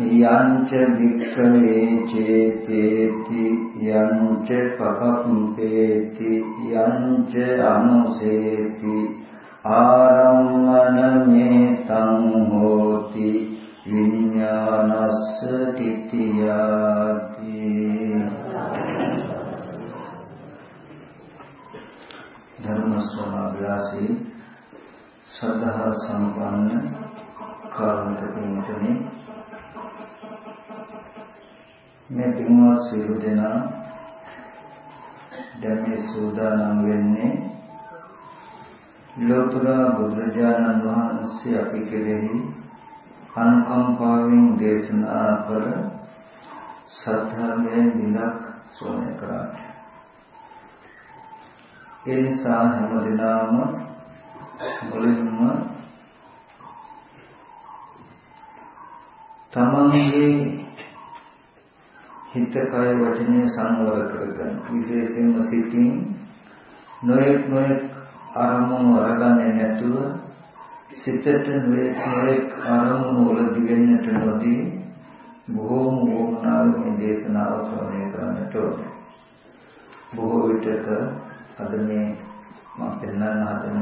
යංච වික්ඛවේ චේතේති යංච පකම්පේති යංච අනුසේති ආරම්මනමේ තං හෝති විඥානස්ස තිතියාති. ධර්ම ශ්‍රවණාභ්‍යාසී ශ්‍රද්ධා සම්පන්න කාරුණික පින්තුනේ. මේ පින්වත් සියලු දෙනා දැන් මේ සූදානම් වෙන්නේ ලෝතර බුදුරජාණන් වහන්සේ අපි කෙරෙහි අනුකම්පාවෙන් දේශනා කළ සත්‍යමය දිනක් ශ්‍රවණය කරන්න. ඒ නිසා හැම දිනම මුලින්ම තමන්ගේ හිත කය වචනය සංවර කරගන්න. විශේෂයෙන්ම සිතින් නොයෙක් නොයෙක් අරමුණු අරගන්නේ නැතුව සිතට නොයෙක් නොයෙක් අරමුණු වල දිවෙන්නට නොදී බොහෝම වුණාගේ දේශනාව ශ්‍රවණය කරන්නට ඕනේ. බොහෝ විටක අද මේ මම පෙන්වන්න හදන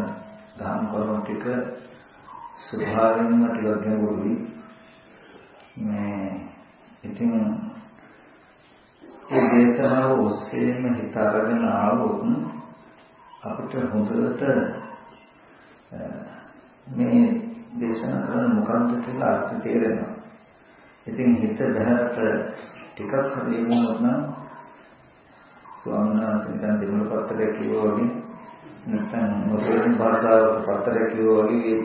ධම් කරුණු ටික ස්වභාවයෙන්ම ටිකක් ගැඹුරුයි. මේ ඉතින් ඒ දේශනාව ඔස්සේම හිත අරගෙන ආවොත් අපිට හොඳට මේ දේශනා කරන මොකක්ද කියලා අර්ථ තේරෙනවා. ඉතින් හිත දැහැට ටිකක් හරි වුණොත් නම් ස්වාමීන් වහන්සේ දැන් දෙමළ පත්‍රය කිව්වා වගේ නැත්නම් මොකද භාෂාවට පත්‍රය කිව්වා වගේ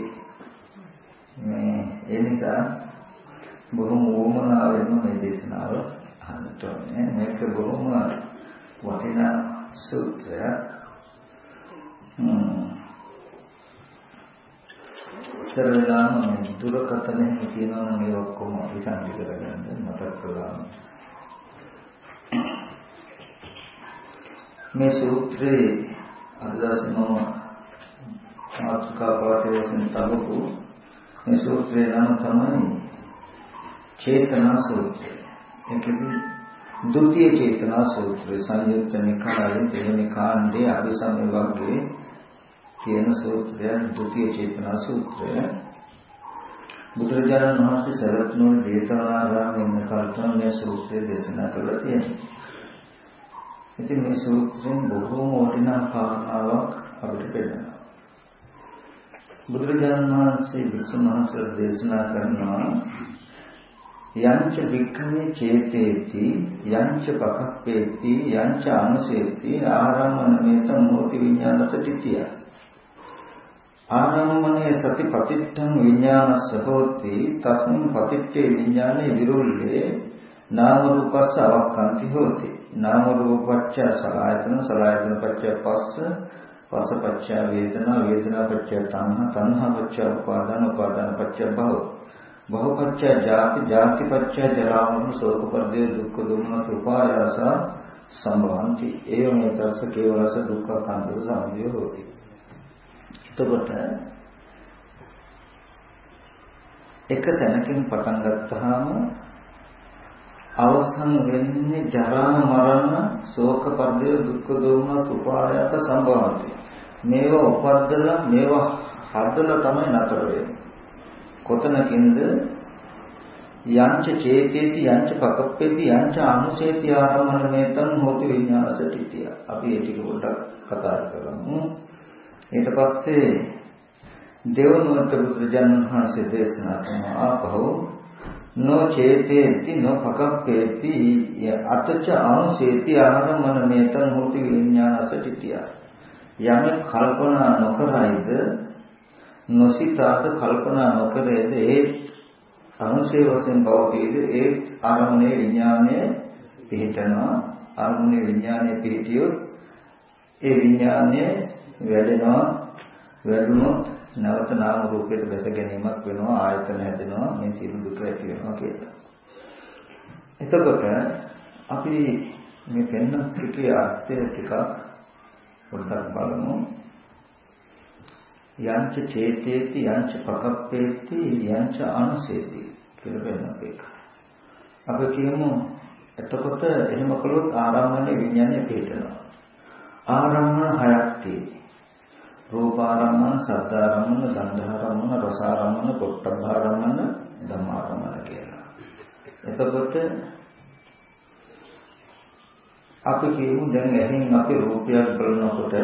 මේ ඒ නිසා බොහොම වමනාවෙන් මේ දේශනාව අහන්නට ඕනේ. මේක බොහොම වටිනා සූත්‍රයක්. ඉස්සරලාම දුරකථනයේ තියෙනවා මේ ඔක්කොම විසන්දි කරගන්න මතක් කළා. මේ සූත්‍රයේ අදදාසම මාතෘකා පාඨය වශයෙන් තබපු මේ සූත්‍රයේ නම තමයි චේතනා සූත්‍රය. ද්විතීය චේතනා සූත්‍රය සංයුක්ත නිකායේ දෙවෙනි කාණ්ඩයේ අභිසමය වර්ගයේ තියෙන සූත්‍රය ද්විතීය චේතනා සූත්‍රය බුදුරජාණන් වහන්සේ සරත්නෝල් දේතනාරාමයේ ඉන්න කාලතම මේ සූත්‍රය දේශනා කරලා තියෙනවා. ඉතින් මේ සූත්‍රයෙන් බොහෝ වටිනා කාරණාවක් අපිට පෙන්නනවා. බුදුරජාණන් වහන්සේ වික්ෂුන් වහන්සේලා දේශනා කරනවා යංච වික්ඛමේ චේතේති යංච පකප්පේති යංච අනුසේති ආරම්මනමේත මොති විඥානසතිතිය ආරම්මනේ සති පතිත්තං විඥානස්ස හෝති තස්මින් පතිත්තේ විඥානේ විරුල්ලේ නාම රූපස්ස අවක්ඛන්ති හෝති. නාම රූපච්ච සලආයතන සලආයතන පච්ච පස්ස පස්ස පච්ච වේදනා වේදනා පච්ච තණ්හා තණ්හා පච්ච උපාදාන උපාදාන පච්ච භව. බහුපච්චය ජාති ජාතිපච්චය ජරා මරණ ශෝක පරිදේ දුක්ඛ දුම්නස උපායාස සම්භවಂತಿ. ඒවම තස්ස කේවලස දුක්ඛ කන්ද සමුදය හොති. එතකොට එක තැනකින් පටන් ගත්තාම අවසන් වෙන්නේ ජරා මරණ ශෝක පරිදේ දුක්ඛ දුම්නස උපායාස සම්භවಂತಿ. මේවා උපද්දලා මේවා හදලා තමයි නතර වෙන්නේ. කොතනකින්ද? යංච චේතේති යංච පකප්පේති යංච අනුසේති ආරමණ මේතන් හෝති විඥානසටිතිය අපි ඒ ටික පොඩ්ඩක් කතා කරමු. ඊට පස්සේ දෙවනුවට බුදුරජාණන් වහන්සේ දේශනා කරන ආපහු නෝ චේතේති නෝ පකප්පේති අතච අනුසේති ආරමණ මේතන් හෝති විඥානසටිතිය යමෙක් කල්පනා නොකරයිද නොසිතාද කල්පනා නොකරේද ඒ අනුසේ වශයෙන් පවතීද ඒ අරමුණේ විඥානය පිහිටනවා අරමුණේ විඥානය පිහිටියොත් ඒ විඥානය වැඩෙනවා වැඩුණොත් නැවත නාම රූපයට බැස ගැනීමක් වෙනවා ආයතන හැදෙනවා මේ සියලු දුක ඇති වෙනවා කියලා. එතකොට අපි මේ පෙන්න ටිකේ අර්ථය ටිකක් පොඩ්ඩක් බලමු. යංච චේතේති යංච පකප්පේති යංච අනුසේති කියලා වෙනත් එක. අපි කියමු එතකොට එහෙම කළොත් ආරම්භනේ විඥානය පිටනවා. ආරම්භන හයක් තියෙනවා. රූපාරම්මන, සද්ධාරම්මන, ගන්ධාරම්මන, රසාරම්මන, පොට්ටබ්බාරම්මන, ධම්මාරම්මන කියලා. එතකොට අපි කියමු දැන් ඇහෙන් අපි රූපයක් බලනකොට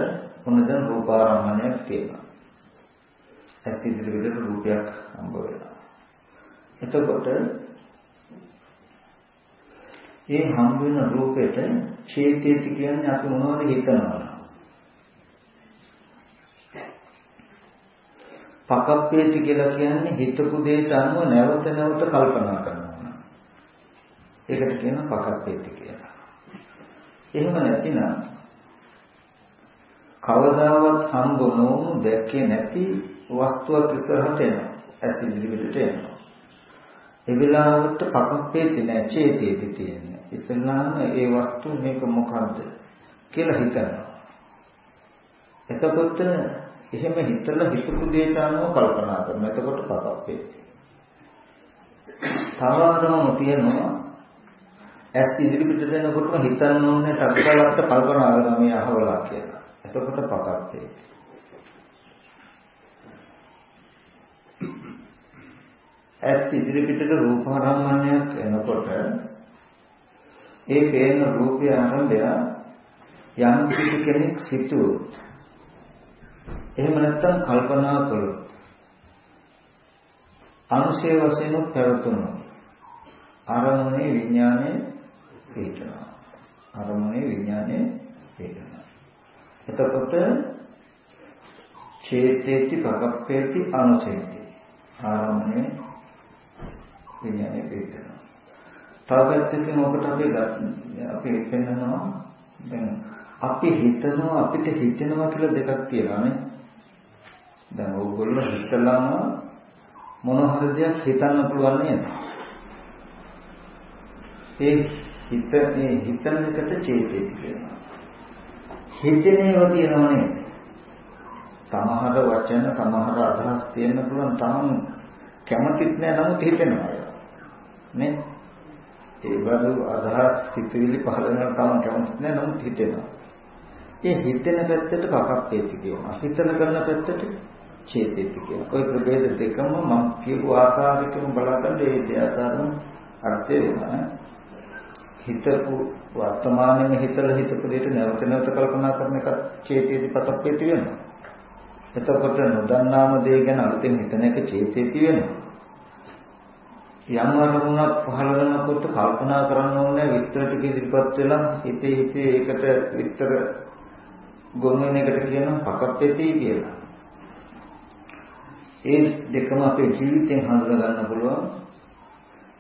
මොන දැන් රූපාරම්මණයක් තියෙනවා. ඇත්ත ඉදිරියට රූපයක් හම්බ වෙනවා. එතකොට මේ හම්බ වෙන රූපෙට චේතිති කියන්නේ අපි මොනවද හිතනවා. පකප්පේති කියලා කියන්නේ හිතපු දෙයට අනුව නැවත නැවත කල්පනා කරනවා. ඒකට කියනවා පකප්පේති කියලා. එහෙම නැතිනම් කවදාවත් හම්බ නොවුණු දැක්කේ නැති වස්තුවක් ඉස්සරහට එනවා. ඇස් ඉදිරියට එනවා. ඒ වෙලාවට පකප්පේති නෑ චේතේති තියෙන්නේ. ඉස්සෙල්ලාම ඒ වස්තු මේක මොකද්ද කියලා හිතනවා. එතකොට එහෙම හිතලා හිතපු දෙයට අනුව කල්පනා කරනවා. එතකොට පකප්පේති. තව අරමුණු තියෙනවා ඇස් ඉදිරිපිටට එනකොටම හිතන්න ඕනේ ටක්කලකට කල්පනා කරනවා මේ අහවලා කියලා. එතකොට පකප්පේති. ඇස් ඉදිරිපිටට රූපාරම්මණයක් එනකොට ඒ පේන රූපය ආරම්භය යම් කිසි කෙනෙක් සිතුවොත් එහෙම නැත්නම් කල්පනා කළොත්. අනුශය වශයෙන් පැවතුණු අරමුණේ විඥානය පිටනවා. අරමුණේ විඥානය පිටනවා. එතකොට චේතේති පකප්පේති අනුසේති ආරම්භනේ විඥානය පිටනවා. තව පැත්තකින් ඔබට අපි අපි පෙන්නනවා දැන් අපි හිතනවා අපිට හිතෙනවා කියලා දෙකක් තියෙනවානේ. දැන් ඕගොල්ලෝ හිතලාම මොන හරි දෙයක් හිතන්න පුළුවන් නේද? ඒ හිත මේ හිතන එකට චේතේ කියනවා. හිතේනේව තියෙනව නේද? සමහර වචන සමහර අදහස් තියෙන්න පුළුවන් තාම කැමතිත් නෑ නමුත් හිතෙනවා. නේ. ඒ වගේ අදහස් සිතුවිලි පහළ වෙනවා තමයි කැමති නෑ. නමුත් හිතෙනවා. ඒ හිතෙන පැත්තට පකප්පේති කියනවා. හිතන කරන පැත්තට චේතේති කියනවා. ඔය ප්‍රභේද දෙකම මම කියපු ආකාරයකම බලන්න ඒ දෙයතරම අර්ථය වෙනවා හිතපු වර්තමානයේ හිතලා හිතපු දෙයට නැවත නැවත කල්පනා කරන එක චේතේති පතප්පේති වෙනවා. එතකොට නොදන්නාම දේ ගැන අලුතෙන් හිතන එක චේතේති වෙනවා. යම් අරමුණක් පහළ වෙනකොට කල්පනා කරන්න ඕනේ විස්තර ටික ඉදිරිපත් වෙලා හිතේ හිතේ ඒකට විස්තර ගොනු වෙන එකට කියනවා පකප්පෙති කියලා. ඒ දෙකම අපේ ජීවිතෙන් හඳුනා ගන්න පුළුවන්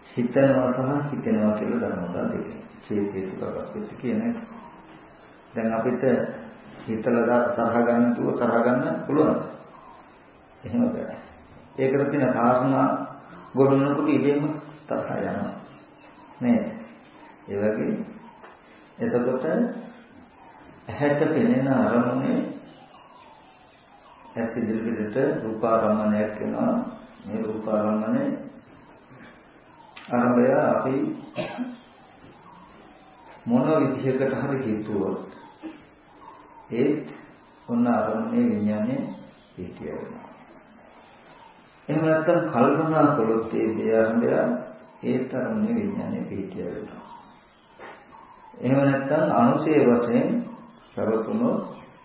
හිතනවා සහ හිතෙනවා කියලා ධර්මතා දෙක. චේතේසු පකප්පෙති කියන එක. දැන් අපිට හිතලා තරහ ගන්න තුව තරහ ගන්න පුළුවන්. එහෙම බෑ. ඒකට තියෙන කාරණා ගොඩනකොට ඉබේම තරහ යනවා. නේද? ඒ වගේ එතකොට ඇහැට පෙනෙන අරමුණේ ඇස් ඉදිරියට රූපාරම්මණයක් වෙනවා. මේ රූපාරම්මණය ආරම්භය අපි මොන විදිහකට හරි හිතුවොත් ඒත් ඔන්න අරමුණේ විඥානේ පිටිය වෙනවා. එහෙම නැත්නම් කල්පනා කළොත් ඒ දෙයන්දය ඒ තරම්නේ විඥානයේ පිහිටිය වෙනවා. එහෙම නැත්නම් අනුසේ වශයෙන් කරතුනොත්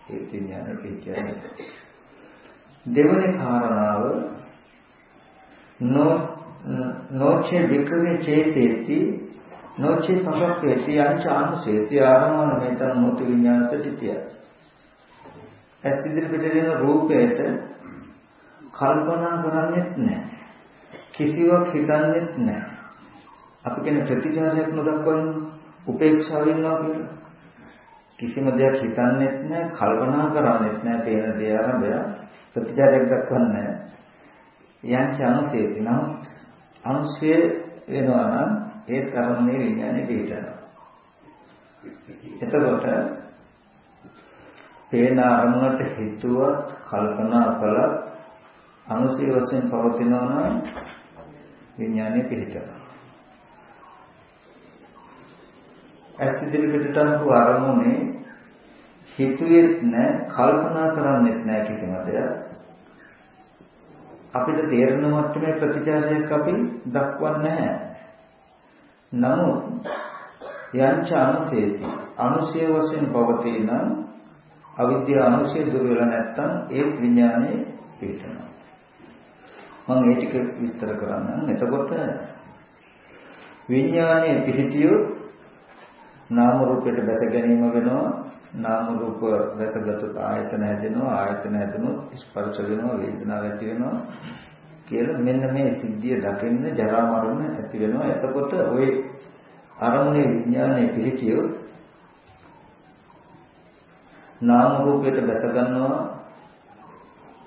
ඒ විඥානයේ පිහිටිය වෙනවා. දෙවන කාරණාව නෝ නොචේ වික්‍රේ චේතේති නොචේ පසක්කේති අංච අනුසේති ආරමණ මෙතන මොතු විඥානස තිතිය. ඇස් ඉදිරි පිටේන රූපයට කල්පනා කරන්නේත් නැහැ. කිසිවක් හිතන්නේත් නැහැ. අපි කියන ප්‍රතිචාරයක් නොදක්වන්නේ උපේක්ෂාව ඉන්නවා කියලා. කිසිම දෙයක් හිතන්නේත් නැහැ, කල්පනා කරන්නේත් නැහැ, පේන දේ ආරම්භය ප්‍රතිචාරයක් දක්වන්නේ නැහැ. යංච අනුසේති නම් අනුසය වෙනවා නම් ඒ කර්මයේ විඥානේ පිටනවා. එතකොට පේන අරමුණට හිතුවත් කල්පනා කළත් අනුසය වශයෙන් පවතිනවා නම් විඥානේ පිටනවා. ඇස් ඉදිරි පිටට අනුව අරමුණේ හිතුවෙත් නැහැ කල්පනා කරන්නෙත් නැහැ කිසිම දෙයක් අපිට තේරෙන මට්ටමේ ප්‍රතිචාරයක් අපි දක්වන්නේ නැහැ. නමුත් යංච අනුසේති අනුසය වශයෙන් පවතී නම් අවිද්‍යාව අනුසය දුර වෙලා නැත්තම් ඒ විඥානේ පිටනවා. මම ඒ ටික විස්තර කරන්නම්. එතකොට විඥානයේ පිහිටියොත් නාම රූපයට බැස ගැනීම වෙනවා. නාම රූප දැකගත් ආයතන හැදෙනවා. ආයතන හැදුනොත් ස්පර්ශ වෙනවා වේදනාවක් ඇති වෙනවා කියලා මෙන්න මේ සිද්ධිය දකින්න ජරා මරණ ඇති වෙනවා. එතකොට ওই අරමුණේ විඥානයේ පිළිතියොත් නාම රූපයට දැස ගන්නවා.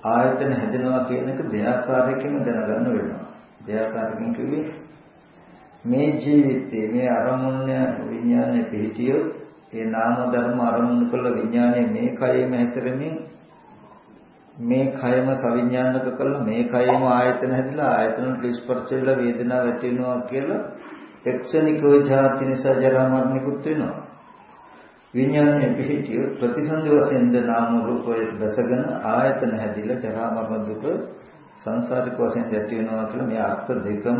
ආයතන හැදෙනවා කියන එක දෙආකාරයකින් දැනගන්න වෙනවා. දෙආකාරකින් කිව්වේ මේ ජීවිතයේ මේ අරමුණ විඥානයේ පිළිතියොත් ඒ නාම ධර්ම අරමුණු කළ විඥානයේ මේ කයෙම හැතරමින් මේ කයම සවිඥානික කළා මේ කයෙම ආයතන හැදලා ආයතන වල ස්පර්ශ වෙලා වේදනාව ඇති වෙනවා කියලා එක්ෂණිකෝ ජාති නිසා ජරා මරණිකුත් වෙනවා. විඥානයේ පිහිටිය ප්‍රතිසන්දි වශයෙන් ද නාම රූපයේ දැසගෙන ආයතන හැදිලා ජරා මරණ දුක සංසාරික වශයෙන් ඇති වෙනවා කියලා මේ අර්ථ දෙකම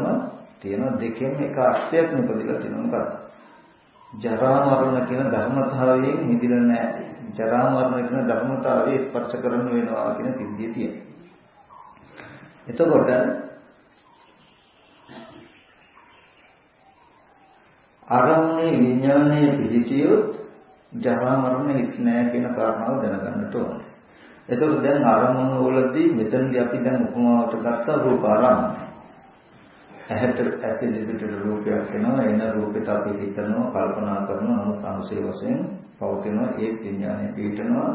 තියෙන දෙකෙන් එක අර්ථයක් නෙපදිලා තියෙනවා ජරා මරණ කියන ධර්මතාවයෙන් මිදිලා නැහැ. ජරා මරණ කියන ධර්මතාවය ස්පර්ශ කරන්න වෙනවා කියන සිද්ධිය තියෙනවා. එතකොට ආරම්භයේ විඥානයේ පිළිතියොත් ජරා මරණ හිස් නැහැ කියන කාරණාව දැනගන්නට ඕනේ. එතකොට දැන් ආරම්භන වලදී මෙතනදී අපි දැන් උපමාවට ගත්ත රූප ආරම්භය. ඇහැට ඇස ඉදිරියට රූපයක් එනවා එන රූපෙට අපි හිතනවා කල්පනා කරනවා නමුත් අනුසය වශයෙන් පවතිනවා ඒ විඥානය පිටනවා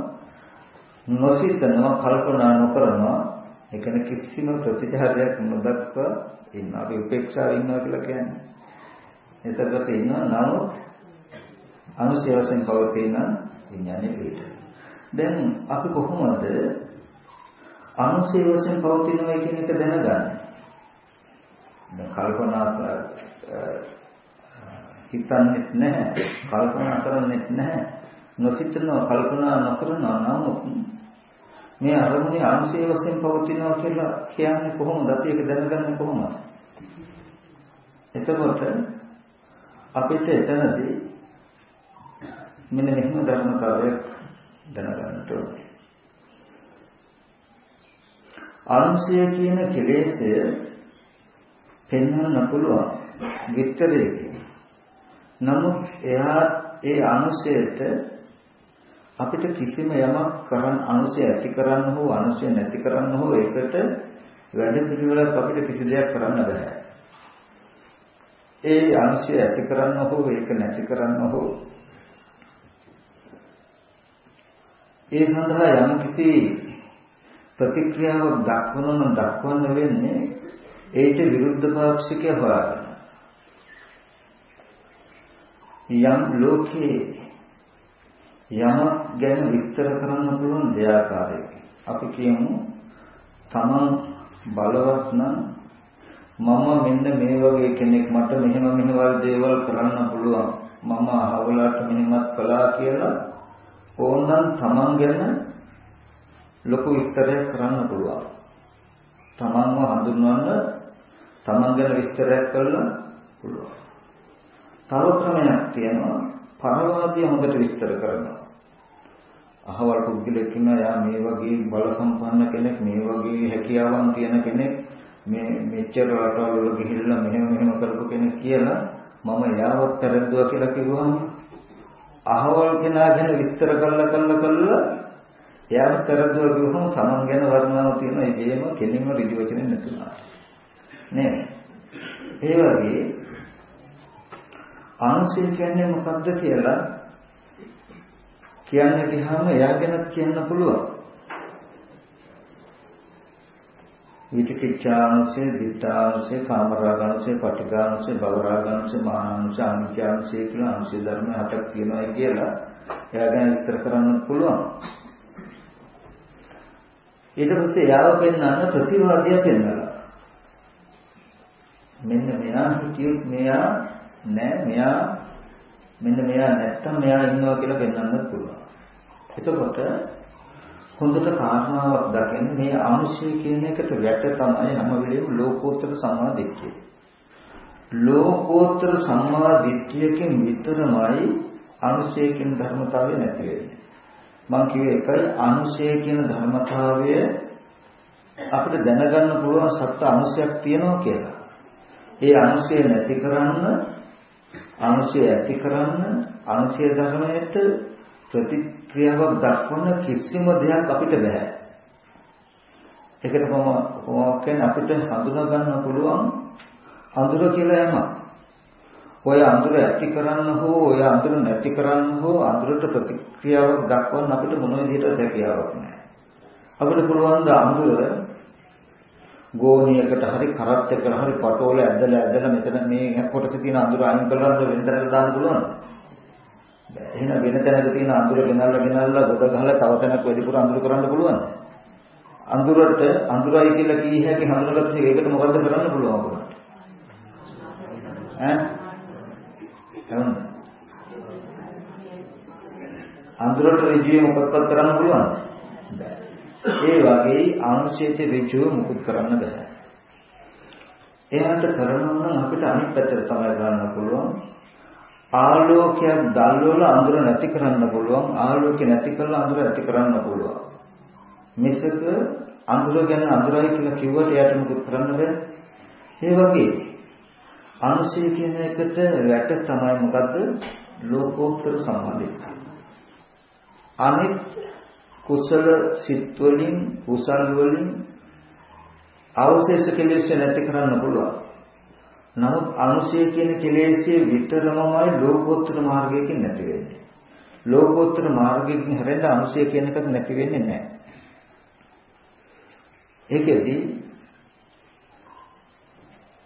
නොසිතනවා කල්පනා නොකරනවා ඒ කියන්නේ කිසිම ප්‍රතිචාරයක් නොදක්ව ඉන්න අපි උපේක්ෂාව ඉන්නවා කියලා කියන්නේ එතකොට ඉන්නවා නමුත් අනුසය වශයෙන් පවතින විඥානය පිට දැන් අපි කොහොමද අනුසය වශයෙන් පවතිනවා කියන එක දැනගන්නේ? කල්පනා හිතන්නේත් නැහැ කල්පනා කරන්නේත් නැහැ නොසිතනවා කල්පනා නොකරනවා. නමුත් මේ අරමුණේ අංශය වශයෙන් පවතිනවා කියලා කියන්නේ කොහොමද? අපි ඒක දැනගන්නේ කොහොමද? එතකොට අපිට එතනදී මෙන්න මෙහෙම ධර්මතාවයක් දැනගන්නට ඕනේ අංශය කියන කෙලෙසය පෙන්වන්න පුළුවන් විතරේ. නමුත් එයා ඒ අනුශයට අපිට කිසිම යමක් කරන්න අනුශය ඇති කරන්න හෝ අනුශය නැති කරන්න හෝ ඒකට වැඩ පිළිවෙලක් අපිට කිසි දෙයක් කරන්න බෑ. ඒ අනුශය ඇති කරන්න හෝ ඒක නැති කරන්න හෝ ඒ සඳහා යම් කිසි ප්‍රතික්‍රියාවක් දක්වන දක්වන්න වෙන්නේ ඒට විරුද්ධ පාක්ෂිකය හොයාගන්න. යම් ලෝකේ යම ගැන විස්තර කරන්න පුළුවන් දෙයාකාරයක. අපි කියමු තමන් බලවත් නම් මම මෙන්න මේ වගේ කෙනෙක් මට මෙහෙම මෙහෙවල් දේවල් කරන්න පුළුවන්. මම අහවලට මෙහෙමත් කළා කියලා ඕනනම් තමන් ගැන ලොකු විස්තරයක් කරන්න පුළුවන්. තමන්ව හඳුන්වන්න තමන් ගැන විස්තරයක් කරලා පුළුවන්. තව ක්‍රමයක් තියෙනවා පරමාර්ථය හොඳට විස්තර කරනවා. අහවල් පුද්ගලෙක් ඉන්නවා යා මේ වගේ බල සම්පන්න කෙනෙක් මේ වගේ හැකියාවන් තියෙන කෙනෙක් මේ මෙච්චර රටවල් වල ගිහිල්ලා මෙහෙම මෙහෙම කරපු කෙනෙක් කියලා මම යාවත් පෙරද්දුවා කියලා කිව්වම අහවල් කෙනා ගැන විස්තර කළා කළා කළා යාවත් පෙරද්දුවා කිව්වම තමන් ගැන වර්ණනාවක් තියෙන ඒ දෙයම කෙලින්ම ඍජු වචනෙන් නැතුණා. නේද? ඒ වගේ අනුසය කියන්නේ මොකක්ද කියලා කියන්න ගියාම එයාගෙන කියන්න පුළුවන්. විචිකිච්ඡාංශය, දිත්තාංශය, කාමරාගංශය, පටිඝාංශය, භවරාගංශය, මානංශය, අනිත්‍යාංශය කියලා අංශ ධර්ම හතක් තියෙනවා කියලා එයාගෙන විස්තර කරන්න පුළුවන්. ඊට පස්සේ යාව පෙන්වන්න ප්‍රතිවාදියා පෙන්වලා. මෙන්න මෙයා හිතියොත් මෙයා නෑ මෙයා මෙන්න මෙයා නැත්තම් මෙයා ඉන්නවා කියලා පෙන්වන්නත් පුළුවන්. එතකොට හොඳට කාරණාවක් දකින්න මේ අනුශය කියන එකට වැට තමයි හැම වෙලේම ලෝකෝත්තර සම්මා දිට්ඨිය. ලෝකෝත්තර සම්මා දිට්ඨියකින් විතරමයි අනුශය කියන ධර්මතාවය නැති වෙන්නේ. මම කිව්වේ එකයි අනුශය කියන ධර්මතාවය අපිට දැනගන්න පුළුවන් සත්‍ය අනුශයක් තියෙනවා කියලා. ඒ අනුශය නැති කරන්න අනුශය ඇති කරන්න අනුශය ධර්මයට ප්‍රතික්‍රියාවක් දක්වන්න කිසිම දෙයක් අපිට බෑ. ඒකට කොහොම කොහොමද කියන්නේ අපිට හඳුනා ගන්න පුළුවන් අඳුර කියලා යමක්. ඔය අඳුර ඇති කරන්න හෝ ඔය අඳුර නැති කරන්න හෝ අඳුරට ප්‍රතික්‍රියාවක් දක්වන්න අපිට මොන විදිහට හැකියාවක් නැහැ. අපිට පුළුවන් ද අඳුර ගෝණියකට හරි කරත් එකට හරි පටෝල ඇදලා ඇදලා මෙතන මේ කොටසේ තියෙන අඳුර අයින් කරලා වෙන තැනකට දාන්න පුළුවන්. එහෙනම් වෙන තැනක තියෙන අඳුර ගෙනල්ලා ගෙනල්ලා ගොඩ ගහලා තව තැනක වැඩිපුර අඳුර කරන්න පුළුවන්. අඳුරට අඳුරයි කියලා කී හැකි හඳුනගත්ත එක ඒකට මොකද්ද කරන්න පුළුවන් අපට? ඈ? එහෙනම් අඳුරට ඍජුවේ මොකක්වත් කරන්න පුළුවන්ද? බෑ. ඒ වගේ ආංශයට ඍජුව මුකුත් කරන්න බෑ. එයාට කරනවා නම් අපිට අනිත් පැත්තට තමයි ගන්න පුළුවන්. ආලෝකයක් දැල්වල අඳුර නැති කරන්න පුළුවන් ආලෝකය නැති කරලා අඳුර ඇති කරන්න පුළුවන්. මිසක අඳුර ගැන අඳුරයි කියලා කිව්වට එයාට මොකද කරන්න බෑ. ඒ වගේ අනුසය කියන එකට වැට තමයි මොකද්ද? ලෝකෝත්තර සම්මාදිට්ඨිය අනිත් කුසල සිත් වලින් කුසල් වලින් අවශේෂ කෙලෙස් නැති කරන්න පුළුවන්. නමුත් අනුශය කියන කෙලෙස්යේ විතරමමයි ලෝකෝත්තර මාර්ගයකින් නැති වෙන්නේ. ලෝකෝත්තර මාර්ගයෙන් හැරෙන්න අනුශය කියන එකක් නැති වෙන්නේ නැහැ. ඒකෙදි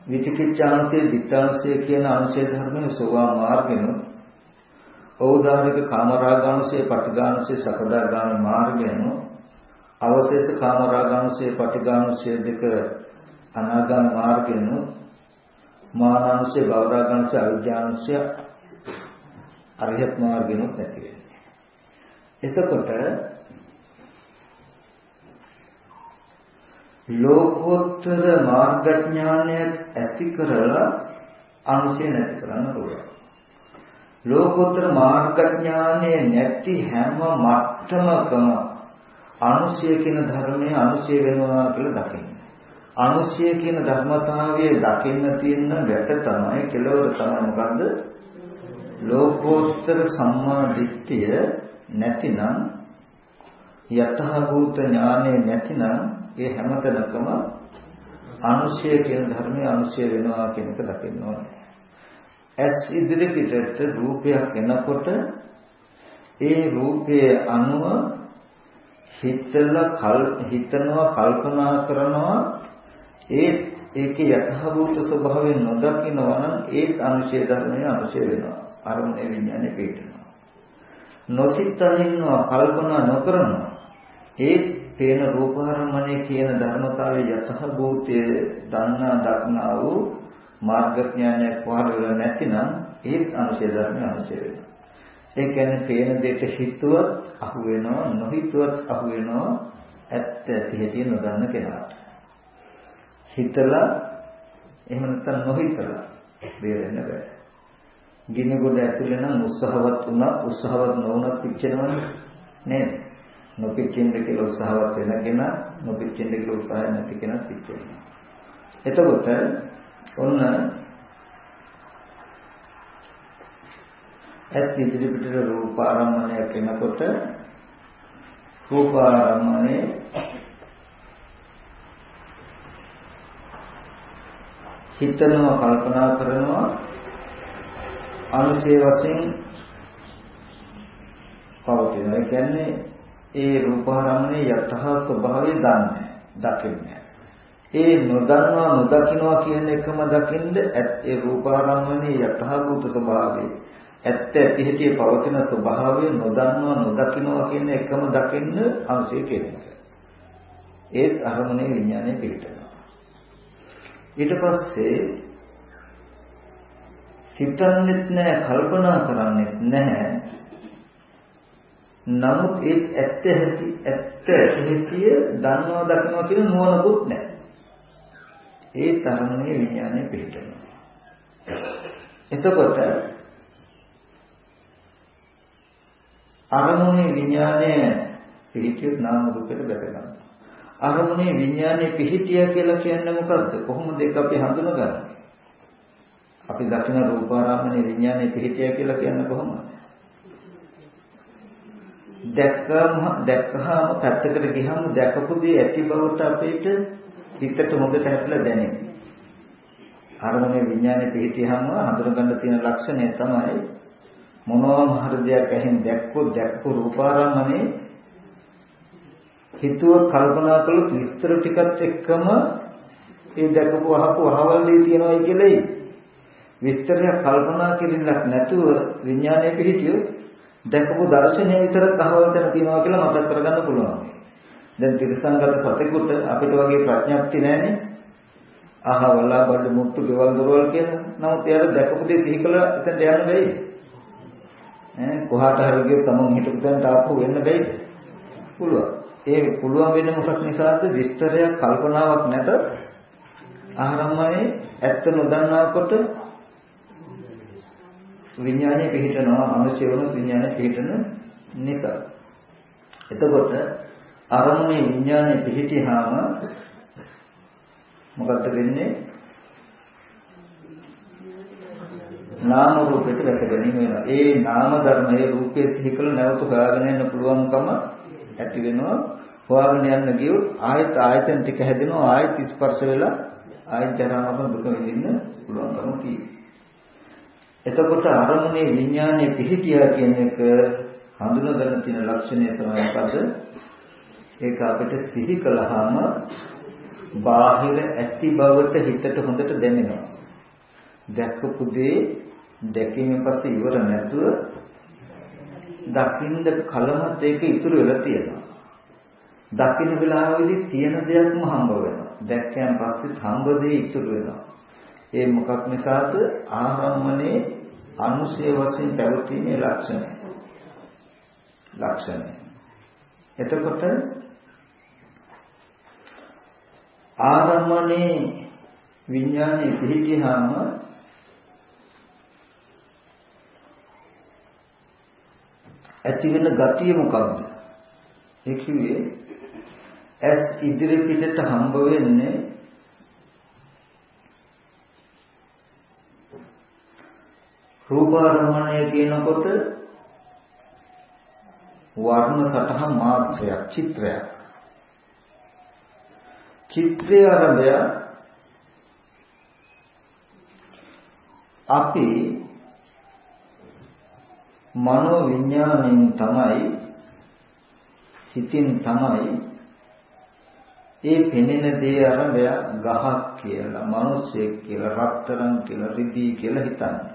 විචිකිච්ඡාංශයේ ditthාංශය කියන අංශය ධර්මයේ සෝවා මාර්ගෙන ඖදාරික කාමරාගාංශයේ පටිඝාංශයේ සකදාගාමී මාර්ගයෙන් අවශේෂ කාමරාගාංශයේ පටිඝාංශයේ දෙක අනාගාමී මාර්ගයෙන් මානාංශය, භවරාගාංශය, අවිජ්ජාංශය අරිහත් මාර්ගෙනොත් නැති වෙන්නේ. එතකොට ලෝකෝත්තර මාර්ගඥානය ඇති කරලා අංශය නැති කරන්න පුළුවන්. ලෝකෝත්තර මාර්ගඥානය නැති හැම මට්ටමකම අනුශය කියන ධර්මයේ අනුශය වෙනවා කියලා දකින්න. අනුශය කියන ධර්මතාවයේ දකින්න තියෙන වැට තමයි කෙලවර තමයි මොකද්ද? ලෝකෝත්තර සම්මා දිට්ඨිය නැතිනම් යතහ භූත ඥානෙ නැතිනම් ඒ හැමතැනකම අනුශය කියන ධර්මයේ අනුශය වෙනවා කියන එක දකින්න ඕනේ. ඇස් ඉදිරි පිටට රූපයක් එනකොට ඒ රූපයේ අනුව හිතලා කල් හිතනවා කල්පනා කරනවා ඒ ඒකේ යථාභූත ස්වභාවය නොදකිනවා නම් ඒත් අනුශය ධර්මයේ අනුශය වෙනවා. අරමුණේ විඥානේ පිටනවා. නොසිතනින්නවා කල්පනා නොකරනවා. ඒ පේන රූපාරම්මණය කියන ධර්මතාවයේ යථාභූතයේ දන්නා දක්නා වූ මාර්ගඥානය පහළ වෙලා නැතිනම් ඒත් අනුශය ධර්මයේ අනුශය වෙනවා. ඒ කියන්නේ පේන දෙයට හිතුවත් අහු වෙනවා නොහිතුවත් අහු වෙනවා ඇත්ත ඇති හැටි නොදන්න කෙනාට. හිතලා එහෙම නැත්නම් නොහිතලා බේරෙන්න බෑ. ගිනි ගොඩ ඇතුලේ නම් උත්සාහවත් වුණා උත්සාහවත් නොවුණත් පිච්චෙනවනේ නේද? නොපිච්චෙන්න කියලා උත්සාහවත් වෙන කෙනා නොපිච්චෙන්න කියලා උත්සාහය නැති කෙනා පිච්චෙනවා. එතකොට ඔන්න ඇත් ඉදිරි පිටට රූප ආරම්මණය කෙනකොට රූප ආරම්මණය හිතනවා කල්පනා කරනවා අනුශේ වශයෙන් පවතිනවා. ඒ කියන්නේ ඒ රූපාරම්මනේ යතහ ස්වභාවය දන්නේ දකින්නේ. ඒ නොදන්නවා නොදකින්නවා කියන එකම දකින්ද ඒ රූපාරම්මනේ යතහභූත ස්වභාවය ඇත්ත ඇති හැටි පවතින ස්වභාවය නොදන්නවා නොදකින්නවා කියන එකම දකින්න අවශ්‍ය කෙනෙක්. ඒත් අරමුණේ විඥානය පිළිටනවා. ඊට පස්සේ සිතන්නෙත් නැහැ කල්පනා කරන්නෙත් නැහැ නමුත් ඒ ඇත්ත ඇති ඇත්ත ඇතිය දන්නවා දකින්නවා කියන නුවණකුත් නැහැ. ඒ තරමේ විඥානය පිළිටනවා. එතකොට අරමුණේ විඥානය පිළිටියොත් නාම රූපයට බැස ගන්නවා. අරමුණේ විඥානය පිළිටිය කියලා කියන්නේ මොකද්ද? කොහොමද ඒක අපි හඳුනගන්නේ? අපි දකින රූපාරාමනේ විඥානය පිළිටිය කියලා කියන්නේ කොහොමද? දැක්කම දැක්කහම පැත්තකට ගියහම දැකපු දේ ඇති බවට අපිට හිතට හොඳට හැදලා දැනෙන්නේ. අරමුණේ විඥානේ පිහිටියහම හඳුනගන්න තියෙන ලක්ෂණය තමයි මොනවාම හරි දෙයක් ඇහෙන් දැක්කොත් දැක්කු රූපාරම්මනේ හිතුව කල්පනා කළොත් විස්තර ටිකත් එක්කම ඒ දැකපු අහපු අහවල් දේ තියනවායි කියලායි විස්තරයක් කල්පනා කිරීමක් නැතුව විඥානයේ පිහිටියොත් දැකපු දර්ශනය විතරක් අහවල් තැන තියනවා කියලා මතක් කරගන්න පුළුවන්. දැන් තිරසංගත සතෙකුට අපිට වගේ ප්‍රඥප්ති නැහැනේ. අහවලා බඩ මුට්ටු ගෙවල් දොරවල් කියන. නමුත් එයාට දැකපු දේ සිහි කළා එතනට යන්න බැයි. ඈ කොහාට හරි ගියොත් තමන් හිටපු තැනට ආපහු වෙන්න බැයිද? පුළුවන්. ඒ පුළුවන් වෙන්නේ මොකක් නිසාද? විස්තරයක් කල්පනාවක් නැත. ආරම්භයේ ඇත්ත නොදන්නාකොට විඥානය පිහිටනවා අනුශය වුණු විඥානය පිහිටන නිසා. එතකොට අරමුණේ විඥානය පිහිටියාම මොකද්ද වෙන්නේ? නාම රූපයට රැක ගැනීම වෙනවා. ඒ නාම ධර්මයේ රූපයේ සිහි කළ නැවත හොයාගෙන යන්න පුළුවන්කම ඇති වෙනවා. හොයාගෙන යන්න ගියොත් ආයත ආයතන ටික හැදෙනවා ආයත ස්පර්ශ වෙලා ආයත ජරාමරණ දුක විඳින්න පුළුවන්කම තියෙනවා. එතකොට අරමුණේ විඥානයේ පිහිටියා කියන එක හඳුනගන්න තියෙන ලක්ෂණය තමයි මොකද? ඒක අපිට සිහි කළාම බාහිර ඇති බවට හිතට හොඳට දැනෙනවා. දැක්කපු දේ දැකීමෙන් පස්සේ ඉවර නැතුව දකින්න කලමත් ඒක ඉතුරු වෙලා තියෙනවා. දකින්න වෙලාවෙදී තියෙන දෙයක්ම හම්බ වෙනවා. දැක්කයන් පස්සේ හම්බ දෙය ඉතුරු වෙනවා. ඒ මොකක් නිසාද ආරම්මනේ අනුශය වශයෙන් පැවතීමේ ලක්ෂණය. ලක්ෂණය. එතකොට ආරම්මනේ විඥානයේ පිහිටියාම ඇති වෙන ගතිය මොකක්ද? ඒ කිව්වේ ඇස් ඉදිරි පිටට හම්බ වෙන්නේ රූපාරම්මණය කියනකොට වර්ණ සටහන් මාත්‍රයක් චිත්‍රයක් චිත්‍රය ආරම්භය අපි මනෝ විඥාණයෙන් තමයි සිතින් තමයි ඒ පෙනෙන දේ ආරම්භය ගහක් කියලා, මිනිස්සෙක් කියලා, රත්තරන් කියලා, රිදී කියලා හිතන්නේ.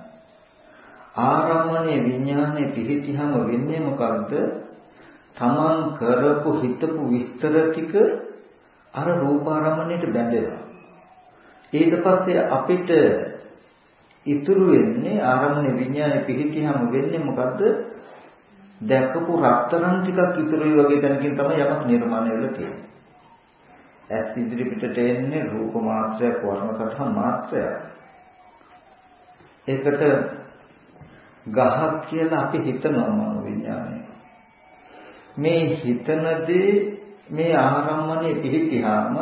ආරම්මණය විඥානයේ පිහිටියම වෙන්නේ මොකද්ද? තමන් කරපු හිතපු විස්තර ටික අර රූපාරම්මණයට බැඳෙනවා. ඊට පස්සේ අපිට ඉතුරු වෙන්නේ ආරම්මණය විඥානයේ පිහිටියම වෙන්නේ මොකද්ද? දැකපු රත්තරන් ටිකක් ඉතුරුයි වගේ දැනකින් තමයි යමක් නිර්මාණය වෙලා තියෙන්නේ. ඇස් ඉදිරි පිටට එන්නේ රූප මාත්‍රයක් වර්ණ සටහන් මාත්‍රයක්. ඒකට ගහක් කියලා අපි හිතනවා මනෝ විඥානය. මේ හිතනදී මේ ආරම්මණය පිළිතිහාම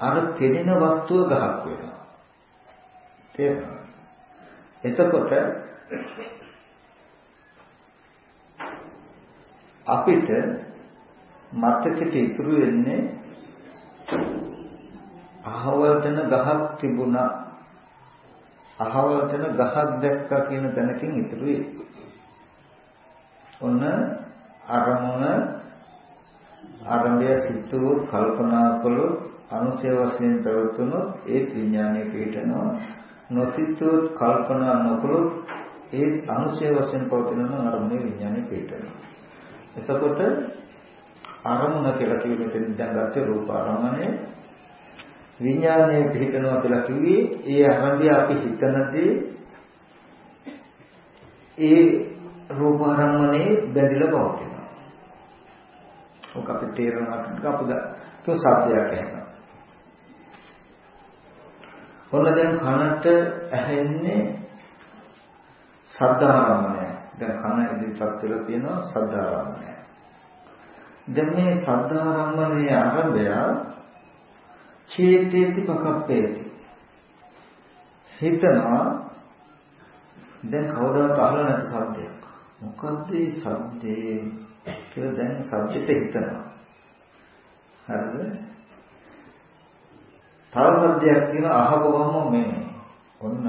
අර පෙනෙන වස්තුව ගහක් වෙනවා. තේරෙනවද? එතකොට අපිට මතකෙට ඉතුරු වෙන්නේ අහවල් දෙන ගහක් තිබුණා අහවල් තැන ගහක් දැක්කා කියන තැනකින් ඉතුරු වෙයි. ඔන්න අරමුණ ආරම්භය සිතුවොත් කල්පනා කළොත් අනුසය වශයෙන් ප්‍රවතුනොත් ඒ විඥානය පිටනවා නොසිතුවොත් කල්පනා නොකළොත් ඒ අනුසය වශයෙන් පවතින අරමුණේ විඥානය පිටනවා එතකොට අරමුණ කියලා කියුවෙත් දැන් ගත්තේ රූප අරමුණේ විඥානයේ පිටනවා කියලා කිව්වේ ඒ අරමුණ අපි හිතනදී ඒ රූප අරමුණේ බැඳිලා පවතිනවා. ඔක අපි තේරෙනවා අපද તો සත්‍යයක් එහෙම. ඔන්න දැන් කනට ඇහෙන්නේ සද්ධාරම්මණය. දැන් කන ඉදිරිපත් වෙලා තියෙනවා සද්ධාරම්මණය. දැන් මේ සද්ධාරම්මණයේ ආරම්භය චේතේති පකප්පේති. හිතනවා දැන් කවදාවත් අහලා නැති සද්දයක්. මොකද්ද මේ සද්දේ කියලා දැන් සද්දෙට හිතනවා. හරිද? තව සද්දයක් කියන අහපුවම මේ ඔන්න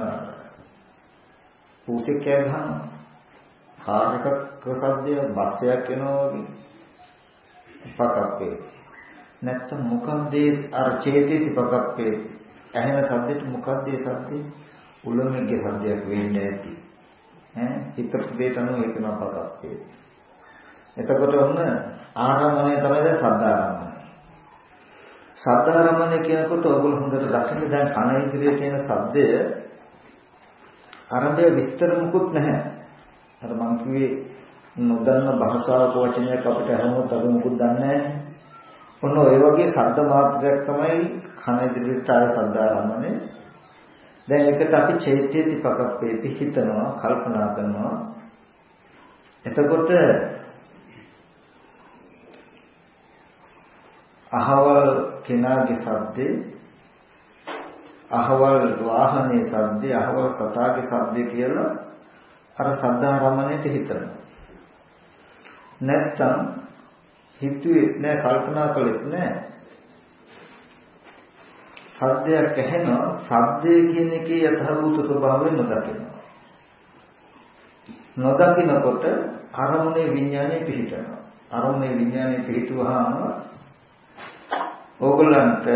පූසෙක් කෑ ගහනවා. කාර් එකක සද්දය බස් එකක් එනවා වගේ. පකප්පේ. නැත්තම් මොකක්ද අර චේතේති පකප්පේ ඇහෙන සද්දෙට මොකක්ද ඒ සද්දේ? උලමගේ සද්දයක් වෙන්නේ නැති. ඈ හිතපු දෙයට අනුව හිතන පකප්පේ. එතකොට ඔන්න ආරම්භණය තමයි සද්දාරම්භණය. සද්දාරම්භණය කියනකොට ඔයගොල්ලෝ හොඳට දකින්න දැන් කන ඉදිරියේ තියෙන සද්දය ආරම්භය විස්තර මුකුත් නැහැ. අර මං කිව්වේ නොදන්න භාෂාවක වචනයක් අපිට අහමුත් අද මුකුත් දන්නේ නැහැ. ඔන්න ඔය වගේ ශබ්ද මාත්‍රයක් තමයි කන ඉදිරියට ආය සද්දාරම්භණය. දැන් ඒකට අපි චෛත්‍යති පකප්පේති හිතනවා කල්පනා කරනවා. එතකොට අහවල් කෙනාගේ සද්දේ අහවල් වාහනේ සද්දේ අහවල් සතාගේ සද්දේ කියලා අර සද්ධාරමණයට හිතනවා. නැත්තම් හිතුවේ නෑ කල්පනා කළෙත් නෑ. සද්දයක් ඇහෙනවා සද්දය කියන එකේ යථාභූත ස්වභාවය නොදකිනවා. නොදකිනකොට අරමුණේ විඥානය පිහිටනවා. අරමුණේ විඥානය පිහිටුවාම ඕගොල්ලන්ට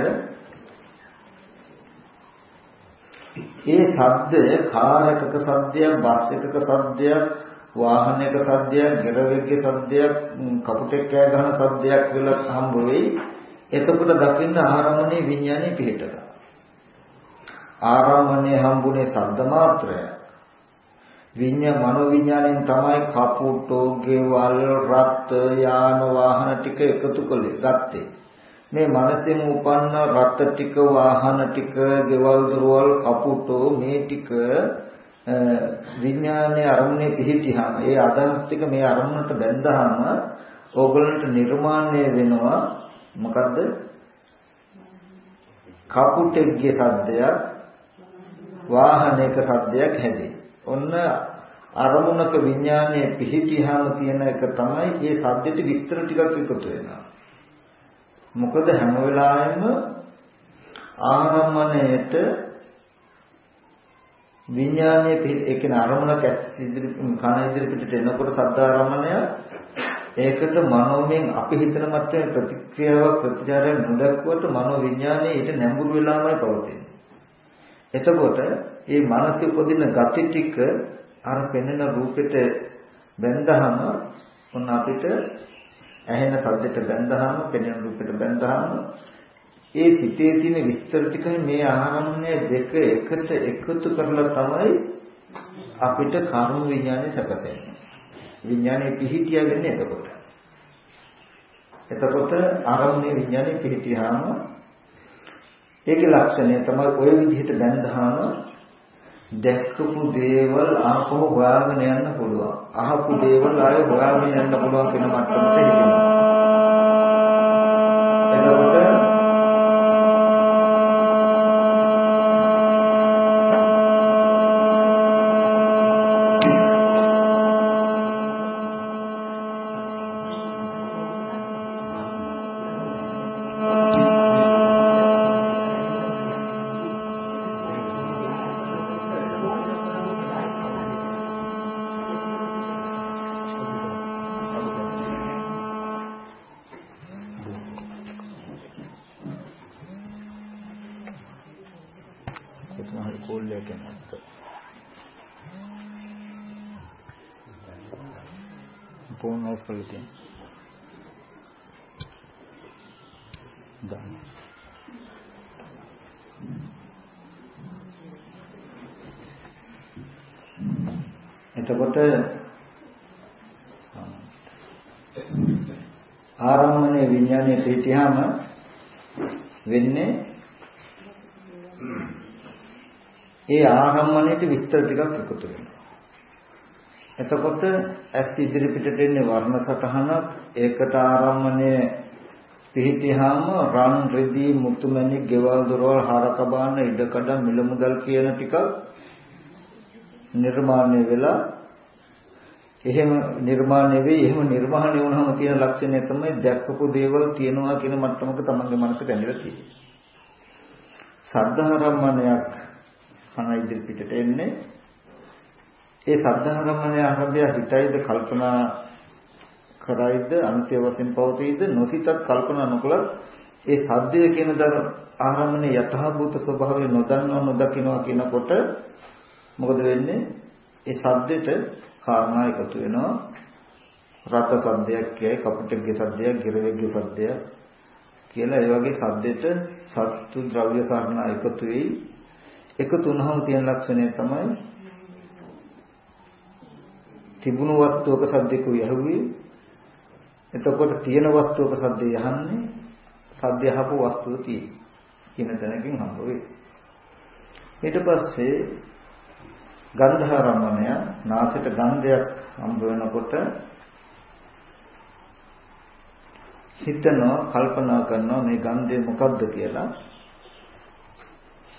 ඒ සද්දය කාර් එකක සද්දයක් බස් එකක සද්දයක් වාහනයක සද්දයක් ගෙරවෙක්ගේ සද්දයක් කපුටෙක් කෑ ගහන සද්දයක් වෙලා හම්බ වෙයි එතකොට දකින්න ආරම්භනේ විඥානේ පිළිටලා ආරම්භනේ හම්බුනේ සද්ද මාත්‍රය. විඤ්ඤා මනෝ විඥාණයෙන් තමයි කපුටෝ ගෙවල් රත් යාන වාහන ටික එකතු කළේ ගත්තේ. මේ මනසෙන් උපන්න රත් ටික වාහන ටික ගෙවල් දොරවල් කපුටෝ මේ ටික විඥානයේ අරමුණේ පිහිටියාම ඒ අදහස් ටික මේ අරමුණට බැඳහම ඕගොල්ලන්ට නිර්මාණය වෙනවා මොකද්ද කපුටෙක්ගේ සද්දයක් වාහනයක සද්දයක් හැදේ. ඔන්න අරමුණක විඥානයේ පිහිටියාම තියෙන එක තමයි මේ සද්දෙට විස්තර ටිකක් එකතු වෙනවා. මොකද හැම වෙලාවෙම ආරම්මණයට විඥානයේ ඒ කියන්නේ අරමුණක් ඉදිරි කන ඉදිරි පිටට එනකොට සද්දාරම්මණය ඒකට මනෝමයෙන් අපි හිතන මට්ටමේ ප්‍රතික්‍රියාවක් ප්‍රතිචාරයක් නොදක්වට මනෝ විඥානයේ ඊට නැඹුරු වෙලාමයි පවතින්නේ. එතකොට මේ මානසික උපදින gati ටික අර පෙනෙන රූපෙට බැඳහම ඔන්න අපිට ඇහෙන සද්දෙට බැඳහම පෙනෙන රූපෙට බැඳහම ඒ සිතේ තියෙන විස්තර ටිකයි මේ ආරම්භය දෙක එකට එකතු කරලා තමයි අපිට කර්ම විඥානේ සැකසෙන්නේ. විඥානේ පිහිටියගෙන එතකොට. එතකොට ආරම්භයේ විඥානේ පිහිටියාම ඒකේ ලක්ෂණය තමයි ওই විදිහට බැඳහම දැක්කපු දේවල් ආපහු හොයාගෙන යන්න පුළුවන්. අහපු දේවල් ආයෙ හොයාගෙන යන්න පුළුවන් කියන මට්ටමට හිතෙනවා. එතකොට ආරම්මණයට විස්තර ටිකක් එකතු වෙනවා. එතකොට ඇස් ඉදිරි පිටට එන්නේ වර්ණ සටහනක් ඒකට ආරම්මණය පිහිටියාම රන් රෙදි මුතුමැණික් ගෙවල් දොරවල් හරකබාන ඉඩකඩ මිල මුදල් කියන ටික නිර්මාණය වෙලා එහෙම නිර්මාණය වෙයි එහෙම නිර්මාණය වුණාම තියෙන ලක්ෂණය තමයි දැක්කපු දේවල් තියෙනවා කියන මට්ටමක තමන්ගේ මනස බැඳලා තියෙන්නේ. සද්ධාරම්මණයක් කන ඉදිරි පිටට එන්නේ. ඒ සද්ධාරම්මණය ආරම්භය හිතයිද කල්පනා කරයිද අනුසය වශයෙන් පවතීද නොසිතත් කල්පනා නොකළත් ඒ සද්දය කියන දර ආරම්භනේ යථාභූත ස්වභාවය නොදන්නවා නොදකින්නවා කියනකොට මොකද වෙන්නේ? ඒ සද්දෙට කාරණා එකතු වෙනවා. රත සද්දයක් කියයි කපුටගේ සද්දයක් ගිරවෙගේ සද්දයක් කියලා ඒ වගේ සද්දෙට සත්තු ද්‍රව්‍ය කාරණා එකතු වෙයි. එකතු වුණාම තියෙන ලක්ෂණය තමයි තිබුණු වස්තුවක සද්දෙක යහුවේ. එතකොට තියෙන වස්තුවක සද්දේ යහන්නේ සද්ද යහපු වස්තුව තියෙයි කියන තැනකින් හම්බ වෙයි. ඊට පස්සේ ගන්ධාරම්මණය නාසයට ගන්ධයක් හම්බ වෙනකොට හිතනවා කල්පනා කරනවා මේ ගන්ධය මොකක්ද කියලා.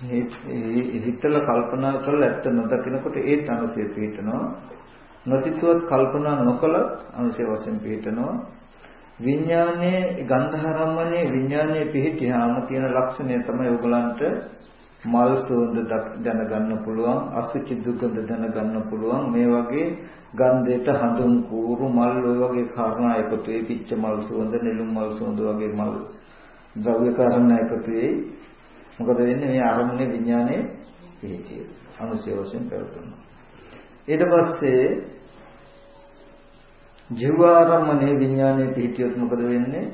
හිතලා කල්පනා කරලා ඇත්ත නොදකිනකොට ඒ තනසේ පිටනවා නොතිතුවත් කල්පනා නොකලත් අනුසය වශයෙන් පිටනවා විඥානයේ ගන්ධාරම්මණයේ විඥානයේ පිහිටියාම තියෙන ලක්ෂණය තමයි ඔයගලන්ට මල් සුවඳ දැනගන්න පුළුවන් අසුචි දුගඳ දැනගන්න පුළුවන්. මේ වගේ ගන්ධයට හඳුන් කූරු මල් ඔය වගේ කාරණා එකතු වෙයි. පිච්ච මල් සුවඳ නෙළුම් මල් සුවඳ වගේ මල් ද්‍රව්‍ය කාරණා එකතු වෙයි. මොකද වෙන්නේ? මේ ආරම්භනේ විඥානයේ පිහිටිය. අනුසය වශයෙන් පැවතුනවා ඊට පස්සේ ජීවාරම්මනේ විඥානයේ පිහිටියොත් මොකද වෙන්නේ?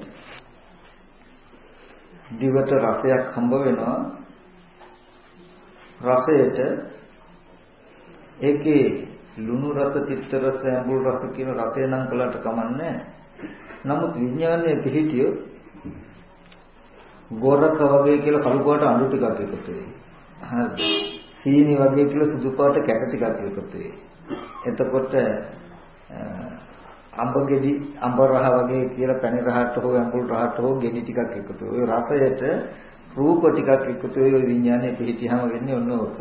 දිවට රසයක් හම්බ වෙනවා. රසයට ඒකේ ලුණු රස, තිත්ත රස, ඇඹුල් රස කියන රසය නම් කළාට කමන්නේ නමුත් විඥානයේ පිහිටිය ගොරක වගේ කියලා කළු පාට අඳු ටිකක් එකතු වෙයි. හරිද? සීනි වගේ කියලා සුදු පාට කැට ටිකක් එකතු වෙයි. එතකොට අඹ ගෙඩි අඹ රහ වගේ කියලා පැණි රහට හෝ ඇඹුල් රහට හෝ ගෙඩි ටිකක් එකතු වෙයි. රසයට රූප ටිකක් එකතු වෙයි විඥානයේ පිහිටියාම වෙන්නේ ඔන්න ඕක.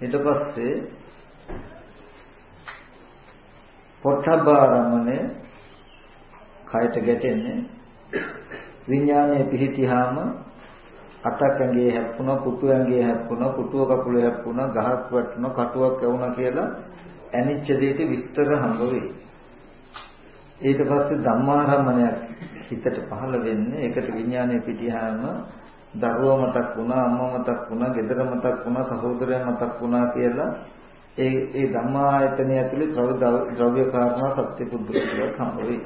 ඊට පස්සේ පොට්ටබ්බාරමණය කයට ගැටෙන්නේ විඥානයේ පිහිටියාම අතක් ඇඟේ හැප්පුණා පුටු ඇඟේ හැප්පුණා පුටුව කකුල හැප්පුණා ගහක් වැටුණා කටුවක් ඇවුණා කියලා ඇනිච්ච දෙයට විස්තර හම්බ වෙයි. ඊට පස්සේ ධම්මාරම්මණයක් හිතට පහළ වෙන්නේ ඒකට විඥානය පිටියාම දරුවා මතක් වුණා අම්මා මතක් වුණා ගෙදර මතක් වුණා සහෝදරයා මතක් වුණා කියලා ඒ ඒ ධම්මා ආයතනය ඇතුලේ ද්‍රව්‍ය ද්‍රව්‍ය කාරණා සත්‍ය පුද්ගලයක් හම්බ වෙයි.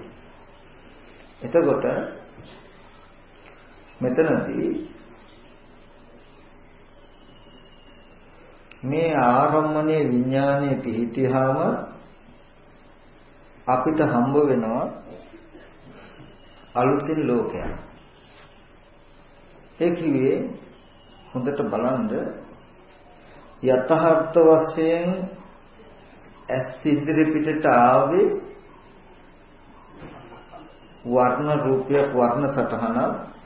එතකොට මෙතනදී මේ ආරම්මණය විඥානයේ පිහිටියාම අපිට හම්බ වෙනවා අලුතින් ලෝකයක්. ඒ කිව්වේ හොඳට බලන්න යථාර්ථ වශයෙන් ඇස් ඉදිරි පිටට ආවේ වර්ණ රූපයක් වර්ණ සටහනක්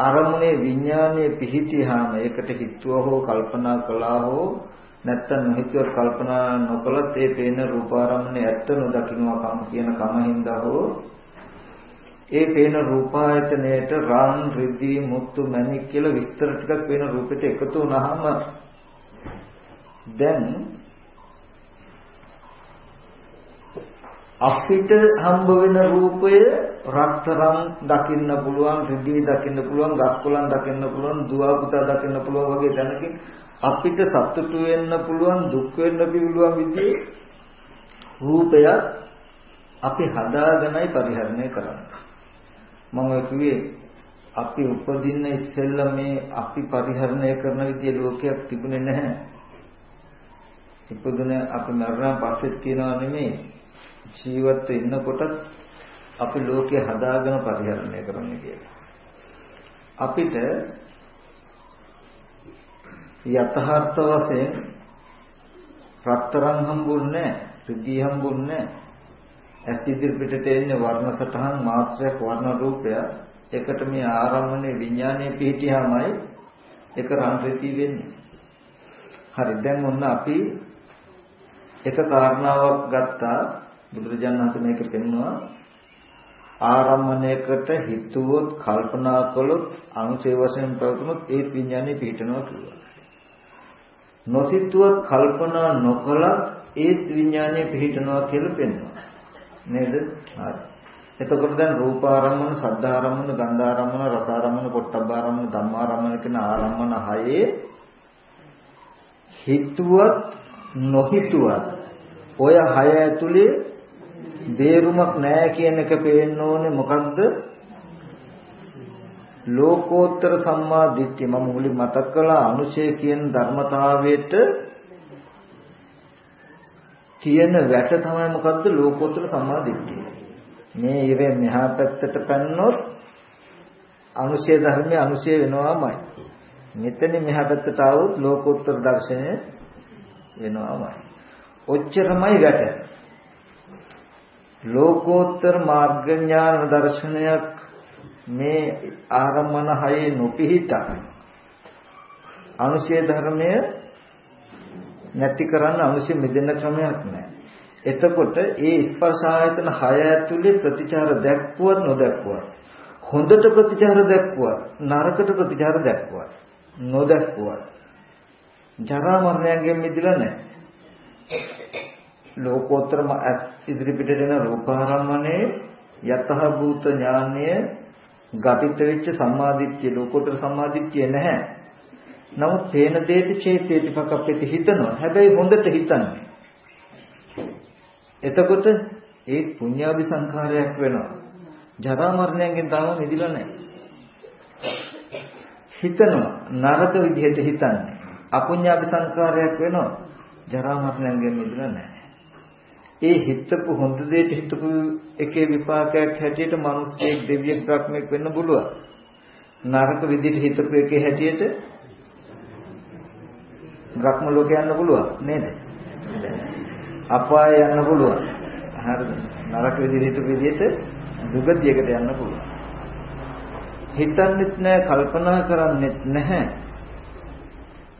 අරමුණේ විඥානයේ පිහිටියාම ඒකට හිතුව හෝ කල්පනා කළා හෝ නැත්තම් නොහිතුව කල්පනා නොකලත් ඒ පේන රූපාරම්මනේ ඇත්ත නොදකින්නවා කම කියන කම හින්දා හෝ ඒ පේන රූපායතනයේට රන් රිදී මුත්තු මණික් කියලා විස්තර ටිකක් වෙන රූපෙට එකතු වුනහම දැන් අපිට හම්බ වෙන රූපය රත්තරන් දකින්න පුළුවන්, රිදී දකින්න පුළුවන්, ගස්කොලන් දකින්න පුළුවන්, දුව පුතා දකින්න පුළුවන් වගේ දැනකින් අපිට සතුටු වෙන්න පුළුවන්, දුක් වෙන්න පුළුවන් විදිහේ රූපය අපි හදාගෙනයි පරිහරණය කරන්නේ. මම කිව්වේ අපි උපදින්න ඉස්සෙල්ලා මේ අපි පරිහරණය කරන විදිය ලෝකයක් තිබුණේ නැහැ. ඉපදුන අපි මරණ පස්සෙත් තියනවා නෙමෙයි ජීවත් වෙන්නකොට අපි ලෝකය හදාගෙන පරිහරණය කරන්න කියලා. අපිට යථාර්ථ වශයෙන් රත්තරන් හම්බුන්නේ රිදී හම්බුන්නේ ඇස් ඉදිරි පිටට එන්නේ වර්ණ සටහන් මාත්‍රයක් වර්ණ රූපය එකට මේ ආරම්භනේ විඥානයේ පිහිටියාමයි ඒක රන් රිදී වෙන්නේ. හරි දැන් ඔන්න අපි එක කාරණාවක් ගත්තා බුදුරජාණන් වහන්සේ මේක පෙන්නවා ආරම්මණයකට හිතුවොත් කල්පනා කළොත් අනුසේ වශයෙන් ප්‍රවතුනොත් ඒ විඥානේ පිහිටනවා කියලා. නොසිතුවත් කල්පනා නොකලත් ඒ විඥානේ පිහිටනවා කියලා පෙන්වනවා. නේද? හරි. එතකොට දැන් රූපාරම්මන, සද්ධාරම්මන, ගන්ධාරම්මන, රසාරම්මන, පොට්ටබ්බාරම්මන, ධම්මාරම්මන කියන ආරම්මන හයේ හිතුවත් නොහිතුවත් ඔය හය ඇතුලේ බේරුමක් නැහැ කියන එක පේන්න ඕනේ මොකද්ද? ලෝකෝත්තර සම්මා දිට්ඨිය මම මුලින් මතක් කළා අනුශය කියන ධර්මතාවයට තියෙන වැට තමයි මොකද්ද ලෝකෝත්තර සම්මා දිට්ඨිය. මේ ඉරේ මෙහා පැත්තට පැන්නොත් අනුශය ධර්මයේ අනුශය වෙනවාමයි. මෙතන මෙහා පැත්තට આવුත් ලෝකෝත්තර දර්ශනය වෙනවාමයි. ඔච්චරමයි වැට. ලෝකෝත්තර මාර්ග ඥාන දර්ශනයක් මේ ආරම්මන හයේ නොපිහිට අනුශය ධර්මය නැති කරන්න අනුශය මෙදෙන ක්‍රමයක් නැහැ. එතකොට ඒ ස්පර්ශ ආයතන හය ඇතුලේ ප්‍රතිචාර දැක්වුවත් නොදැක්වුවත් හොඳට ප්‍රතිචාර දැක්වුවත් නරකට ප්‍රතිචාර දැක්වුවත් නොදැක්වුවත් ජරා මරණයෙන් මිදෙලා නැහැ. ලෝකෝත්තර ඉදිරි පිටට එන රූපාරම්මනේ යතහ භූත ඥානය ගතිත වෙච්ච සම්මාදිට්ඨිය ලෝකෝත්තර සම්මාදිට්ඨිය නැහැ. නමුත් තේන දෙයට චේතේති පකප්පෙති හිතනවා. හැබැයි හොඳට හිතන්නේ. එතකොට ඒ පුඤ්ඤාභි සංඛාරයක් වෙනවා. ජරා මරණයෙන් තාම මිදිලා නැහැ. හිතනවා නරක විදිහට හිතන්නේ. අපුඤ්ඤාභි සංඛාරයක් වෙනවා. ජරා මරණයෙන් මිදිලා නැහැ. ඒ හිතපු හොඳ දෙයට හිතපු එකේ විපාකයක් හැටියට මිනිස්සෙක් දෙවියෙක් බ්‍රහ්මෙක් වෙන්න පුළුවන්. නරක විදිහට හිතපු එකේ හැටියට බ්‍රහ්ම ලෝකේ යන්න පුළුවන් නේද? අපාය යන්න පුළුවන්. හරිද? නරක විදිහට හිතපු විදිහට දුගතියකට යන්න පුළුවන්. හිතන්නෙත් නැහැ, කල්පනා කරන්නෙත් නැහැ.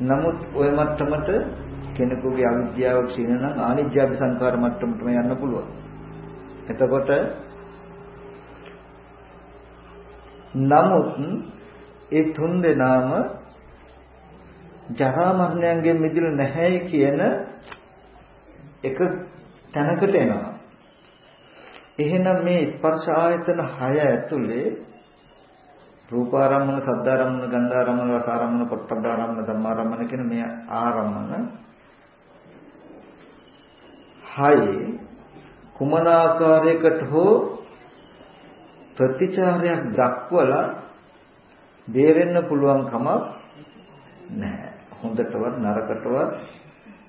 නමුත් ওই මට්ටමට කෙනෙකුගේ අවිද්‍යාව ක්ෂීණ නම් ආනිජ්ජාපි සංකාර මට්ටමටම යන්න පුළුවන්. එතකොට නමුත් ඒ තුන් දෙනාම ජරා මරණයෙන් මිදෙලා නැහැ කියන එක තැනකට එනවා. එහෙනම් මේ ස්පර්ශ ආයතන 6 ඇතුලේ රූපාරම්මන, සද්ධාරම්මන, ගන්ධාරම්මන, රසාරම්මන, පොට්ටබ්බාරම්මන, ධම්මාරම්මන කියන මේ ආරම්මන හයේ කුමන ආකාරයකට හෝ ප්‍රතිචාරයක් දක්වලා බේරෙන්න පුළුවන් කමක් නැහැ. හොඳටවත් නරකටවත්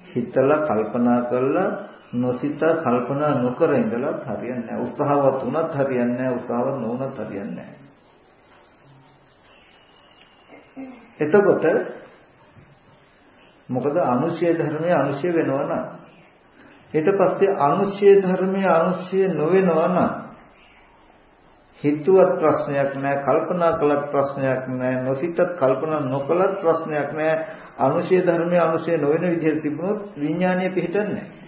හිතලා කල්පනා කරලා නොසිතා කල්පනා නොකර ඉඳලා හරියන්නේ නැහැ. උත්සාහවත් වුණත් හරියන්නේ නැහැ. උත්සාහවත් නොවුණත් හරියන්නේ නැහැ. එතකොට මොකද අනුශය ධර්මයේ අනුශය වෙනවා නම් ඊට පස්සේ අනුශය ධර්මයේ අනුශය නොවෙනවා නම් හිතුවත් ප්‍රශ්නයක් නැහැ කල්පනා කළත් ප්‍රශ්නයක් නැහැ නොසිතත් කල්පනා නොකළත් ප්‍රශ්නයක් නැහැ අනුශය ධර්මයේ අනුශය නොවන විදිහට තිබුණොත් විඥානය පිහිටන්නේ නැහැ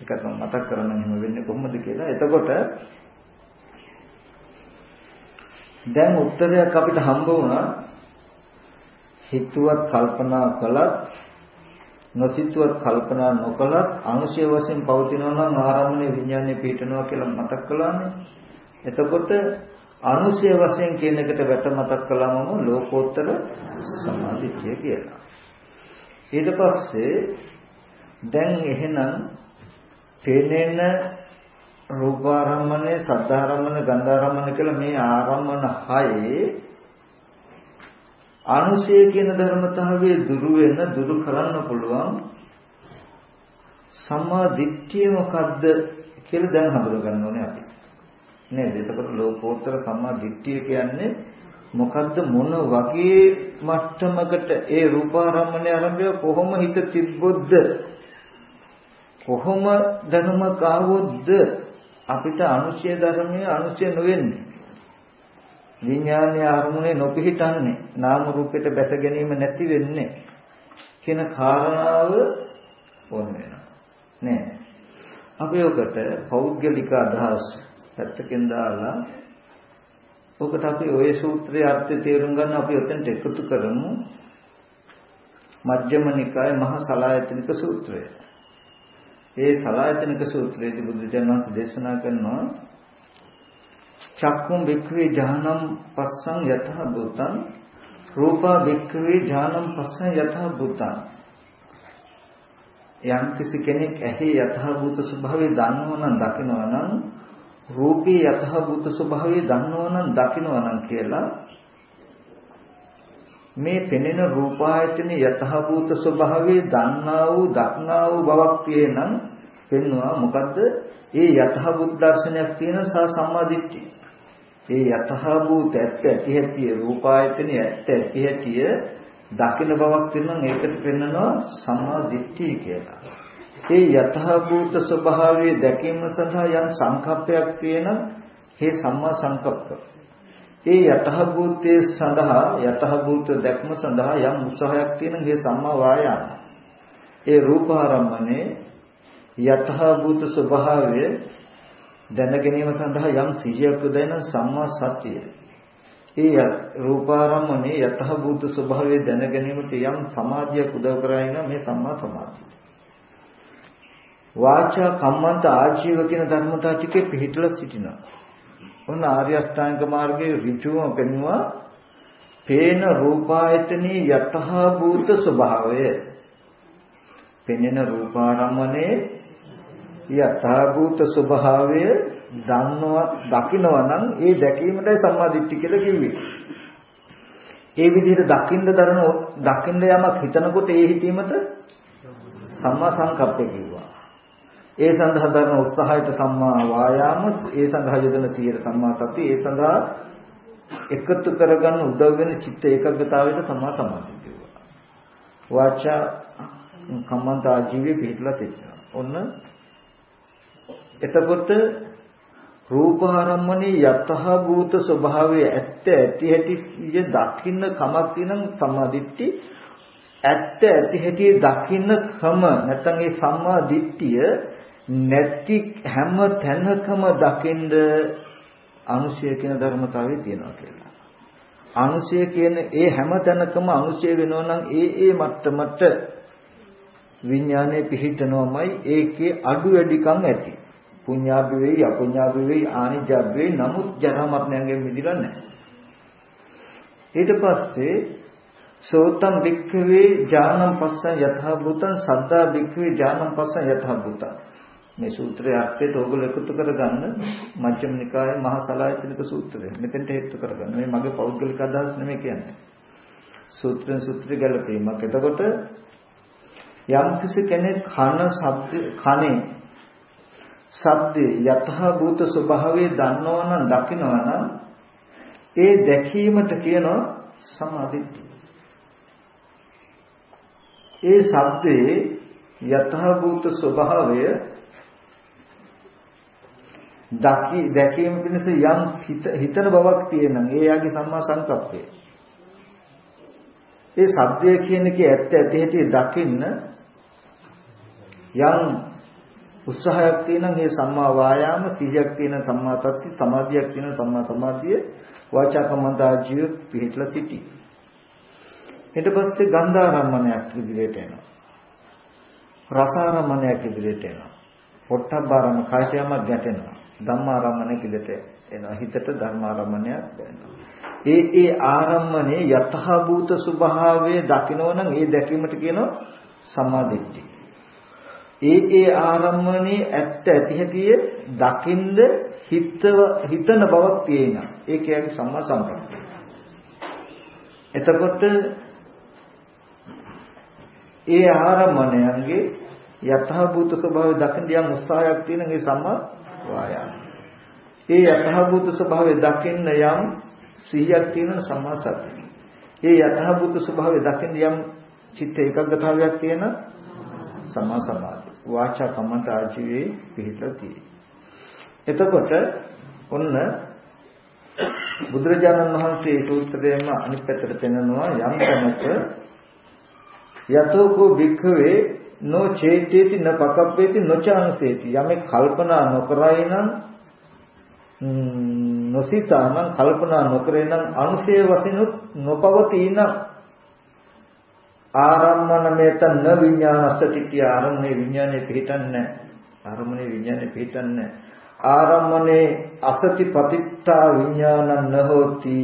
ඒක තමයි මතක් කරගන්න එහෙම වෙන්නේ කොහොමද කියලා. එතකොට දැන් උත්තරයක් අපිට හම්බ වුණා. හිතුවත් කල්පනා කළත් නොසිතුවත් කල්පනා නොකලත් අනුශය වශයෙන් පවතිනවා නම් ආරම්භනේ විඥානේ පිටනවා කියලා මතක් කළානේ. එතකොට අනුශය වශයෙන් කියන එකට වැට මතක් කළාම ලෝකෝත්තර සමාධිය කියලා. ඊට පස්සේ දැන් එහෙනම් පේනෙන රූපාරම්මනේ සද්ධාරම්මන ගන්ධාරම්මන කියලා මේ ආරම්මන හයේ අනුශය කියන ධර්මතාවයේ දුරු වෙන දුරු කරන්න පුළුවන්. සම්මා දිට්ඨිය මොකද්ද කියලා දැන් හඳුනගන්න ඕනේ අපි. නේද? එතකොට ලෝකෝත්තර සම්මා දිට්ඨිය කියන්නේ මොකද්ද? මොන වගේ මට්ටමකට ඒ රූපාරම්මණය ආරම්භය කොහොම හිත තිබ්බොත්ද? කොහොම ධර්මක ආවොත්ද? අපිට අනුශය ධර්මයේ අනුශය නොවෙන්නේ. විඥානයේ අරමුණේ නොපිහිටන්නේ නාම රූපයට බැස ගැනීම නැති වෙන්නේ කියන කාරණාව ඕන වෙනවා. නෑ. අපි ඔකට පෞද්ගලික අදහස් පැත්තකින් දාලා ඔකට අපි ওই සූත්‍රයේ අර්ථය තේරුම් ගන්න අපි ඔතෙන්ට එකතු කරමු. මජ්ක්‍ධිම නිකායේ මහා සලායතනික සූත්‍රය. ඒ සලායතනික සූත්‍රයේදී බුදු දනස් දේශනා කරනවා චක්කුම් වික්ඛවේ ඥානම් පස්සං යතහ භූතං රූපා වික්ඛවේ ඥානම් පස්සං යතහ භූතං යම් කිසි කෙනෙක් ඇහි යතහ භූත ස්වභාවය දන්නවා නම් දකිනවා නම් රූපේ යතහ භූත ස්වභාවය දන්නවා නම් දකිනවා නම් කියලා මේ පෙනෙන රූපායතනේ යතහ භූත ස්වභාවය දන්නා වූ දක්නා වූ බවක් තියෙනම් පෙන්නවා. මොකද්ද? ඒ යතහ බුද්ධ දර්ශනයක් තියෙන සා සම්මාදිට්ඨිය ඒ යතහ භූත ඇත්ත ඇති හැටි රූපායතනේ ඇත්ත ඇති හැටි දකින බවක් තියෙනවා ඒකට පෙන්නනවා සම්මා දිට්ඨිය කියලා. ඒ යතහ භූත ස්වභාවයේ දැකීම සඳහා යම් සංකප්පයක් තියෙන මේ සම්මා සංකප්ප. ඒ යතහ භූතයේ සඳහා යතහ භූත දැක්ම සඳහා යම් උත්සාහයක් තියෙන මේ සම්මා වායාම. ඒ රූපාරම්මනේ යතහ භූත ස්වභාවය දැන ගැනීම සඳහා යම් සිහියක් උදැන සම්මා සතිය. ඒ රූපාරම්මනේ යතහ භූත ස්වභාවය දැන ගැනීමට යම් සමාධියක් උදව් කරගෙන මේ සම්මා සමාධිය. වාචා කම්මන්ත ආජීව කියන ධර්මතා ටිකේ පිහිටලා සිටිනවා. ඔන්න ආර්ය අෂ්ටාංග මාර්ගයේ ඍජුවම පෙන්වුවා පේන රූපායතනී යතහ භූත ස්වභාවය. පෙනෙන රූපාරම්මනේ යථාභූත ස්වභාවය දන්නවා දකිනවා නම් ඒ දැකීමටයි සම්මාදිට්ඨිය කියලා කිව්වේ. ඒ විදිහට දකින්න දරන දකින්න යමක් හිතනකොට ඒ හිතීමට සම්මා සංකප්පය කිව්වා. ඒ සඳහා දරන උත්සාහයට සම්මා වායාම, ඒ සඳහා යොදන සියර සම්මා සති, ඒ සඳහා එකතු කරගන්න උදව් වෙන චිත්ත ඒකග්ගතාවයට සම්මා සමාධිය කිව්වා. වාචා කම්මන්ත ආජීවයේ පිටලා සිටිනවා. ඔන්න එතකොට රූපාරම්මනේ යතහ භූත ස්වභාවය ඇත්ත ඇති හැටි දකින්න කමක් තියෙනම් සම්මාදිට්ඨි ඇත්ත ඇති හැටි දකින්න කම නැත්නම් ඒ සම්මාදිට්ඨිය නැති හැම තැනකම දකින්න අනුශය කියන ධර්මතාවය තියෙනවා කියලා. අනුශය කියන ඒ හැම තැනකම අනුශය වෙනවා නම් ඒ ඒ මට්ටමට විඥානයේ පිහිටනවමයි ඒකේ අඩු වැඩිකම් ඇති. පුඤ්ඤාභි වෙයි අපුඤ්ඤාභි වෙයි ආනිජාභි වෙයි නමුත් ජරා මරණයෙන් මිදිලා නැහැ. ඊට පස්සේ සෝතම් භික්ඛවේ ඥානම් පස්සං යථා භූතං සද්දා භික්ඛවේ ඥානම් පස්සං යථා භූතං මේ සූත්‍රයේ අර්ථයට ඕගොල්ලෝ එකතු කරගන්න මජ්ක්‍ධිම නිකායේ මහා සලායතනික සූත්‍රය. මෙතෙන්ට හේතු කරගන්න. මේ මගේ පෞද්ගලික අදහස් නෙමෙයි කියන්නේ. සූත්‍රෙන් සූත්‍රය ගැලපීමක්. එතකොට යම් කෙනෙක් කන ශබ්ද කනේ සබ්දේ යතහ භූත ස්වභාවය දන්නවනම් දකිනවනම් ඒ දැකීමට කියනවා සමාධිත්‍ය. ඒ සබ්දේ යතහ භූත ස්වභාවය දකි දැකීම පිණිස යම් හිතන බවක් තියෙනම් ඒ යාගේ සම්මා සංකප්පය. ඒ සබ්දය කියන එකේ ඇත්ත ඇති හැටි දකින්න යම් උත්සාහයක් තියෙනම් ඒ සම්මා වායාම සිහියක් තියෙන සම්මා සති සමාධියක් තියෙන සම්මා සමාධිය වාචා කම්මන්තා ජීව පිළිట్లా සිටි. ඊට පස්සේ ගන්ධාරම්මණයක් විදිහට එනවා. රසාරමණයක් ඉදිරියට එනවා. පොට්ටබ්බාරම කායයම ගැටෙනවා. ධම්මාරම්මණය කිලට එනවා. හිතට ධර්මාරම්මණයක් දැනෙනවා. ඒ ඒ ආරම්මනේ යතහභූත ස්වභාවය දකිනවනම් ඒ දැකීමට කියනවා සමාධිට්ඨිය. ඒ ඒ ආරම්මනේ ඇත්ත ඇති හැටියේ දකින්ද හිතව හිතන බවක් තියෙනවා. ඒ කියන්නේ සම්මා සම්ප්‍රදාය. එතකොට ඒ ආරම්මණයන්ගේ යථාභූත ස්වභාවය දකින්න යම් උත්සාහයක් තියෙන ඒ සම්මා වායාම. ඒ යථාභූත ස්වභාවය දකින්න යම් සිහියක් තියෙන සම්මා සතිය. ඒ යථාභූත ස්වභාවය දකින්න යම් චිත්ත ඒකාග්‍රතාවයක් තියෙන සම්මා සමාධි. වාචා කම්මන්ත ආජීවයේ පිහිටලා තියෙන්නේ. එතකොට ඔන්න බුදුරජාණන් වහන්සේ සූත්‍රයේම අනිත් පැත්තට පෙන්නනවා යම් තැනක යතෝකෝ භික්ඛවේ නෝ චේතේති න පකප්පේති නොචානසේති යමෙක් කල්පනා නොකරයි නම් නොසිතා නම් කල්පනා නොකරේ නම් අනුසය වශයෙන් නොපවතී නම් ආරම්මන මේතන විඥානස්ස තිටිය ආරම්මනේ විඥානේ පිහිටන්නේ ආරම්මනේ විඥානේ පිහිටන්නේ ආරම්මනේ අසති පතිත්තා විඥානං නහෝති.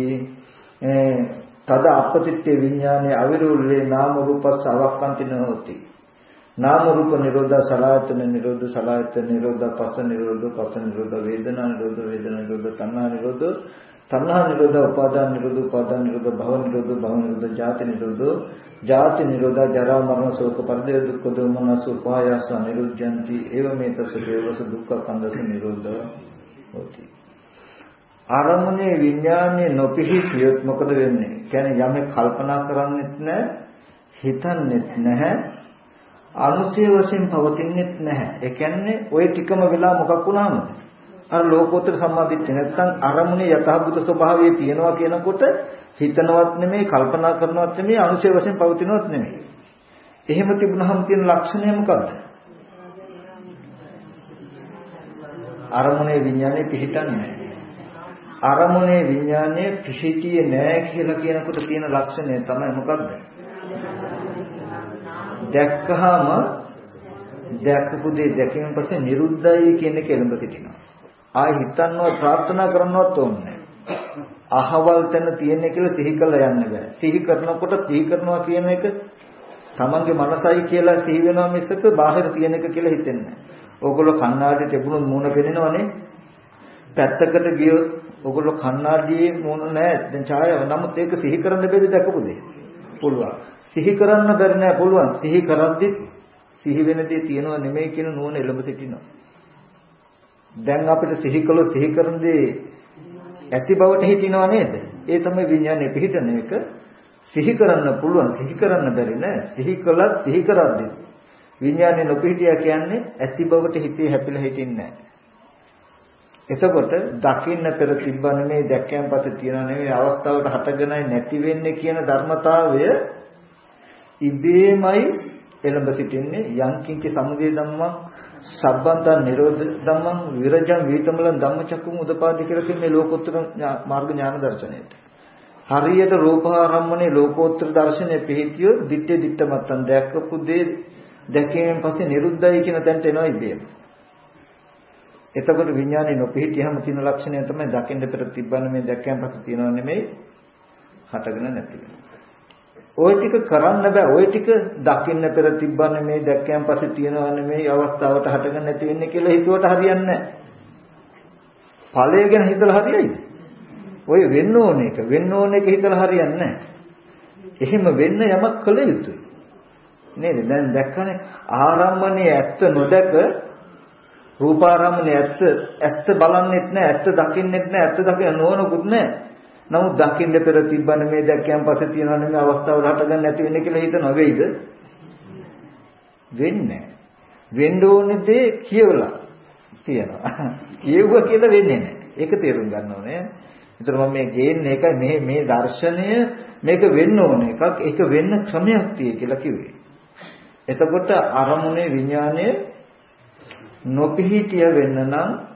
තද අපතිත්තේ විඥානේ අවිරෝලේ නාම රූපස්ස අවක්ඛන්ති නහෝති. නාම රූප නිරෝධ සලආයතන නිරෝධ සලආයතන නිරෝධ පස්ස නිරෝධ පස්ස නිරෝධ වේදනා නිරෝධ වේදනා නිරෝධ තණ්හා නිරෝධ තණ්හා නිරෝධ, උපාදාන නිරෝධ, උපාදාන නිරෝධ, භව නිරෝධ, භව නිරෝධ, ජාති නිරෝධ, ජාති නිරෝධ, ජරා මරණ ශෝක පරිදේ දුක්ඛ දෝමන සුඛායස නිරුද්ධಂತಿ එවමෙතස දේවස දුක්ඛ කන්දස නිරෝධ හොති. ආරමුණේ විඥානයේ නොපිහිටියොත් මොකද වෙන්නේ? කියන්නේ යමෙක් කල්පනා කරන්නේත් නැහැ, හිතන්නේත් නැහැ, අනුසය වශයෙන් පවතින්නේත් නැහැ. ඒ කියන්නේ ওই ටිකම වෙලා මොකක් වුණාමද? අර ලෝකෝත්තර සම්මාදිට්ඨිය නැත්තම් අරමුණේ යථාභූත ස්වභාවය තියෙනවා කියනකොට හිතනවත් නෙමෙයි කල්පනා කරනවත් නෙමෙයි අනුසය වශයෙන් පවතිනවත් නෙමෙයි. එහෙම තිබුණාම තියෙන ලක්ෂණය මොකක්ද? අරමුණේ විඥානේ පිහිටන්නේ අරමුණේ විඥානයේ පිහිටියේ නැහැ කියලා කියනකොට තියෙන ලක්ෂණය තමයි මොකක්ද? දැක්කහම දැක්කපු දේ දැකීමෙන් පස්සේ නිරුද්ධයි කියන එක එළඹ සිටිනවා. ආයි හිතන්නවත් ප්‍රාර්ථනා කරන්නවත් ඕනේ අහවල් තැන තියෙන කියලා සිහි කරලා යන්න බෑ. සිහි කරනකොට සිහි කරනවා කියන එක තමන්ගේ මනසයි කියලා සිහි වෙනවා මිසක බාහිර තියෙන එක කියලා හිතෙන්නේ නැහැ. ඕගොල්ලෝ කණ්ණාඩියට තිබුණොත් මූණ පෙනෙනවනේ. පැත්තකට ගියොත් ඕගොල්ලෝ කණ්ණාඩියේ මූණ නැහැ. දැන් ඡායාව. නමුත් ඒක සිහි කරන්න බැරි දැකපු දෙයක්. පුළුවන්. සිහි කරන්න බැරි නෑ පුළුවන්. සිහි කරද්දි සිහි වෙන දේ තියෙනව නෙමෙයි කියන නුවණ එළඹ සිටිනවා. දැන් අපිට සිහි කළොත් සිහි කරන දේ ඇති බවට හිතිනව නේද? ඒ තමයි විඥානේ පිහිටන එක. සිහි කරන්න පුළුවන් සිහි කරන්න බැරි නෑ. සිහි කළත් සිහි කරද්දි විඥානේ නොපිහිටියා කියන්නේ ඇති බවට හිතේ හැපිලා හිටින්නේ නෑ. එතකොට දකින්න පෙර තිබ්බ නෙමෙයි දැක්කයන් පස්සේ තියන නෙමෙයි අවස්ථාවට හටගෙනයි නැති වෙන්නේ කියන ධර්මතාවය ඉබේමයි එළඹ සිටින්නේ යංකින්ච සමුදය ධම්මං සබ්බන්තං නිරෝධ ධම්මං විරජං වීතමලං ධම්මචක්කුම් උදපාදි කියලා කියන්නේ ලෝකෝත්තර මාර්ග ඥාන දර්ශනයට. හරියට රූපාරම්මනේ ලෝකෝත්තර දර්ශනය පිළිතියෝ දිත්තේ දිත්තමත්තන් දැක්කපු දේ දැකීමෙන් පස්සේ නිරුද්ධයි කියන තැනට එනවා ඉබේම. එතකොට විඥානේ නොපිහිටියම තියෙන ලක්ෂණය තමයි දකින්න පෙර තිබ්බන මේ දැක්කයන් පස්සේ තියෙනව නෙමෙයි හටගෙන නැති ওই ටික කරන්න බෑ ওই ටික දකින්න පෙර තිබ්බන මේ දැක්කයන් පස්සේ තියෙනව නෙමෙයි අවස්ථාවට හටගෙන නැති වෙන්නේ කියලා හිතුවට හරියන්නේ නැහැ ඵලය ගැන හිතලා හරියයිද ඔය වෙන්න ඕන එක වෙන්න ඕන එක හිතලා හරියන්නේ නැහැ එහෙම වෙන්න යමක් කළ යුතුයි නේද දැන් දැක්කනේ ආරම්මණයේ ඇත්ත නොදක රූපාරම්මනේ ඇත්ත ඇත්ත බලන්නෙත් නැහැ ඇත්ත දකින්නෙත් නැහැ ඇත්ත දකින්න නොවනකුත් නැහැ නමුත් දකින්න පෙර තිබ්බන මේ දැක්කයන් පස්සේ තියෙනවා නෙමෙයි අවස්ථාව හටගන්න නැති වෙන්නේ කියලා හිතනවා. වෙයිද? වෙන්නේ වෙන්න ඕනේ දේ කියවලා තියෙනවා. කියවුවා කියලා වෙන්නේ නැහැ. ඒක තේරුම් ගන්න ඕනේ. ඒතර මම මේ ගේන්නේ එකයි. මේ මේ දර්ශනය මේක වෙන්න ඕන එකක්. ඒක වෙන්න ක්‍රමයක් tie කියලා කිව්වේ. එතකොට අරමුණේ විඥානයේ නොපිහිටිය වෙන්න නම්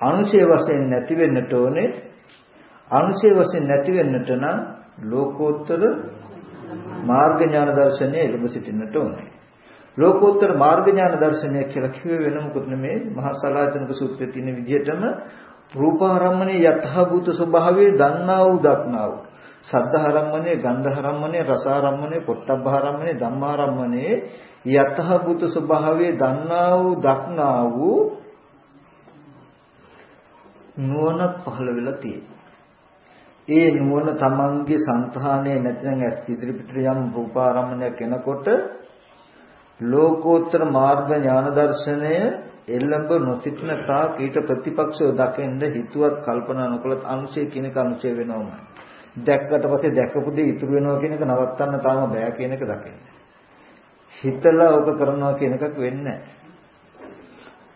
අනුශය වශයෙන් නැති වෙන්නට ඕනේ. අනුශය වශයෙන් නැති වෙන්නට නම් ලෝකෝත්තර මාර්ග ඥාන දර්ශනය එළඹ සිටින්නට ඕනේ. ලෝකෝත්තර මාර්ග ඥාන දර්ශනය කියලා කිව්වේ වෙන මොකුත් නෙමෙයි මහා සලායතනක සූත්‍රයේ තියෙන විදිහටම රූපාරම්මනේ යථාභූත ස්වභාවයේ දන්නා වූ දක්නා වූ. සද්ධාරම්මනේ ගන්ධාරම්මනේ රසාරම්මනේ පොට්ටබ්බාරම්මනේ ධම්මාරම්මනේ යථාභූත ස්වභාවයේ දන්නා වූ දක්නා වූ නුවණ පහළ වෙලා තියෙනවා. ඒ නුවණ තමන්ගේ సంతානයේ නැත්නම් ඇස් ඉදිරිපිට යම් රූපාරම්මණයක් එනකොට ලෝකෝත්තර මාර්ග ඥාන දර්ශනය එළඹ නොසිටින තාක් ඊට ප්‍රතිපක්ෂව දකින්න හිතුවත් කල්පනා නොකළත් අනුශය කියන එක අනුශය වෙනවමයි. දැක්කට පස්සේ දැකපු දේ ඉතුරු වෙනවා කියන එක නවත්තන්න තාම බෑ කියන එක දකින්න. හිතලා ඔක කරනවා කියන එකක් වෙන්නේ නැහැ.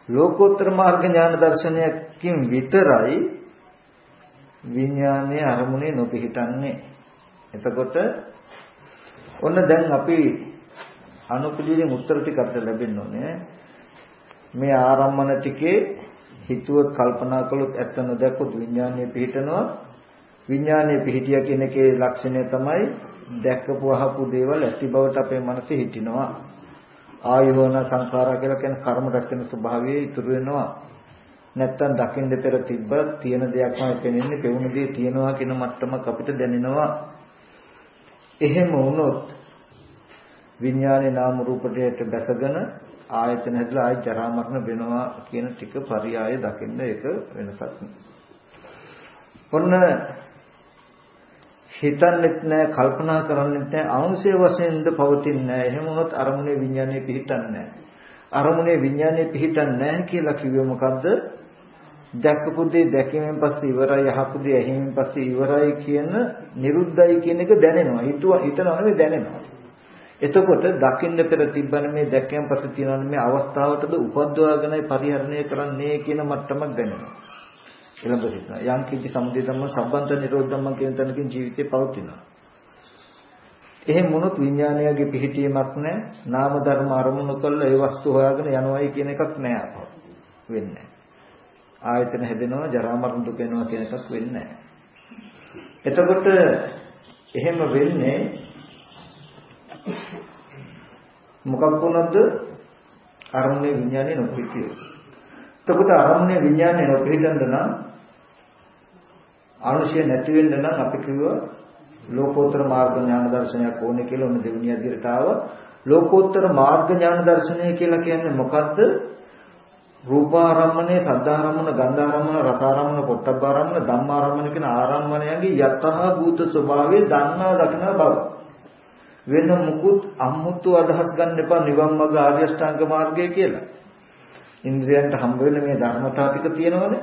ලෝකෝත්තර මාර්ග ඥාන දර්ශනයකින් විතරයි විඥානයේ අරමුණේ නොපිහිටන්නේ. එතකොට ඔන්න දැන් අපි අනුපිළිවෙලින් උත්තර ටික අපිට ලැබෙන්න ඕනේ. මේ ආරම්මන ටිකේ හිතුවත් කල්පනා කළොත් ඇත්ත නොදැක්කොත් විඥානයේ පිහිටනවා. විඥානයේ පිහිටිය කියන එකේ ලක්ෂණය තමයි දැක්කපු අහපු දේවල් ඇති බවට අපේ මනසේ හිටිනවා. ආයෝන සංඛාරා කියලා කියන කර්ම රැස් වෙන ස්වභාවය ඉතුරු වෙනවා. නැත්තම් දකින්න පෙර තිබ්බ තියෙන දෙයක්මයි පෙනෙන්නේ පෙවුන දේ තියෙනවා කියන මට්ටමක් අපිට දැනෙනවා. එහෙම වුණොත් විඥානේ නාම රූපයට බැසගෙන ආයතන හැදලා ආය ජරා මරණ වෙනවා කියන ටික පරියාය දකින්න ඒක වෙනසක්. ඔන්න හිතන්නෙත් නැහැ කල්පනා කරන්නෙත් නැහැ අංශය වශයෙන්ද පවතින්නේ නැහැ එහෙම වුණොත් අරමුණේ විඥානය පිහිටන්නේ නැහැ අරමුණේ විඥානය පිහිටන්නේ නැහැ කියලා කිව්වේ මොකද්ද? දැක්කපු දේ දැකීමෙන් පස්සේ ඉවරයි අහපු දේ ඇහිීමෙන් පස්සේ ඉවරයි කියන නිරුද්ධයි කියන එක දැනෙනවා. හිතුවා හිතනවා නෙවෙයි දැනෙනවා. එතකොට දකින්න පෙර තිබ්බන මේ දැක්කයන් පස්සේ තියෙන මේ අවස්ථාවටද උපද්දවාගෙනයි පරිහරණය කරන්නේ කියන මට්ටමක් දැනෙනවා. එළඹ සිටිනවා. යම් කිසි සමුදය ධම්ම සම්බන්ත නිරෝධ ධම්ම කියන තැනකින් ජීවිතේ පවතිනවා. එහෙම වුණොත් විඥානයගේ පිහිටීමක් නැහැ. නාම ධර්ම අරමුණු කළා ඒ වස්තු හොයාගෙන යනවායි කියන එකක් නැහැ අපව. වෙන්නේ ආයතන හැදෙනවා ජරා මරණ දුක එනවා කියන එකක් වෙන්නේ එතකොට එහෙම වෙන්නේ මොකක් වුණාද අරමුණේ විඥානේ නොපිටිය. එතකොට අරමුණේ විඥානේ නොපිටින්න නම් අනුශය නැති වෙන්න නම් අපි කිව්වා ලෝකෝත්තර මාර්ග ඥාන දර්ශනයක් ඕනේ කියලා ඔන්න දෙවෙනි අදිරට ආවා. ලෝකෝත්තර මාර්ග ඥාන දර්ශනය කියලා කියන්නේ මොකද්ද? රූපාරම්මනේ, සද්ධාරම්මන, ගන්ධාරම්මන, රසාරම්මන, පොට්ටබ්බාරම්මන, ධම්මාරම්මන කියන ආරම්මණයන්ගේ යතහ භූත ස්වභාවය දන්නා දකිනා බව. වෙන මුකුත් අමුතු අදහස් ගන්න එපා නිවන් මාර්ග ආර්ය අෂ්ටාංග මාර්ගය කියලා. ඉන්ද්‍රයන්ට හම්බ වෙන මේ ධර්මතා ටික තියෙනවනේ.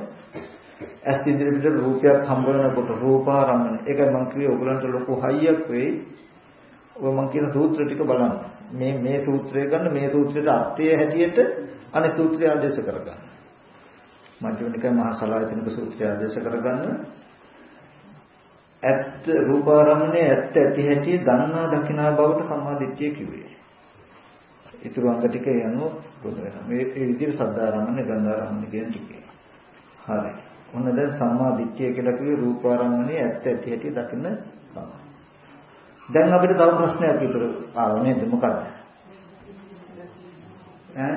ඇස් ඉදිරියට රූපයක් හම්බ වෙනකොට රූපාරම්මන. ඒකයි මම කිව්වේ ඔයගලන්ට ලොකු හයියක් වෙයි. ඔය මම කියන සූත්‍ර ටික බලන්න. මේ මේ සූත්‍රය ගන්න මේ සූත්‍රයට අර්ථය හැටියට අනිත් සූත්‍රය ආදේශ කරගන්න. මජ්ක්‍ධිම නිකාය මහා සලායතනික සූත්‍රය ආදේශ කරගන්න. ඇත්ත රූපාරම්මනේ ඇත්ත ඇති හැටි දන්නා දකිනා බවට සම්මාදිට්ඨිය කිව්වේ. ඊතුරු අංග ටික යනු පොදු වෙනවා. මේ විදිහට සද්ධාරම්මනේ ගන්ධාරම්මනේ කියන ටිකේ. හරි. ඔන්න දැන් සම්මා දිට්ඨිය කියලා කිව්වේ රූපාරම්මණය ඇත්ත ඇති ඇති දකින්න තමයි. දැන් අපිට තව ප්‍රශ්නයක් ඉතුරු ආව නේද මොකක්ද? ඈ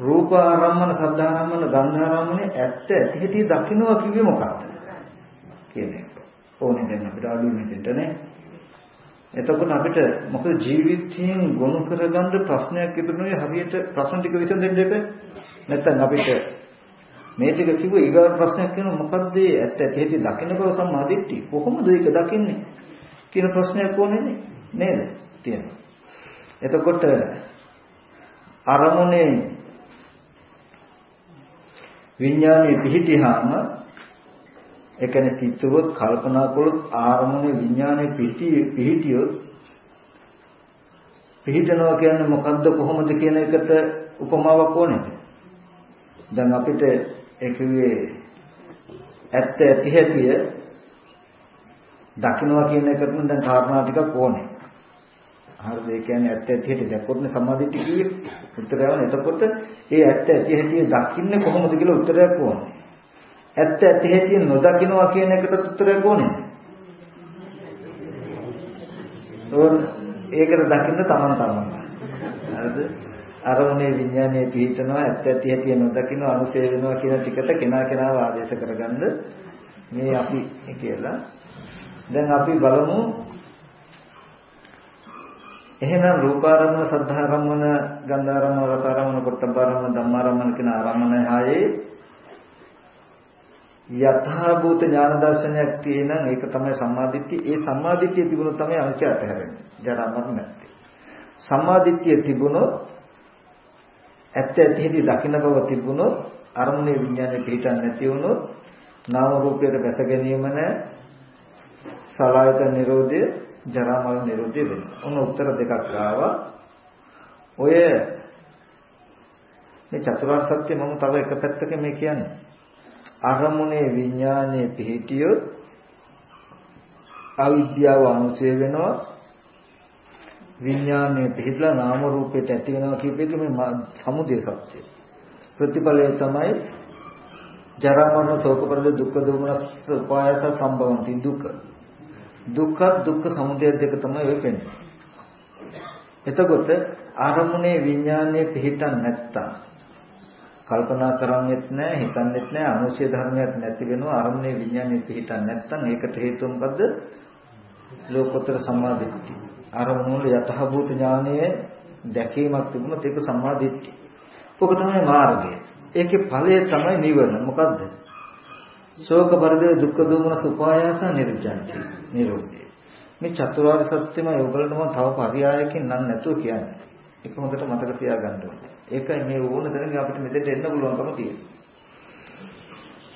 රූපාරම්මන සද්ධාරම්මන ගන්ධාරම්මන ඇත්ත ඇති ඇති දකින්නවා කිව්වේ මොකක්ද? කියන එක. ඕනේ දැන් අපිට අඩු වෙන්නට නේ. එතකොට අපිට මොකද ජීවිතයෙන් ගොනු කරගන්න ප්‍රශ්නයක් ඉදරුනේ හරියට ප්‍රශ්න ටික විසඳෙන්න දෙපේ. නැත්නම් අපිට මේ ටික කිව්වේ ඊගාවට ප්‍රශ්නයක් වෙනවා මොකද්ද ඇත්ත ඇති ඇති දකින්න බව සම්මාදිට්ඨිය කොහොමද ඒක දකින්නේ කියන ප්‍රශ්නයක් ඕනේ නේද? තියෙනවා. එතකොට අරමුණේ විඥානයේ පිහිටියාම ඒ කියන්නේ සිතුවොත් කල්පනා කළොත් ආරමුණේ විඥානයේ පිහිටිය පිහිටියොත් පිහිටනවා කියන්නේ මොකද්ද කොහොමද කියන එකට උපමාවක් ඕනේද? දැන් අපිට ඒකුවේ ඇත්ත ඇති හැටිය දකින්නවා කියන එකට නම් දැන් කාරණා ටිකක් ඕනේ. හරිද? ඒ කියන්නේ ඇත්ත ඇති හැටි දැක්කොත් සම්මාදිට කිව්වේ උත්තරයම එතකොට ඒ ඇත්ත ඇති හැටි දකින්නේ කොහොමද කියලා උත්තරයක් ඕනේ. ඇත්ත ඇති හැටි නොදකින්නවා කියන එකට උත්තරයක් ඕනේ. ඕන ඒකට දකින්න තමන් තමන්. හරිද? අරමුණේ විඥානයේ පිහිටනවා ඇත්ත ඇති ඇති නොදකින්න අනුසය වෙනවා කියන ටිකට කෙනා කෙනාව ආදේශ කරගන්න මේ අපි කියලා. දැන් අපි බලමු එහෙනම් රූපාරම්මන සද්ධාරම්මන ගන්ධාරම්මන රසාරම්මන පොට්ටබාරම්මන ධම්මාරම්මන කියන ආරම්මන හයේ යථාභූත ඥාන දර්ශනයක් තියෙනම් ඒක තමයි සම්මාදිට්ඨිය. ඒ සම්මාදිට්ඨිය තිබුණොත් තමයි අනිත්‍ය අතහැරෙන්නේ. ජරා මරණ නැත්තේ. සම්මාදිට්ඨිය තිබුණොත් ඇත්ත ඇතිහිදී දකින්න බව තිබුණොත් අරමුණේ විඥානේ පිටන්නේ නැති වුණොත් නාම රූපයට බැස ගැනීම නැ සලආයත නිරෝධය ජරා මරණ නිරෝධය වෙනවා. ඔන්න උත්තර දෙකක් ආවා. ඔය මේ චතුරාර්ය සත්‍ය මම තව එක පැත්තක මේ කියන්නේ. අරමුණේ විඥානයේ පිහිටියොත් අවිද්‍යාව අනුසය වෙනවා. විඥානයේ පිහිටලා නාම රූපයට ඇති වෙනවා කියපේක මේ සමුදය සත්‍ය ප්‍රතිඵලය තමයි ජරා මරණ ශෝක පරිද දුක්ඛ දෝමනස් උපායස සම්භවಂತಿ දුක්ඛ දුක්ඛ දුක්ඛ සමුදය දෙක තමයි ඔය වෙන්නේ. එතකොට අරමුණේ විඥානයේ පිහිටන් නැත්තම් කල්පනා කරන්නේත් නැහැ හිතන්නේත් නැහැ අනුශය ධර්මයක් නැති වෙනවා අරමුණේ විඥානයේ පිහිටන් නැත්තම් ඒකට හේතුව මොකද්ද? ලෝකෝත්තර සම්මාදිට්ඨිය. අරමුණු වල යථාභූත ඥානයේ දැකීමක් තිබුණොත් ඒක සම්මාදිට්ඨිය. ඔක තමයි මාර්ගය. ඒකේ ඵලය තමයි නිවන. මොකද්ද? ශෝක පරිදේ දුක්ඛ දෝමන සුපායාස නිරුද්ධಂತಿ නිරෝධය. මේ චතුරාර්ය සත්‍යමයි ඔයගොල්ලෝ මම තව පරියායකින් නම් නැතුව කියන්නේ. ඒක හොඳට මතක තියාගන්න ඕනේ. ඒකයි මේ ඕන දැනගෙන අපිට මෙතෙන්ට එන්න පුළුවන්කම තියෙන්නේ.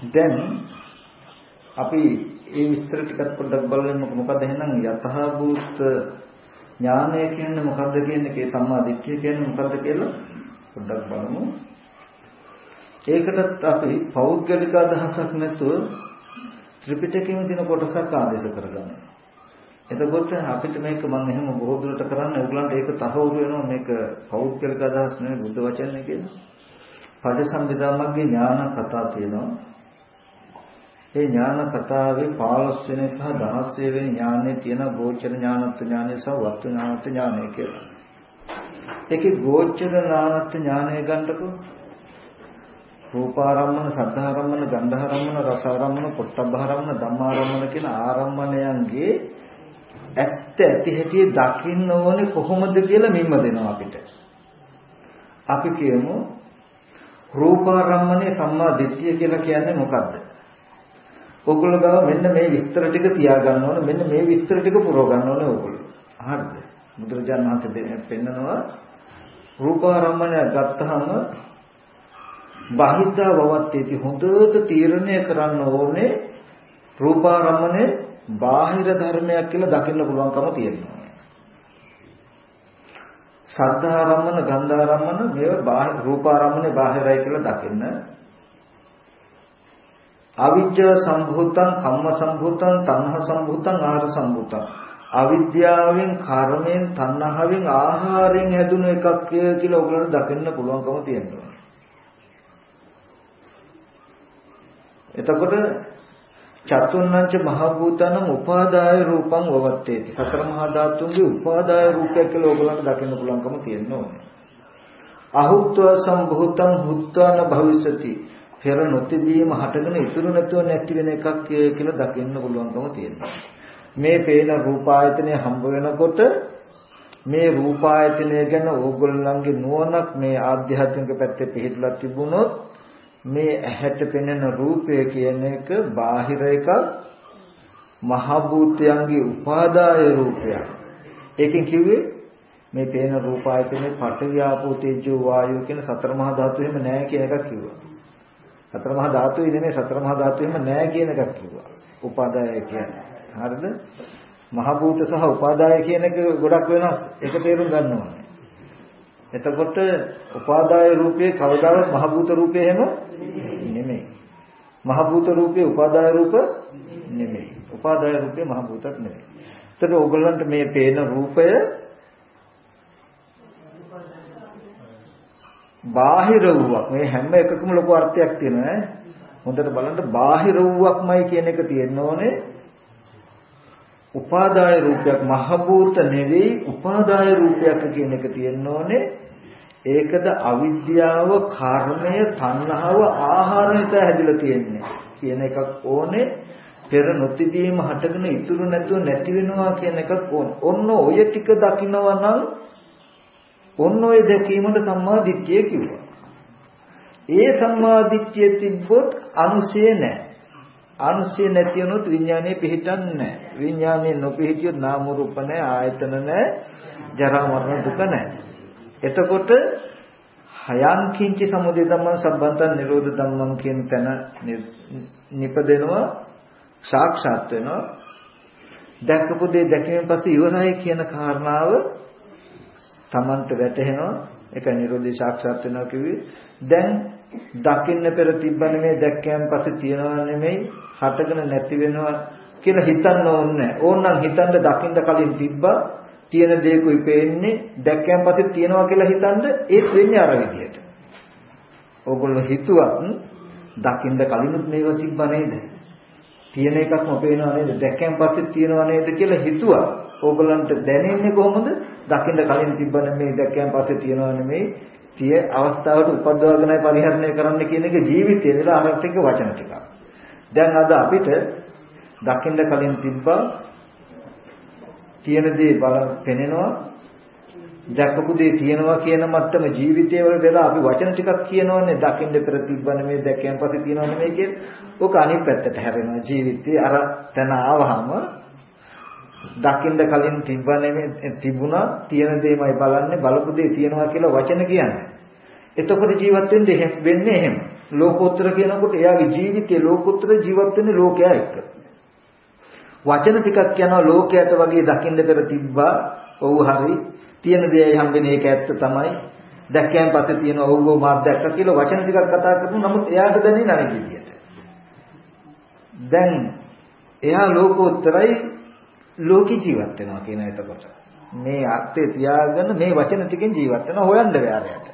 දැන් අපි මේ විස්තර ටිකක් පොඩ්ඩක් බලමු මොකද එහෙනම් යතහභූත ඥානය කියන්නේ මොකද්ද කියන්නේ ඒ සම්මා දිට්ඨිය කියන්නේ මොකද්ද කියලා පොඩ්ඩක් බලමු. ඒකටත් අපි පෞද්ගලික අදහසක් නැතුව ත්‍රිපිටකෙම තියෙන කොටසක් ආදේශ කරගන්නවා. එතකොට අපිට මේක මම එහෙම බොහෝ දුරට කරන්න ඕගලන්ට ඒක තහවුරු වෙනවා මේක පෞද්ගලික අදහස් නෙවෙයි බුද්ධ වචනේ කියන. පටිසම්භිදාමග්ගේ ඥාන කතා තියෙනවා. ඒ ඥාන කතාවේ 15 වෙනි සහ 16 වෙනි ඥානයේ තියෙන ගෝචර ඥානත් ඥානය සහ වස්තු ඥානත් ඥානය කියලා. ඒකේ ගෝචර ඥානත් ඥානය ගන්නකො රූපාරම්මන, සද්ධාරම්මන, ගන්ධාරම්මන, රසාරම්මන, පොට්ටබ්බාරම්මන, ධම්මාරම්මන කියන ආරම්මණයන්ගේ ඇත්ත ඇති හැටි දකින්න ඕනේ කොහොමද කියලා මිම්ම දෙනවා අපිට. අපි කියමු රූපාරම්මනේ සම්මා දිට්ඨිය කියලා කියන්නේ මොකද්ද? ඕගොල්ලෝ ගාව මෙන්න මේ විස්තර ටික තියාගන්න ඕනේ මෙන්න මේ විස්තර ටික පුරව ගන්න ඕනේ ඕගොල්ලෝ. හරිද? බුදුරජාණන් වහන්සේ දෙන්නේ පෙන්නනවා රූපාරම්මණය ගත්තහම බාහිද්දා වවත්තේති හොඳට තීරණය කරන්න ඕනේ රූපාරම්මනේ බාහිර ධර්මයක් කියලා දකින්න පුළුවන්කම තියෙනවා. සද්ධාරම්මන ගන්ධාරම්මන මේවා බාහිර රූපාරම්මනේ බාහිරයි කියලා දකින්න. අවිජ්ජා සම්භූතං කම්ම සම්භූතං තණ්හා සම්භූතං ආහාර සම්භූතං අවිද්‍යාවෙන් කර්මයෙන් තණ්හාවෙන් ආහාරයෙන් හැදුණු එකක් කියලා ඔයගොල්ලෝ දකින්න පුළුවන්කම තියෙනවා. එතකොට චතුන්නංච මහ භූතනම් උපාදාය රූපං වවත්තේති. සතර මහා ධාතුන්ගේ උපාදාය රූපයක් කියලා ඕගලන්ට දකින්න පුළුවන්කම තියෙන්න ඕනේ. අහුත්ව සම්භූතං හුත්වන භවිෂති. පෙර නොතිබීම හටගෙන ඉතුරු නැතුව නැති වෙන එකක් කියලා දකින්න පුළුවන්කම තියෙනවා. මේ පේන රූපායතනය හම්බ වෙනකොට මේ රූපායතනය ගැන ඕගොල්ලන්ගේ නුවණක් මේ ආධ්‍යාත්මික පැත්තේ පිහිටලා තිබුණොත් මේ ඇහැට පෙනෙන රූපය කියන එක බාහිර එකක් මහ භූතයන්ගේ උපාදාය රූපයක්. ඒකෙන් කිව්වේ මේ පේන රූපායතනේ පඨවි ආපෝ තේජෝ වායෝ කියන සතර මහා ධාතු එහෙම නැහැ කියන එකක් කිව්වා. සතර මහා ධාතුයි නෙමෙයි සතර මහා ධාතු එහෙම නැහැ කියන එකක් කිව්වා. උපාදාය කියන්නේ. හරිද? මහ භූත සහ උපාදාය කියන එක ගොඩක් වෙනස්. ඒක තේරුම් ගන්න ඕනේ. එතකොට උපාදාය රූපයේ කවදාවත් මහ භූත රූපය එහෙම නෙමෙයි. මහ භූත රූපේ උපාදාය රූප නෙමෙයි. උපාදාය රූපේ මහ භූතක් නෙමෙයි. එතකොට ඕගොල්ලන්ට මේ පේන රූපය බාහිර වූවක් මේ හැම එකකම ලොකු අර්ථයක් තියෙනවා ඈ. හොඳට බලන්න බාහිර වූවක්මයි කියන එක තියෙන්න ඕනේ. උපාදාය රූපයක් මහ භූත නෙවෙයි උපාදාය රූපයක් කියන එක තියෙන්න ඕනේ ඒකද අවිද්‍යාව කර්මය තණ්හාව ආහාරයට හැදිලා තියෙන්නේ. කියන එකක් ඕනේ. පෙර නොතිබීම හටගෙන ඉතුරු නැතුව නැති වෙනවා කියන එකක් ඕනේ. ඔන්න ඔය ටික දකිනවා නම් ඔන්න ඔය දැකීමට සම්මා දිට්ඨිය කිව්වා. ඒ සම්මා දිට්ඨිය තිබ්බොත් අනුශය නැහැ. අනුශය නැති වුණොත් විඥානය පිහිටන්නේ නැහැ. විඥානය නොපිහිටියොත් නාම රූප නැහැ, ආයතන නැහැ, ජරා මරණ දුක නැහැ. එතකොට හයං කිංචි සමුදය ධම්මං සම්බන්තං නිරෝධ ධම්මං කියන තැන නිපදෙනවා සාක්ෂාත් වෙනවා. දැක්කපු දේ දැකීමෙන් පස්සේ ඉවරයි කියන කාරණාව Tamanට වැටහෙනවා. ඒක නිරෝධී සාක්ෂාත් වෙනවා කිව්වේ. දැන් දකින්න පෙර තිබ්බ නෙමෙයි දැක්කයන් පස්සේ තියනවා නෙමෙයි හටගෙන නැති වෙනවා කියලා හිතන්න ඕනේ ඕනනම් හිතන්න දකින්න කලින් තිබ්බා තියෙන දේකුයි පේන්නේ දැක්කයන් පස්සේ තියනවා කියලා හිතන්න ඒත් වෙන්නේ අර විදියට. ඕගොල්ලෝ හිතුවත් දකින්න කලිනුත් මේව තිබ්බා නේද? තියෙන එකක්ම පේනවා නේද? දැක්කයන් පස්සේ තියනවා නේද කියලා හිතුවා. ඕගොල්ලන්ට දැනෙන්නේ කොහොමද? දකින්න කලින් තිබ්බ නෙමෙයි දැක්කයන් පස්සේ තියනවා නෙමෙයි තිය අවස්ථාවට උපද්දවගෙනයි පරිහරණය කරන්න කියන එක ජීවිතයේ නේද අරත් එක්ක වචන ටිකක්. දැන් අද අපිට දකින්න කලින් තිබ්බා තියෙන දේ බල පෙනෙනවා දැකපු දේ තියෙනවා කියන මට්ටම ජීවිතයේ වල වෙලා අපි වචන ටිකක් කියනවනේ දකින්න පෙර තිබ්බ නෙමෙයි දැකයන් පස්සේ තියෙනව නෙමෙයි කියන ඕක අනිත් පැත්තට හැරෙනවා ජීවිතේ අර තන ආවහම දකින්න කලින් තිබ්බ නෙමෙයි තිබුණා තියෙන දෙයමයි බලන්නේ බලපු දේ තියෙනවා කියලා වචන කියන්නේ. එතකොට ජීවත් වෙන්නේ වෙන්නේ එහෙම. ලෝකෝත්තර කියනකොට එයාගේ ජීවිතයේ ලෝකෝත්තර ජීවත් වෙන්නේ ලෝකයා එක්ක. වචන ටිකක් කියනවා ලෝකයට වගේ දකින්න පෙර තිබ්බා. ඔව් හරි. තියෙන දෙයයි හම්බෙන්නේ ඒක ඇත්ත තමයි. දැක්කයන් පස්සේ තියෙන ඔව් ඔව් මාත් දැක්කා කියලා වචන ටිකක් කතා කරනවා. නමුත් එයාට දැනෙන්නේ අනිත් විදියට. දැන් එයා ලෝකෝත්තරයි ලෝකේ ජීවත් වෙනවා කියන එතකොට. මේ අර්ථය තියාගෙන මේ වචන ටිකෙන් ජීවත් වෙනවා හොයන්න බෑරයට.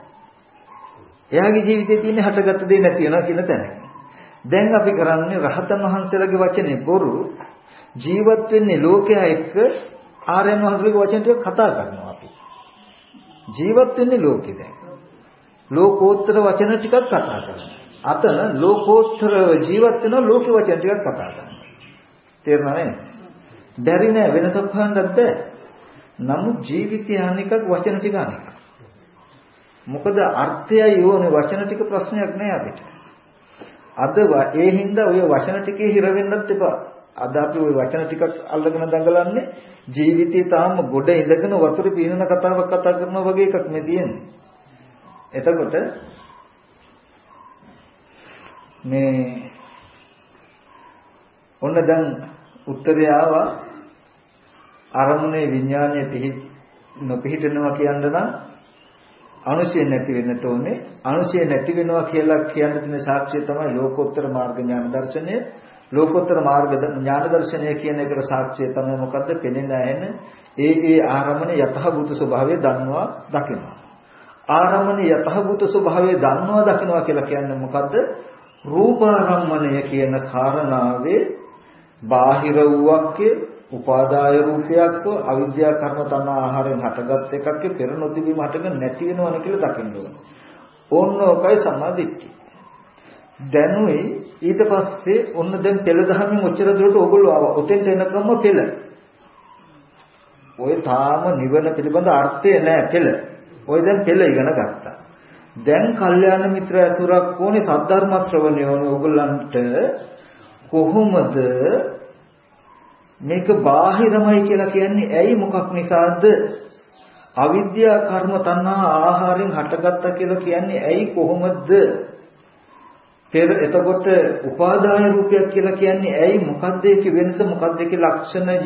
එයාගේ ජීවිතේ තියෙන හටගත්තු දේ නැති වෙනවා කියන තැන. දැන් අපි කරන්නේ රහතන් වහන්සේලාගේ වචනේ බොරු ජීවත් වෙන්නේ ලෝකයා එක්ක ආර්යයන් වහන්සේගේ වචන ටික කතා කරනවා අපි. ජීවත් වෙන්නේ ලෝකෙ දැන්. ලෝකෝත්තර වචන ටිකක් කතා කරනවා. අතන ලෝකෝත්තර ජීවත් වෙන ලෝක වචන ටිකක් කතා කරනවා. තේරුණා නේද? බැරි නෑ වෙනසක් හොයන්නත් බෑ. නමුත් ජීවිතය අනිකක් වචන ටික අනිකක්. මොකද අර්ථයයි ඕනේ වචන ටික ප්‍රශ්නයක් නෑ අපිට. අද ඒ හින්දා ඔය වචන ටිකේ හිර වෙන්නත් එපා. අද අපි ওই වචන ටිකක් අල්ලගෙන දඟලන්නේ ජීවිතේ තාම ගොඩ ඉඳගෙන වතුරේ පීනන කතාවක් කතා කරනවා වගේ එකක් මේ තියෙන්නේ. එතකොට මේ ඔන්න දැන් උත්තරය ආවා අරමුණේ විඥානය පිහි නොපිහිටනවා කියන්න නම් අනුශය නැති වෙන්නට ඕනේ අනුශය නැති වෙනවා කියලා කියන්න තියෙන සාක්ෂිය තමයි ලෝකෝත්තර මාර්ග ඥාන දර්ශනය ලෝකෝත්තර මාර්ග ඥාන දර්ශනය කියන එකට සාක්ෂිය තමයි මොකද්ද පෙනෙන ඇහෙන ඒ ඒ ආරමණ යතහභූත ස්වභාවය දන්නවා දකිනවා ආරමණ යතහභූත ස්වභාවය දන්නවා දකිනවා කියලා කියන්නේ මොකද්ද රූපාරම්මණය කියන කාරණාවේ බාහිර වූවක්ය උපාදාය රූපයක් අවිද්‍යා කර්ම තණ්හා ආහාරයෙන් හටගත් එකක් පෙර නොතිබීම හටගෙන නැති වෙනවන කියලා දකින්න ඕන. ඕන්න ඔකයි සමාධිත්‍ය. දැනුයි ඊට පස්සේ ඔන්න දැන් පෙළ දහමින් ඔච්චර දුරට ඕගොල්ලෝ ආවා. ඔතෙන්ට එනකම්ම පෙළ. ඔය තාම නිවන පිළිබඳ අර්ථය නැහැ පෙළ. ඔය දැන් පෙළ ඉගෙන ගත්තා. දැන් කල්යාණ මිත්‍ර ඇසුරක් ඕනේ සද්ධර්ම ශ්‍රවණය ඕනේ ඕගොල්ලන්ට කොහොමද මේක බාහිරමයි කියලා කියන්නේ ඇයි මොකක් නිසාද අවිද්‍යා කර්ම තණ්හා ආහාරයෙන් හටගත්තා කියලා කියන්නේ ඇයි කොහොමද තේර එතකොට උපාදාය රූපයක් කියලා කියන්නේ ඇයි? මොකද්ද ඒකේ වෙනස? මොකද්ද ඒකේ ලක්ෂණය?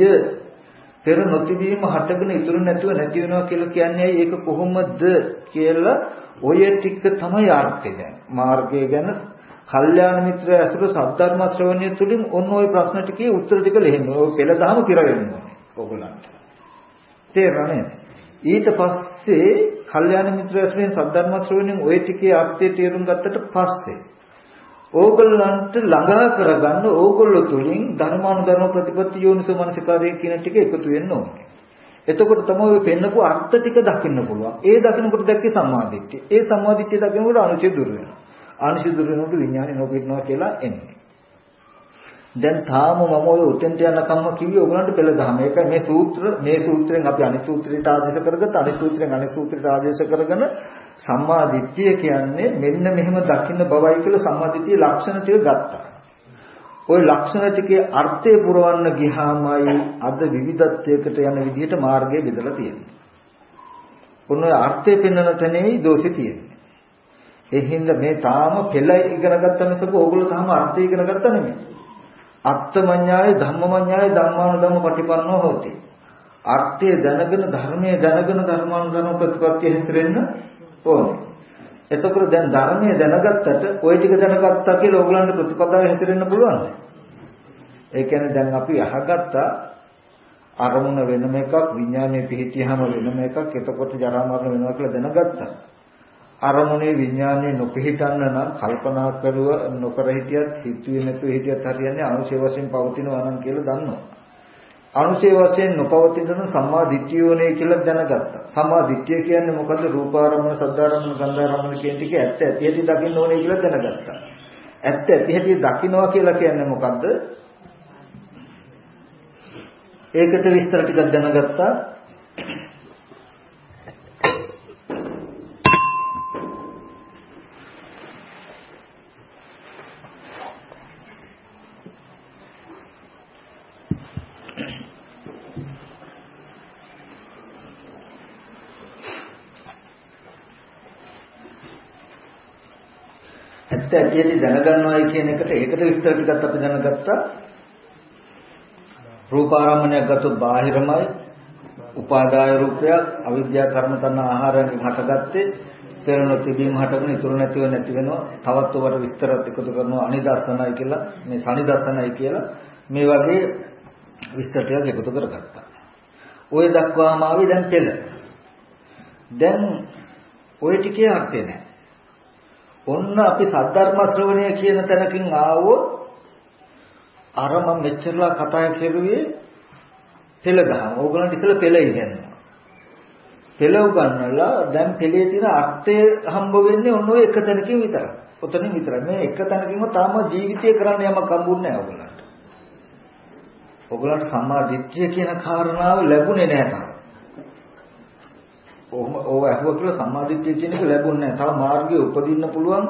පෙර නොතිබීම හටගෙන ඉතුරු නැතුව නැති වෙනවා කියලා කියන්නේ ඒක කොහොමද කියලා ඔය ටික තමයි අර්ථය. දැන් මාර්ගය ගැන කල්යාණ මිත්‍ර ඇසුර සද්ධර්ම ශ්‍රවණය තුළින් ඔන්න ඔය ප්‍රශ්න ටිකේ උත්තර ටික ලෙහෙන්න. ඔය පෙළදහම කිර වෙනවා ඕගොල්ලන්ට තේරෙන්නේ ඊට පස්සේ කල්යාණ මිත්‍ර ඇසුරෙන් සද්ධර්ම ශ්‍රවණයෙන් ඔය ටිකේ අර්ථය තේරුම් ගත්තට පස්සේ ඕගොල්ලන්ට ළඟා කරගන්න ඕගොල්ලෝ තුලින් ධර්මානුධර්ම ප්‍රතිපත්ති යෝනිසෝ මනසිකාරය කියන ටික එකතු වෙන්න ඕනේ. එතකොට තමයි ඔය පෙන්නපු අර්ථ ටික දකින්න පුළුවන්. ඒ දකින්නකොට දැක්කේ සම්මාදිට්ඨිය. ඒ සම්මාදිට්ඨිය දකිනකොට අනුචේ දුර වෙනවා. අනුචේ දුර වෙනකොට විඥානය නොපිටනවා කියලා එන්නේ. දැන් තාම මම ඔය උතෙන්ට යන කම්ම කිව්වේ ඔයගලන්ට පෙළ දහම. ඒකයි මේ සූත්‍ර මේ සූත්‍රයෙන් අපි අනිත් සූත්‍රයට ආදේශ කරගත්ත අනිත් සූත්‍රයෙන් අනිත් සූත්‍රයට ආදේශ කරගෙන සම්මා දිට්ඨිය කියන්නේ මෙන්න මෙහෙම දකින්න බවයි කියලා සම්මා දිට්ඨියේ ලක්ෂණ ටික ගත්තා. ওই ලක්ෂණ ටිකේ අර්ථය පුරවන්න ගියාමයි අද විවිධත්වයකට යන විදිහට මාර්ගය බෙදලා තියෙන්නේ. ඔන්න ඔය අර්ථය පෙන්වන තැනේ දෝෂෙ තියෙන්නේ. ඒ හින්දා මේ තාම පෙළ ඉගෙන ගත්ත මිසක ඕගොල්ලෝ තාම අර්ථය ඉගෙන ගත්ත නෙමෙයි. අත්තමඤ්ඤාය ධම්මමඤ්ඤාය ධම්මානුධම්ම පටිපන්නෝ හොති. අර්ථය දැනගෙන ධර්මයේ දැනගෙන ධර්මානුධර්ම ප්‍රතිපත්තිය හැසිරෙන්න ඕනේ. එතකොට දැන් ධර්මයේ දැනගත්තට ওই ටික දැනගත්තා කියලා ඕගලන්ට ප්‍රතිපදාව හැසිරෙන්න පුළුවන්ද? ඒ කියන්නේ දැන් අපි අහගත්ත අරමුණ වෙනම එකක් විඥානයේ පිහිටියාම වෙනම එකක් එතකොට ජරා මරණ වෙනවා කියලා දැනගත්තා. අරමුණේ විඥානයේ නොපිහිටන්න නම් කල්පනා කරුව නොකර හිටියත් හිතුවේ නැතුව හිටියත් හරියන්නේ අනුශේ වශයෙන් පවතිනවා නම් කියලා දන්නවා. අනුශේ වශයෙන් නොපවතින නම් සම්මා දිට්ඨියෝනේ කියලා දැනගත්තා. සම්මා දිට්ඨිය කියන්නේ මොකද්ද? රූපාරම්මන, සද්ධාරම්මන, ගන්ධාරම්මන කියන ටික ඇත්ත ඇති ඇති දකින්න ඕනේ කියලා දැනගත්තා. ඇත්ත ඇති ඇති දකින්නවා කියලා කියන්නේ මොකද්ද? ඒකට විස්තර ටිකක් දැනගත්තා. ඇත්ත ඇටි දැනගන්නවයි කියන එකට ඒකට විස්තර ටිකක් අපි දැනගත්තා. රූපාරම්මණයක් ගත්තොත් බාහිරමයි උපාදාය රූපයක් අවිද්‍යා කර්ම තන ආහාරයෙන් හටගත්තේ පෙරණ තිබීම හටගෙන ඉතුරු නැතිව නැති වෙනවා තවත් ඔබට විස්තරත් එකතු කරනවා අනිදර්ශනයි කියලා මේ සනිදර්ශනයි කියලා මේ වගේ විස්තර ටිකක් එකතු කරගත්තා. ওই දක්වාම ආවේ දැන් පෙළ. දැන් ওই ටිකේ අර්ථය නැහැ. ඔන්න අපි සද්ධර්ම ශ්‍රවණය කියන තැනකින් ආවොත් අර මම මෙච්චරලා කතා කරුවේ පෙළ ගහන. ඕගොල්ලන්ට ඉතල පෙළ ඉගෙනනවා. පෙළ උගන්නලා දැන් පෙළේ තියෙන අර්ථය හම්බ වෙන්නේ ඔන්න ඔය එක තැනකින් විතරයි. ඔතනින් විතරයි. මේ එක තැනකින්ම තාම ජීවිතය කරන්න යමක් හම්බුන්නේ නැහැ ඕගොල්ලන්ට. ඕගොල්ලන්ට සම්මා දිට්ඨිය කියන කාරණාව ලැබුණේ නැහැ තාම. ඔහොම ඕව ඇහුවා කියලා සම්මාදිට්ඨිය කියන එක ලැබුණේ නැහැ. තව මාර්ගයේ උපදින්න පුළුවන්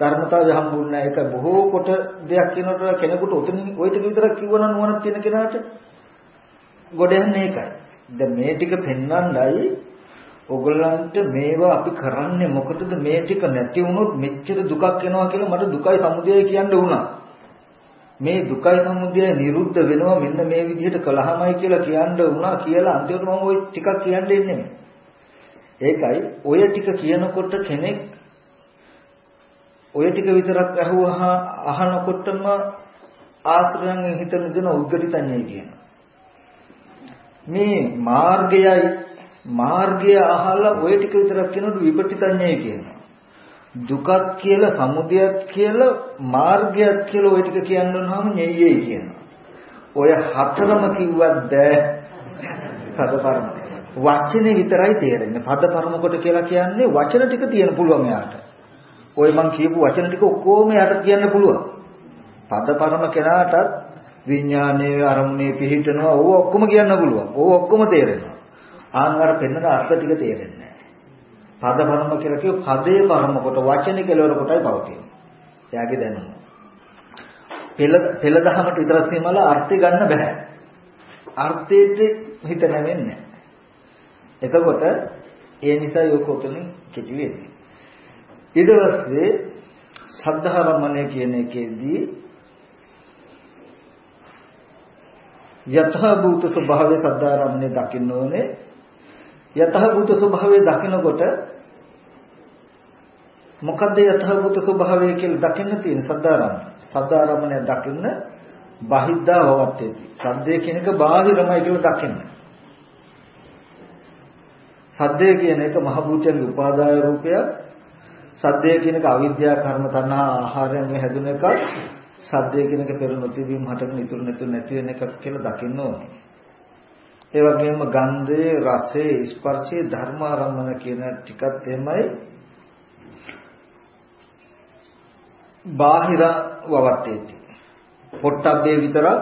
ධර්මතාවය හම්බුන්නේ නැහැ. ඒක බොහෝ කොට දෙයක් කියනකොට කෙනෙකුට උතනින් ওই ටික විතරක් කිව්වනම් නුවණක් තියෙන කෙනාට ගොඩ යන්නේ ඒකයි. දැන් මේ ටික පෙන්වන්නයි ඔගොල්ලන්ට මේවා අපි කරන්නේ මොකටද මේ ටික නැති වුණොත් මෙච්චර දුකක් එනවා කියලා මට දුකයි සමුදයයි කියන්න වුණා. මේ දුකයි සමුදය නිරුද්ධ වෙනවා මෙන්න මේ විදිහට කළාමයි කියලා කියන්න වුණා කියලා අන්තිමට මම ওই ටිකක් කියන්න ඉන්නේ. ඒකයි ඔය ටික කියනකොට කෙනෙක් ඔය ටික විතරක් අහුවහා අහනකොටම ආශ්‍රයෙන් හිත නිදන උද්ගලිතඤ්ඤය කියන. මේ මාර්ගයයි මාර්ගය අහලා ඔය ටික විතරක් කියනකොට විපටිතඤ්ඤය කියනවා. දුකක් කියලා සමුදයක් කියලා මාර්ගයක් කියලා ඔය ටික කියනවනහම ඤෙయ్యයි කියනවා. ඔය හතරම කිව්වත් බෑ. සතරම. වචනේ විතරයි තේරෙන්නේ. පද පරම කොට කියලා කියන්නේ වචන ටික තියෙන පුළුවන් එයාට. ওই මං කියපු වචන ටික ඔක්කොම එයාට කියන්න පුළුවන්. පද පරම කෙනාටත් විඥානයේ අරමුණේ පිහිටනවා ඕව ඔක්කොම කියන්න පුළුවන්. ඕව ඔක්කොම තේරෙනවා. ආන්වර පෙන්නන අර්ථ ටික තේරෙන්නේ පද පරම කියලා කිව්ව පදේ පරම කොට වචනේ කෙලවර කොටයි පවතින්නේ. එයාගේ දැනුම. පෙළ පෙළ දහමට විතර සීමල අර්ථය ගන්න බෑ. අර්ථයේ හිත නැවෙන්නේ. එතකොට ඒ නිසා යෝක උතුමින් කෙටි වෙන්නේ. ඊට පස්සේ සද්ධාරමණය කියන එකේදී යතහ භූත ස්වභාවයේ සද්ධාරමණය දකින්න ඕනේ. යතහ භූත ස්වභාවයේ දකිනකොට මොකද්ද යතහ භූත ස්වභාවය කියලා දකින්න තියෙන සද්ධාරමණය. සද්ධාරමණය දකින්න බහිද්ධා වවත්තේ. සද්දේ කියන එක බාහිරමයි කියලා දකින්න. සද්දය කියන එක මහ භූතයන්ගේ උපාදාය රූපය සද්දය කියන එක අවිද්‍යාව කර්ම තණ්හා ආහාරයෙන් හැදුන එකක් සද්දය කියන එක පෙර නොතිබීම හටගෙන ඉතුරු නැතුව නැති වෙන එකක් කියලා දකින්න ඕනේ. ඒ වගේම ගන්ධය, රසය, ස්පර්ශය, ධර්මාරම්මන කියන ටිකත් එමය. බාහිර වවත්තේති. පොට්ටබ්බේ විතරක්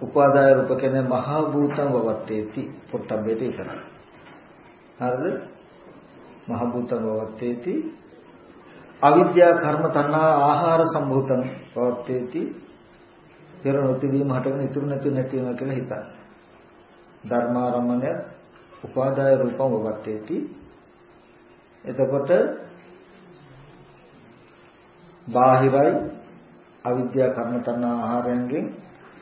උපාදාය රූප කියන්නේ මහා භූතං වවත්තේති. පොට්ටබ්බේට විතරයි. හරිද? මහා භූතං වවත්තේති. අවිද්‍යා කර්ම තණ්හා ආහාර සම්භූතං වවත්තේති. පෙර නොතිවීම හටගෙන ඉතුරු නැතු නැති වෙනවා කියලා හිතන්න. ධර්මාරම්මණය උපාදාය රූපං වවත්තේති එතකොට බාහිරයි අවිද්‍යා කර්ම තණ්හා ආහාරයෙන්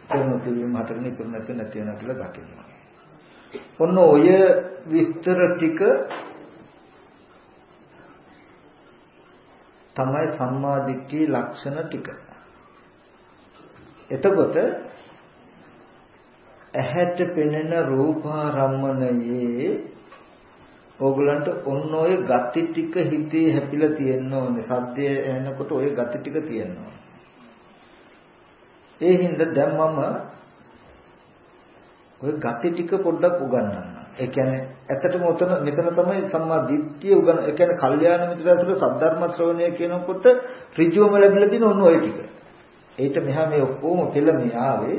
කරනු කිවීම හටගෙන ඉතුරු නැති නැති වෙනවා කියලා දකිනවා. ඔන්න ඔය විස්තර ටික තමයි සම්මාදිට්ඨිය ලක්ෂණ ටික. එතකොට ඇහැට පෙනෙන රූපාරම්මණයේ ඕගලන්ට ඔන්න ඔය ගති ටික හිතේ හැපිලා තියෙන්න ඕනේ. සද්දය ඇහෙනකොට ඔය ගති ටික තියෙන්න ඕනේ. ඒ හින්දා දැන් මම ඔය ගති ටික පොඩ්ඩක් උගන්වන්න. ඒ කියන්නේ ඇත්තටම උතන මෙතන තමයි සම්මා දිට්ඨිය උගන් ඒ කියන්නේ කල්යාණ මිත්‍රාසුර සද්ධර්ම ශ්‍රවණය කියනකොට ඍජුවම ලැබිලා තියෙන ඔන්න ඔය ටික. ඒිට මෙහා මේ ඔක්කොම පෙළ මේ ආවේ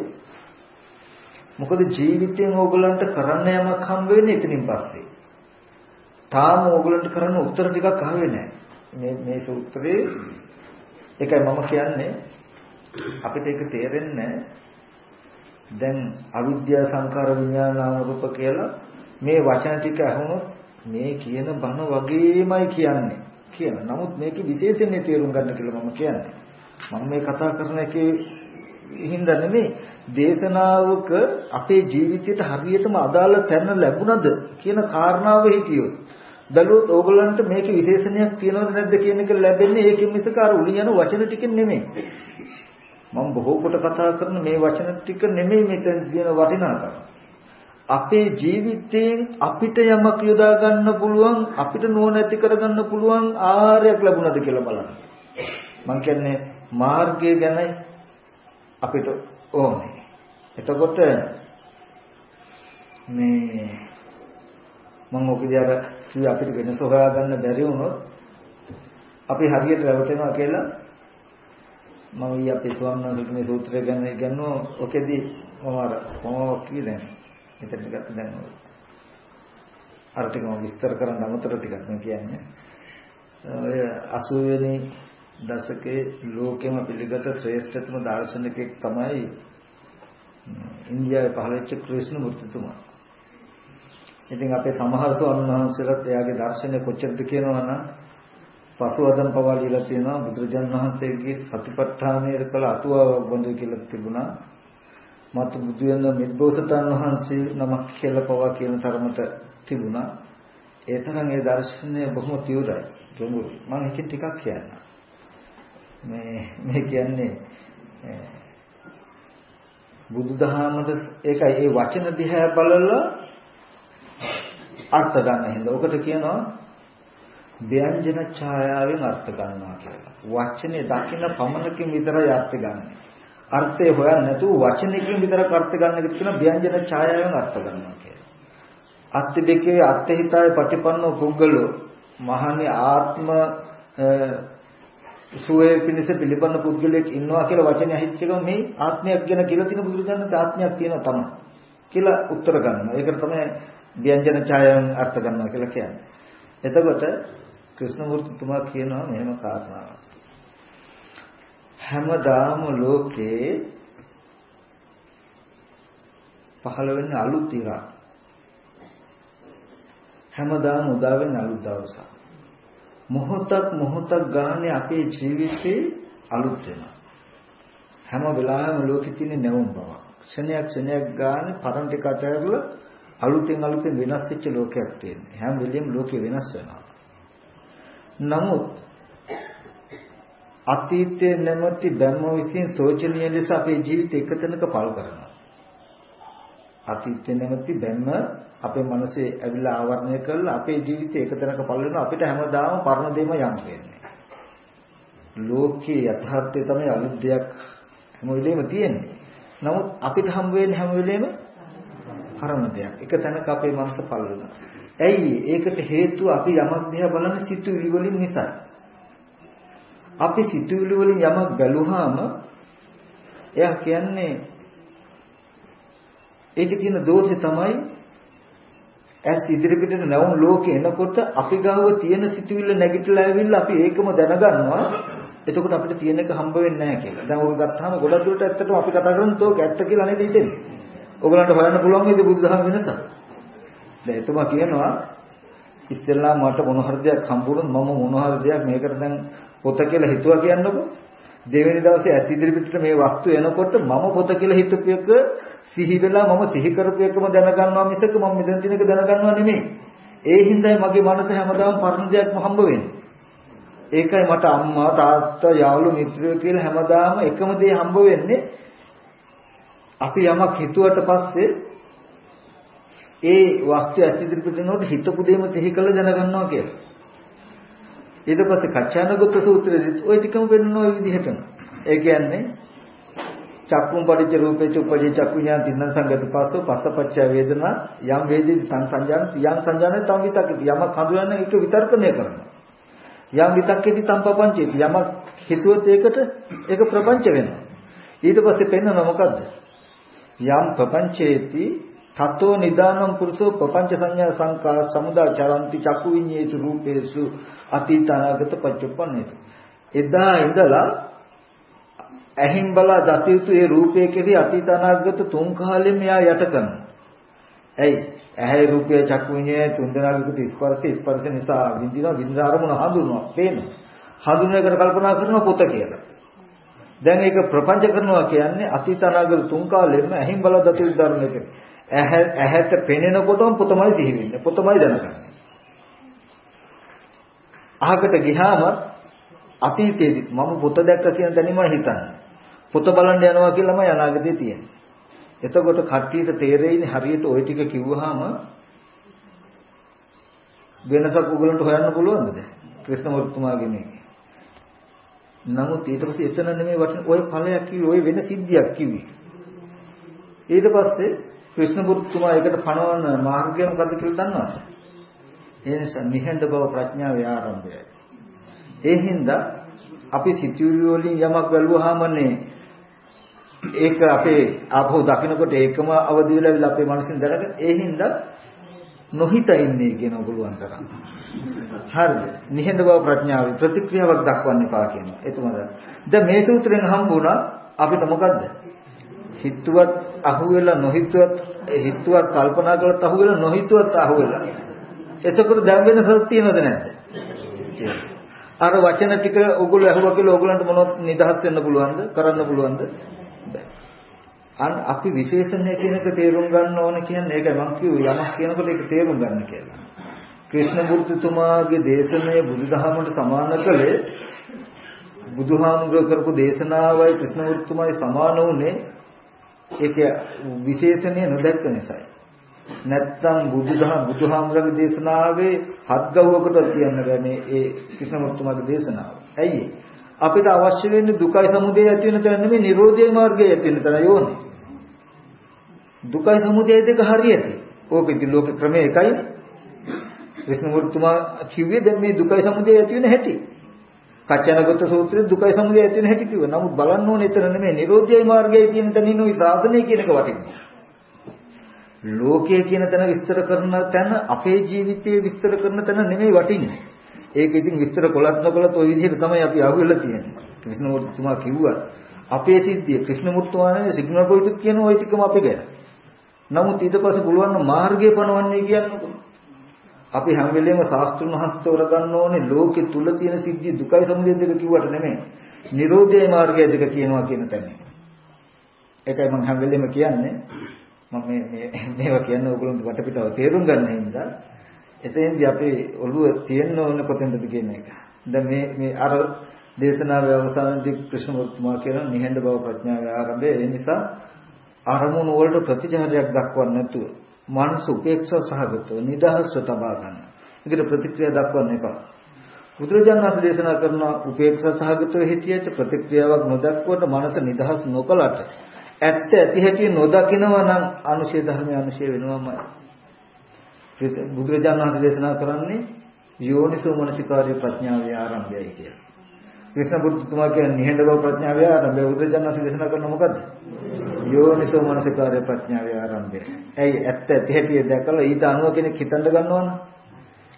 මොකද ජීවිතයෙන් ඕගලන්ට කරන්න යමක් හම් වෙන්නේ එතනින් පස්සේ. තාම ඕගලන්ට කරන්න උත්තර ටිකක් අහුවේ නැහැ. මේ මේ සූත්‍රයේ ඒකයි මම කියන්නේ අපිට ඒක තේරෙන්නේ දැන් අවිද්‍යා සංකාර විඥාන නාම රූප කියලා මේ වචන ටික අහුනොත් මේ කියන බණ වගේමයි කියන්නේ කියන. නමුත් මේකේ විශේෂයෙන් තේරුම් ගන්න කියලා මම කියන්නේ. මම මේ කතා කරන එකේ හින්දා නෙමෙයි දේශනාවක අපේ ජීවිතයට හරියටම අදාළ තැන ලැබුණද කියන කාරණාව හිතියොත් බැලුවොත් ඕගොල්ලන්ට මේකේ විශේෂණයක් තියෙනවද නැද්ද කියන එක ලැබෙන්නේ ඒකෙන් මිසක අර උලියන වචන ටිකෙන් නෙමෙයි මම බොහෝ කොට කතා කරන මේ වචන ටික නෙමෙයි මෙතන තියෙන වටිනාකම. අපේ ජීවිතයෙන් අපිට යමක් යොදා ගන්න පුළුවන් අපිට නුවණැති කරගන්න පුළුවන් ආහාරයක් ලැබුණද කියලා බලන්න. මම කියන්නේ මාර්ගය ගැන අපිට ඕනේ. එතකොට මේ මම ඔකදී අර කිව්වේ අපිට වෙනස හොයාගන්න බැරි වුණොත් අපි හරියට රැවටෙනවා කියලා මම ඊ අපේ ස්වාමීන් වහන්සේට මේ සූත්‍රය ගැන ඉගෙනුවා ඔකෙදී මම අර කොහොමද කියන්නේ මෙතන ටිකක් දැන් අර ටික මම විස්තර කරන්න අමතර ටිකක් මම කියන්නේ ඔය 80 වෙනි දශකයේ ලෝකෙම පිළිගත ශ්‍රේෂ්ඨතම දාර්ශනිකයෙක් තමයි ඉන්දියාවේ පහළ වෙච්ච ක්‍රිෂ්ණ මූර්තිතුමා. ඉතින් අපේ සමහර ස්වාමීන් එයාගේ දර්ශනය කොච්චරද කියනවනම් පසුවදන් පවා ලියලා තියෙනවා බුදුරජාණන් වහන්සේගේ සතිපට්ඨානයේ කළ අටුවාව බඳු කියලා තිබුණා. මතු බුදු වෙන මිද්බෝසතන් වහන්සේ නමක් කියලා පවා කියන තරමට තිබුණා. ඒ තරම් ඒ දර්ශනය බොහොම තීව්‍රයි. ගැඹුරුයි. මම එක ටිකක් කියන්න. මේ මේ කියන්නේ බුදුදහමට ඒකයි ඒ වචන දිහා බලලා අර්ථ ගන්න හින්දා. ඔකට කියනවා ව්‍යංජන ඡායාවෙන් අර්ථ ගන්නවා කියලා. වචනේ දකින්න පමණකින් විතරයි අර්ථ ගන්න. අර්ථය හොයන්නේ නැතුව වචනයකින් විතරක් අර්ථ ගන්න එක කියන ව්‍යංජන ඡායාවෙන් අර්ථ ගන්නවා කියලා. අත්තිබේකේ අත්හිතාය පටිපන්නෝ පුද්ගලෝ මහන්නේ ආත්ම සුවේ පිණිස පිළිපන්න පුද්ගලයෙක් ඉන්නවා කියලා වචනේ අහිච්ච එකම මේ ආත්මයක් ගැන කියලා තියෙන බුදුරජාණන් ආත්මයක් තියෙනවා තමයි කියලා උත්තර ගන්නවා. ඒකට තමයි ව්‍යංජන ඡායයන් අර්ථ ගන්නවා කියලා කියන්නේ. එතකොට කෘෂ්ණමූර්තිතුමා කියනවා මෙහෙම කාරණාවක්. හැමදාම ලෝකේ පහළ වෙන අලුත් ඉරා හැමදාම උදා වෙන අලුත් දවසක් මොහොතක් මොහොතක් ගානේ අපේ ජීවිතේ අලුත් වෙනවා. හැම වෙලාවෙම ලෝකෙ තියෙන නැවුම් බව. ක්ෂණයක් ක්ෂණයක් ගානේ පරණ ටික අතහැරලා අලුතෙන් අලුතෙන් වෙනස් වෙච්ච ලෝකයක් තියෙනවා. හැම වෙලෙම ලෝකෙ වෙනස් වෙනවා. නමුත් අතීතයේ නැමැති ධර්ම විසින් සෝචනීය ලෙස අපේ ජීවිත එකතැනක පල් කරනවා. අතීතේ නැමැති බැම්ම අපේ මනසේ ඇවිල්ලා ආවරණය කරලා අපේ ජීවිතේ එක තැනක පළ වෙනවා අපිට හැමදාම පරණ දෙයම යම් වෙන්නේ. ලෝකේ යථාර්ථය තමයි අලුත් දෙයක් හැම වෙලේම තියෙන්නේ. නමුත් අපිට හම් වෙන්නේ හැම වෙලේම පරණ දෙයක්. එක තැනක අපේ මනස පළ වෙනවා. ඇයි ඒකට හේතුව අපි යමක් දිහා බලන සිතුවිලි වලින් නිසා. අපි සිතුවිලි වලින් යමක් බැලුවාම එයා කියන්නේ ඒකේ තියෙන දෝෂේ තමයි ඇස් ඉදිරිපිටට නැවුම් ලෝකේ එනකොට අපි ගාව තියෙන සිතුවිල්ල නැගිටලා ඇවිල්ලා අපි ඒකම දැනගන්නවා එතකොට අපිට තියෙන එක හම්බ වෙන්නේ නැහැ කියලා. දැන් ඔය ගත්තාම ගොඩක් දුරට ඇත්තටම අපි කතා කරන්නේ තෝක ඇත්ත කියලා නේද හිතෙන්නේ. ඔයගලන්ට හොයන්න පුළුවන් වේද බුදුදහම වෙනස? දැන් එතුමා කියනවා ඉස්සෙල්ලා මට මොන හරි දෙයක් හම්බුනොත් මම මොන හරි දෙයක් මේකට දැන් පොත කියලා හිතුවා කියන්නකො. දෙවෙනි දවසේ ඇස් ඉදිරිපිටට මේ වස්තු එනකොට මම පොත කියලා හිතපු එක සිහි වෙලා මම සිහි කරපු එකම දැනගන්නවා මිසක මම මෙතන තියෙන එක දැනගන්නවා නෙමෙයි. ඒ හින්දායි මගේ මනස හැමදාම පරණ දෙයක්ම හම්බ වෙන්නේ. ඒකයි මට අම්මා තාත්තා යාළු මිත්‍රයෝ කියලා හැමදාම එකම දේ හම්බ වෙන්නේ. අපි යමක් හිතුවට පස්සේ ඒ වස්තු ඇස් ඉදිරිපිට යනකොට හිතපු දෙයම සිහි කළ දැනගන්නවා කියලා. ඊට පස්සේ කච්චානගත සූත්‍රයේදී ওই ටිකම වෙන්න ওই විදිහටම. ඒ කියන්නේ චක්කුම් පටිච්ච රූපේ චුප්පජේ චක්කු ඥාන තින්න සංගත පස්සෝ පස්සපච්චය වේදනා යම් වේදී තං සංජාන යම් සංජානන තම් විතක්කති යමක් හඳුනන එක විතර්කණය කරනවා යම් විතක්කේති තම් පපංචේති යමක් හිතුවොත් ඒකට ඒක ප්‍රපංච වෙනවා ඊට පස්සේ පෙන්වන මොකද්ද යම් ප්‍රපංචේති තතෝ නිදානම් පුරුෂෝ ප්‍රපංච සංඥා සංකා සමුදා චරಂತಿ චක්කු විඤ්ඤේසු රූපේසු අතීත අනාගත පච්චුප්පන්නේති එදා ඉඳලා ඇහින් බලා දත යුතු ඒ රූපයේ කෙරෙහි අතීත අනාගත තුන් කාලෙම මෙයා යට කරනවා. ඇයි? ඇහැ රූපය චක්කු විඤ්ඤාය තුන්දෙනාගත ස්පර්ශ ස්පර්ශ නිසා විඳිනවා විඳින අරමුණ හඳුනනවා. පේනවා. හඳුනනකට කල්පනා කරනවා පොත කියලා. දැන් ඒක ප්‍රපංච කරනවා කියන්නේ අතීත අනාගත තුන් කාලෙම ඇහින් බලා දත යුතු ධර්මයක. ඇහැට පෙනෙනකොටම පොතමයි සිහි වෙන්නේ. පොතමයි දැනගන්නේ. අහකට ගියාම අතීතයේදී මම පොත දැක්ක කියන දැනීම හිතන්නේ. පොත බලන්න යනවා කියලාම අනාගතේ තියෙන්නේ. එතකොට කට්ටියට තේරෙන්නේ හරියට ওই ටික කිව්වහම වෙනසක් උගලන්ට හොයන්න පුළුවන්ද? ක්‍රිෂ්ණමූර්තිතුමාගේ මේක. නමුත් ඊට පස්සේ එතන නෙමෙයි වටින ඔය ඵලයක් කිව්වේ ඔය වෙන සිද්ධියක් කිව්වේ. ඊට පස්සේ ක්‍රිෂ්ණමූර්තිතුමා ඒකට පණවන මාර්ගය මොකද්ද කියලා දන්නවද? ඒ නිසා නිහඬ බව ප්‍රඥාවේ ආරම්භයයි. ඒ හින්දා අපි සිතුවිලි වලින් යමක් බැලුවාමනේ ඒක අපේ ආපහු දකින්නකොට ඒකම අවදි වෙලා අපේ මනසින් දැනගන්න ඒ හින්දා නොහිත ඉන්නේ කියන පුළුවන් තරම්. හරිද? නිහඬ බව ප්‍රඥාවේ ප්‍රතික්‍රියාවක් දක්වන්න එපා කියනවා. එතමද. දැන් මේ සූත්‍රයෙන් හම්බුණා අපිට මොකද්ද? හිතුවත් අහුවෙලා නොහිතුවත් හිතුවත් කල්පනා කළත් අහුවෙලා නොහිතුවත් අහුවෙලා. එතකොට දැන් වෙනසක් තියෙනවද නැද්ද? අර වචන ටික ඔගොල්ලෝ අහුවා කියලා ඔයගලන්ට මොනවද නිදහස් වෙන්න පුළුවන්ද? කරන්න පුළුවන්ද? අන් අපි විශේෂණය කියන එක තේරුම් ගන්න ඕන කියන්නේ ඒකයි මම කිව්වේ යමක් කියනකොට ඒක තේරුම් ගන්න කියලා. ක්‍රිෂ්ණමූර්තිතුමාගේ දේශනය බුදුදහමට සමාන කළේ බුදුහාමුදුර කරපු දේශනාවයි ක්‍රිෂ්ණමූර්තිතුමායි සමාන වුණේ ඒක විශේෂණය නොදැක්ක නිසායි. නැත්තම් බුදුදහම බුදුහාමුදුරගේ දේශනාවේ හත් ගව්වකට කියන්න බෑනේ ඒ ක්‍රිෂ්ණමූර්තිතුමාගේ දේශනාව. ඇයි අපිට අවශ්‍ය වෙන්නේ දුකයි සමුදය ඇති වෙන තැන නෙමෙයි නිරෝධය මාර්ගය ඇති වෙන තැන යෝනේ. දුකයි සමුදය දෙක හරියට. ඕක ඉතින් ලෝක ක්‍රමය එකයි. විষ্ণුමූර්තිතුමා කිව්වේ දැන් මේ දුකයි සමුදය ඇති වෙන හැටි. කච්චනගත සූත්‍රයේ දුකයි සමුදය ඇති වෙන හැටි කිව්වා. නමුත් බලන්න ඕනේ එතන නෙමෙයි නිරෝධයයි මාර්ගයයි කියන තැන ඉන්න ওই සාසනය කියන එක වටින්නේ. ලෝකය කියන තැන විස්තර කරන තැන අපේ ජීවිතයේ විස්තර කරන තැන නෙමෙයි වටින්නේ. ඒක ඉතින් විස්තර කොලත් නොකොලත් ওই විදිහට තමයි අපි අහුවෙලා තියෙන්නේ. ක්‍රිෂ්ණමූර්තිතුමා කිව්වා අපේ සිද්ධිය ක්‍රිෂ්ණමූර්තිතුමා නෙවෙයි සිග්නපොයිටුත් කියන ওই ටිකම අපි ගැන. නමුත් ඊට පස්සේ පුළුවන් නම් මාර්ගය පනවන්නේ කියන්නකො. අපි හැම වෙලේම ශාස්ත්‍රුන් වහන්සේ තෝරගන්න ඕනේ ලෝකෙ තුල තියෙන සිද්ධිය දුකයි සමුදය දෙක කිව්වට නෙමෙයි. නිරෝධය මාර්ගය දෙක කියනවා කියන තැන. ඒකයි මම හැම වෙලේම කියන්නේ. මම මේ මේ මේවා කියන්නේ ඕගොල්ලන්ට වටපිටාව තේරුම් ගන්න හින්දා එතෙන්දී අපේ ඔළුව තියෙන්න ඕන කොතෙන්ද කියන එක. දැන් මේ මේ අර දේශනාවේ අවසානයේදී කෘෂ්ණමූර්තිමා කියන නිහඬ බව ප්‍රඥාවේ ආරම්භය ඒ නිසා අරමුණු වලට ප්‍රතිචාරයක් දක්වන්නේ නැතුව මනස උපේක්ෂා සහගතව නිදහස්ව තබා ගන්න. ඒකට ප්‍රතික්‍රියා දක්වන්න එපා. බුදුරජාණන් වහන්සේ දේශනා කරන උපේක්ෂා සහගතව හිතියට ප්‍රතික්‍රියාවක් නොදක්වුවට මනස නිදහස් නොකලට ඇත්ත ඇති හැටි නොදකිනවා නම් අනුශේ ධර්මය අනුශේ වෙනවමයි. බුදුරජාණන් වහන්සේ දේශනා කරන්නේ යෝනිසෝ මනසිකාර්ය ප්‍රඥාවේ ආරම්භයයි කියලා. කෘෂ්ණ බුදුතුමා කියන්නේ නිහඬ බව ප්‍රඥාවේ ආරම්භය. බුදුරජාණන් වහන්සේ දේශනා කරන මොකද්ද? යෝනිසෝ මනසිකාර්ය ප්‍රඥාවේ ආරම්භය. ඇයි ඇත්ත ඇති හැටි දැකලා ඊට අනුව කෙනෙක් හිතන්න ගන්නවනේ.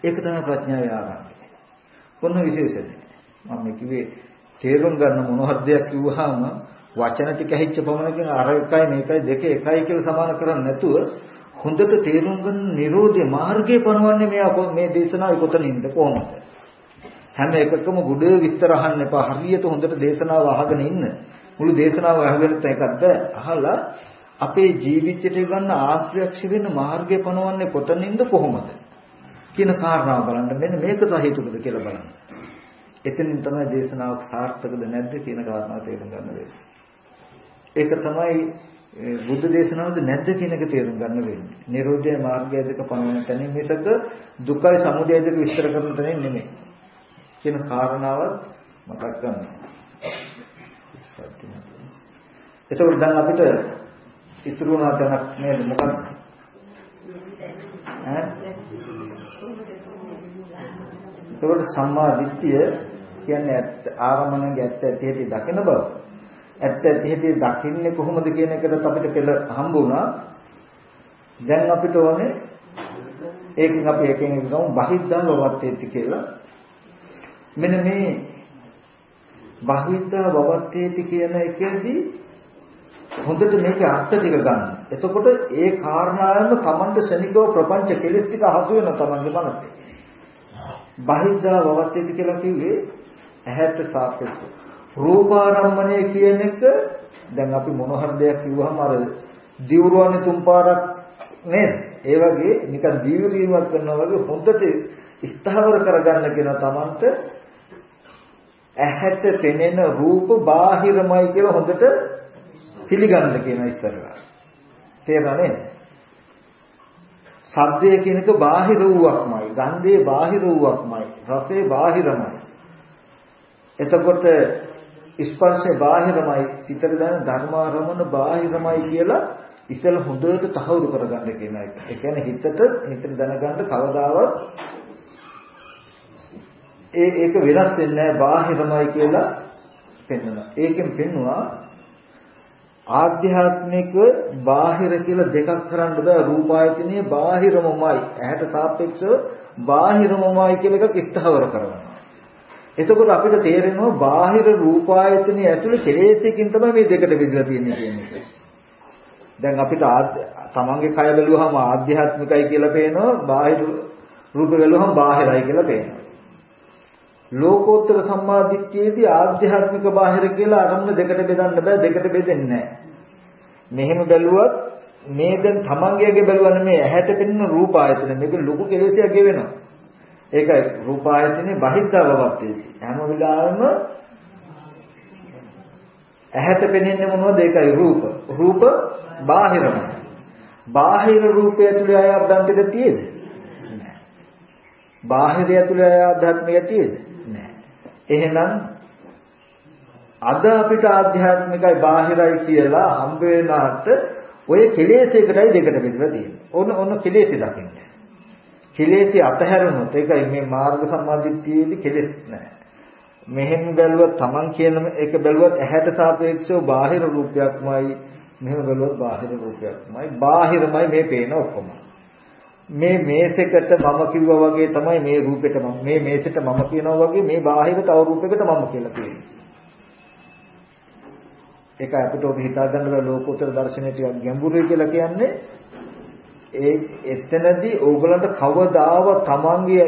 ඒක තමයි ප්‍රඥාවේ ආරම්භය. කොන්න විශේෂද? මම කිව්වේ තේරුම් ගන්න මොනවද දෙයක් කිව්වහම වචන ටික ඇහිච්ච පමණකින් අර එකයි මේකයි දෙක එකයි කියලා සමාන කරන්නේ නැතුව හොඳට තේරුම් ගන්න Nirodhe මාර්ගයේ පනවන්නේ මෙයා මේ දේශනාවේ කොතනින්ද කොහොමද? හැම එකකම ගුඩ විස්තර අහන්න එපා. හරියට හොඳට දේශනාව අහගෙන ඉන්න. මුළු දේශනාව අහගෙන එකක්ද අහලා අපේ ජීවිතයට ගන්න ආශ්‍රයක්ෂ වෙන මාර්ගය පනවන්නේ කොතනින්ද කොහොමද? කියන කාරණාව බලන්න මෙන්න මේක සහිතුකද කියලා බලන්න. එතනින් තමයි දේශනාවක් සාර්ථකද නැද්ද කියන කාරණාව තේරුම් ගන්න වෙන්නේ. ඒක තමයි බුද්ධ දේශනාවද නැද්ද කියන එක තේරුම් ගන්න වෙන්නේ. නිරෝධය මාර්ගය දෙක පනවන තැනින් මිසක දුක්ඛයි සමුදය දෙක විස්තර කරන තැනින් නෙමෙයි. කියන කාරණාවත් මතක් ගන්න. එතකොට දැන් අපිට ඉතුරු වුණා තැනක් නේද මොකක්ද? ඈ එතකොට සම්මා දිට්ඨිය කියන්නේ ආරමණගේ ඇත්ත ඇති දකින බව. ඇත්ත ඇති දකින්නේ කොහොමද කියන එකටත් අපිට පෙළ හම්බ වුණා. දැන් අපිට ඕනේ ඒකෙන් අපි එකෙන් එක ගමු බහිද්දා වවත්තේති කියලා. මෙන්න මේ බහිද්දා වවත්තේති කියන එකේදී හොඳට මේකේ අර්ථ ටික ගන්න. එතකොට ඒ කාරණාවෙම Tamanට ශනිකව ප්‍රපංච කෙලස් ටික හසු වෙන Tamanගේ මනසේ. බහිද්දා වවත්තේති කියලා කිව්වේ ඇහැට සාපේක්ෂව. රූපාරම්මණය කියන එක දැන් අපි මොන හරි දෙයක් කිව්වහම අර දිවුරවන්නේ තුන් පාරක් නේද? ඒ වගේ නිකන් දිවිරීමක් කරනවා වගේ හොඳට ස්ථාවර කරගන්න කියන තමන්ට ඇහැට පෙනෙන රූප බාහිරමයි කියලා හොඳට පිළිගන්න කියන ඉස්සරලා. තේරෙනවද? සද්දය කියන එක බාහිර වූවක්මයි, ගන්ධයේ බාහිර වූවක්මයි, රසයේ බාහිරමයි. එතකොට ස්පර්ශය බාහිරමයි, සිතට දැනෙන ධර්මාරමණ බාහිරමයි කියලා ඉතල හොඳට තහවුරු කරගන්න කියන එක. ඒ කියන්නේ හිතට හිතට දැනගන්න කවදාවත් ඒ ඒක වෙනස් වෙන්නේ නැහැ බාහිරමයි කියලා පෙන්වනවා. ඒකෙන් පෙන්වනවා ආධ්‍යාත්මික බාහිර කියලා දෙකක් කරන්න බෑ රූප ආයතනයේ බාහිරමමයි ඇහැට සාපේක්ෂව බාහිරමමයි කියලා එකක් ස්ථාවර කරනවා එතකොට අපිට තේරෙනවා බාහිර රූප ආයතනයේ ඇතුළේ කෙලෙසකින් තමයි මේ දෙකට බෙදලා තියෙන්නේ කියන එක. දැන් අපිට තමන්ගේ කය බැලුවහම ආධ්‍යාත්මිකයි කියලා පේනවා බාහිර රූප බැලුවහම බාහිරයි කියලා පේනවා. ලෝකෝත්තර සම්මාදිට්ඨියේදී ආධ්‍යාත්මික බාහිර කියලා අරමුණ දෙකට බෙදන්න බෑ දෙකට බෙදෙන්නේ නැහැ. මෙහෙම බැලුවත් මේ දැන් තමන්ගේගේ බැලුවා නෙමෙයි ඇහැට පෙනෙන රූප ආයතන මේක ලොකු කෙලෙසයක් ගෙවෙනවා. ඒකයි රූප ආයතනේ බහිද්ධවවත් හැම වෙලාවෙම ඇහැට පෙනෙන්නේ මොනවද ඒකයි රූප. රූප බාහිරමයි. බාහිර රූපය ඇතුලේ ආය අභ්‍යන්තර තියෙද? නැහැ. බාහිරය ඇතුලේ ආය ආධ්‍යාත්මික තියෙද? නැහැ. එහෙනම් අද අපිට ආධ්‍යාත්මිකයි බාහිරයි කියලා හම්බ වෙනාට ඔය කෙලෙසයකටයි දෙකට බෙදලා තියෙන්නේ. ඔන්න ඔන්න කෙලෙසි දකින්න. කෙලෙසි අතහැරුණොත් ඒකයි මේ මාර්ග සම්මාදිට්ඨියේදී කෙලෙස් නැහැ. මෙහෙම බැලුවත් Taman කියන එක බැලුවත් ඇහැට සාපේක්ෂව බාහිර රූපයක්මයි මෙහෙම බැලුවත් බාහිර රූපයක්මයි බාහිරමයි මේ පේන ඔක්කොම. මේ මේසෙකට මම කිව්වා වගේ තමයි මේ රූපෙට මම මේ මේසෙට මම කියනවා වගේ මේ බාහිර තව රූපයකට මම කියලා කියන්නේ. ඒක අපිට ඔබ හිතා ගන්න බෑ ලෝකෝත්තර දර්ශනය ටිකක් ගැඹුරුයි කියලා කියන්නේ ඒ එතනදී ඕගලන්ට කවදාව තමන්ගේ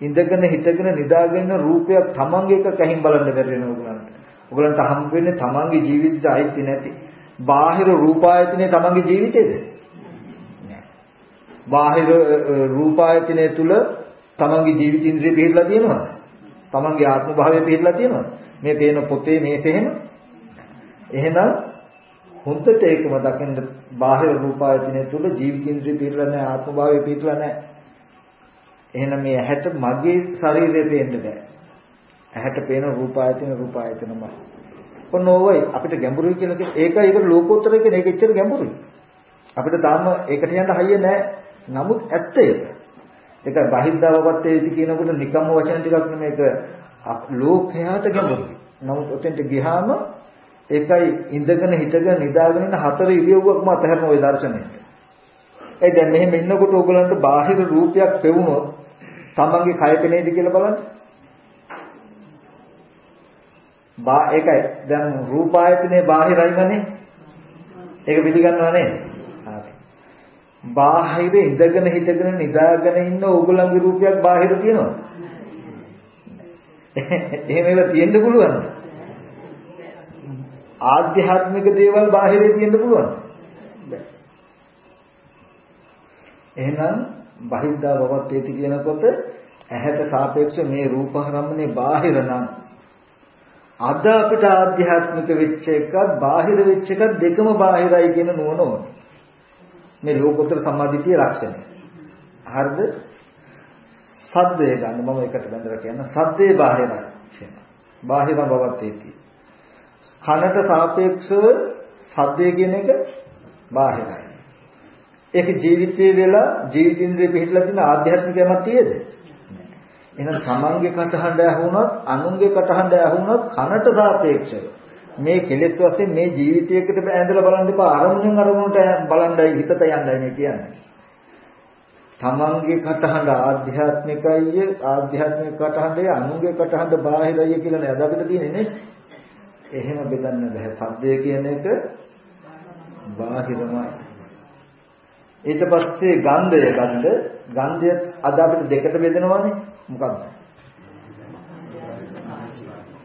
ඉඳගෙන හිටගෙන නිදාගෙන රූපයක් තමන්ගේ එක කැහින් බලන්න බැරි වෙන ඕගලන්ට. ඕගලන්ට හම් වෙන්නේ තමන්ගේ ජීවිතයට අයිති නැති බාහිර රූපායතනේ තමන්ගේ ජීවිතේද? නෑ. බාහිර රූපායතනය තුල තමන්ගේ ජීවිත ඉන්ද්‍රිය පිළිලා තියෙනවද? තමන්ගේ ආත්ම භාවය පිළිලා තියෙනවද? මේ පේන පොතේ මේසෙ එහෙම එහෙනම් හොඳට ඒකම දකින්න බාහිර රූපායතනය තුල ජීවිතින්ද්‍රිය පිළිලා නැහැ ආත්ම භාවය පිළිලා නැහැ. එහෙනම් මේ ඇහැට මගේ ශරීරය පේන්න බෑ. ඇහැට පේන රූපායතන රූපායතනමයි. ඔන්න ඕවයි අපිට ගැඹුරුයි කියලා කියන්නේ ඒකයි ඒක ලෝකෝත්තරයි කියන එක එච්චර ගැඹුරුයි. අපිට තාම ඒකට යන්න හයිය නැහැ. නමුත් ඇත්ත ඒක. ඒක බහිද්ධවපත් වේති කියනකොට නිකම්ම වචන ටිකක් නෙමෙයි ඒක ලෝකයට ගැඹුරුයි. නමුත් ඔතෙන්ට ගියාම ඒකයි ඉඳගෙන හිටගෙන නිදාගෙන ඉන්න හතර ඉරියව්වක්ම අතහැරන ওই දර්ශනයට. ඒ දැන් මෙහෙම ඉන්නකොට ඕගලන්ට බාහිර රූපයක් පෙවුනොත් තමන්ගේ කය පෙනේද කියලා බලන්න. බා ඒකයි දැන් රූපායතනේ බාහිරයිමනේ. ඒක පිළිගන්නව නේද? හරි. බාහිර ඉඳගෙන හිටගෙන නිදාගෙන ඉන්න ඕගලන්ගේ රූපයක් බාහිර තියෙනවද? එහෙම ඒවා තියෙන්න පුළුවන්ද? ආධ්‍යාත්මික දේවල් බාහිරේ තියෙන්න පුළුවන්. එහෙනම් බහිද්ධා භවත්තේති කියනකොට ඇහැට සාපේක්ෂව මේ රූපහරම්මනේ බාහිර නම් අද අපිට ආධ්‍යාත්මික වෙච්ච එකත් බාහිර වෙච්ච එකත් දෙකම බාහිරයි කියන නුවණ ඕනේ. මේ ලෝකෝත්තර සම්මාදිටිය ලක්ෂණය. හරිද? සද්දය ගන්න මම එකට බඳලා කියන සද්දේ බාහිරයි කියන. බාහිර භවත්තේති. කනට සාපේක්ෂව සද්දය කියන එක බාහිරයි. ඒක ජීවිතයේ වෙලා ජීවිතින්ද්‍රිය පිළිట్లా තියෙන ආධ්‍යාත්මිකයක් තියෙද? එහෙනම් තමන්ගේ කටහඬ ඇහුනොත් අනුන්ගේ කටහඬ ඇහුනොත් කනට සාපේක්ෂව මේ කෙලෙස් වශයෙන් මේ ජීවිතයකට ඇඳලා බලන්න එපා අරමුණෙන් අරමුණට බලන්නයි හිතට යන්නයි මේ කියන්නේ. තමන්ගේ කටහඬ ආධ්‍යාත්මිකයි ආධ්‍යාත්මික කටහඬේ අනුන්ගේ කටහඬ බාහිරයි කියලා නේද අපිට තියෙන්නේ නේ? එහෙම බෙදන්න බෑ. සද්දය කියන එක බාහිරමයි. ඊට පස්සේ ගන්ධය ගන්න ගන්ධය අද අපිට දෙකට බෙදනවානේ මොකක්ද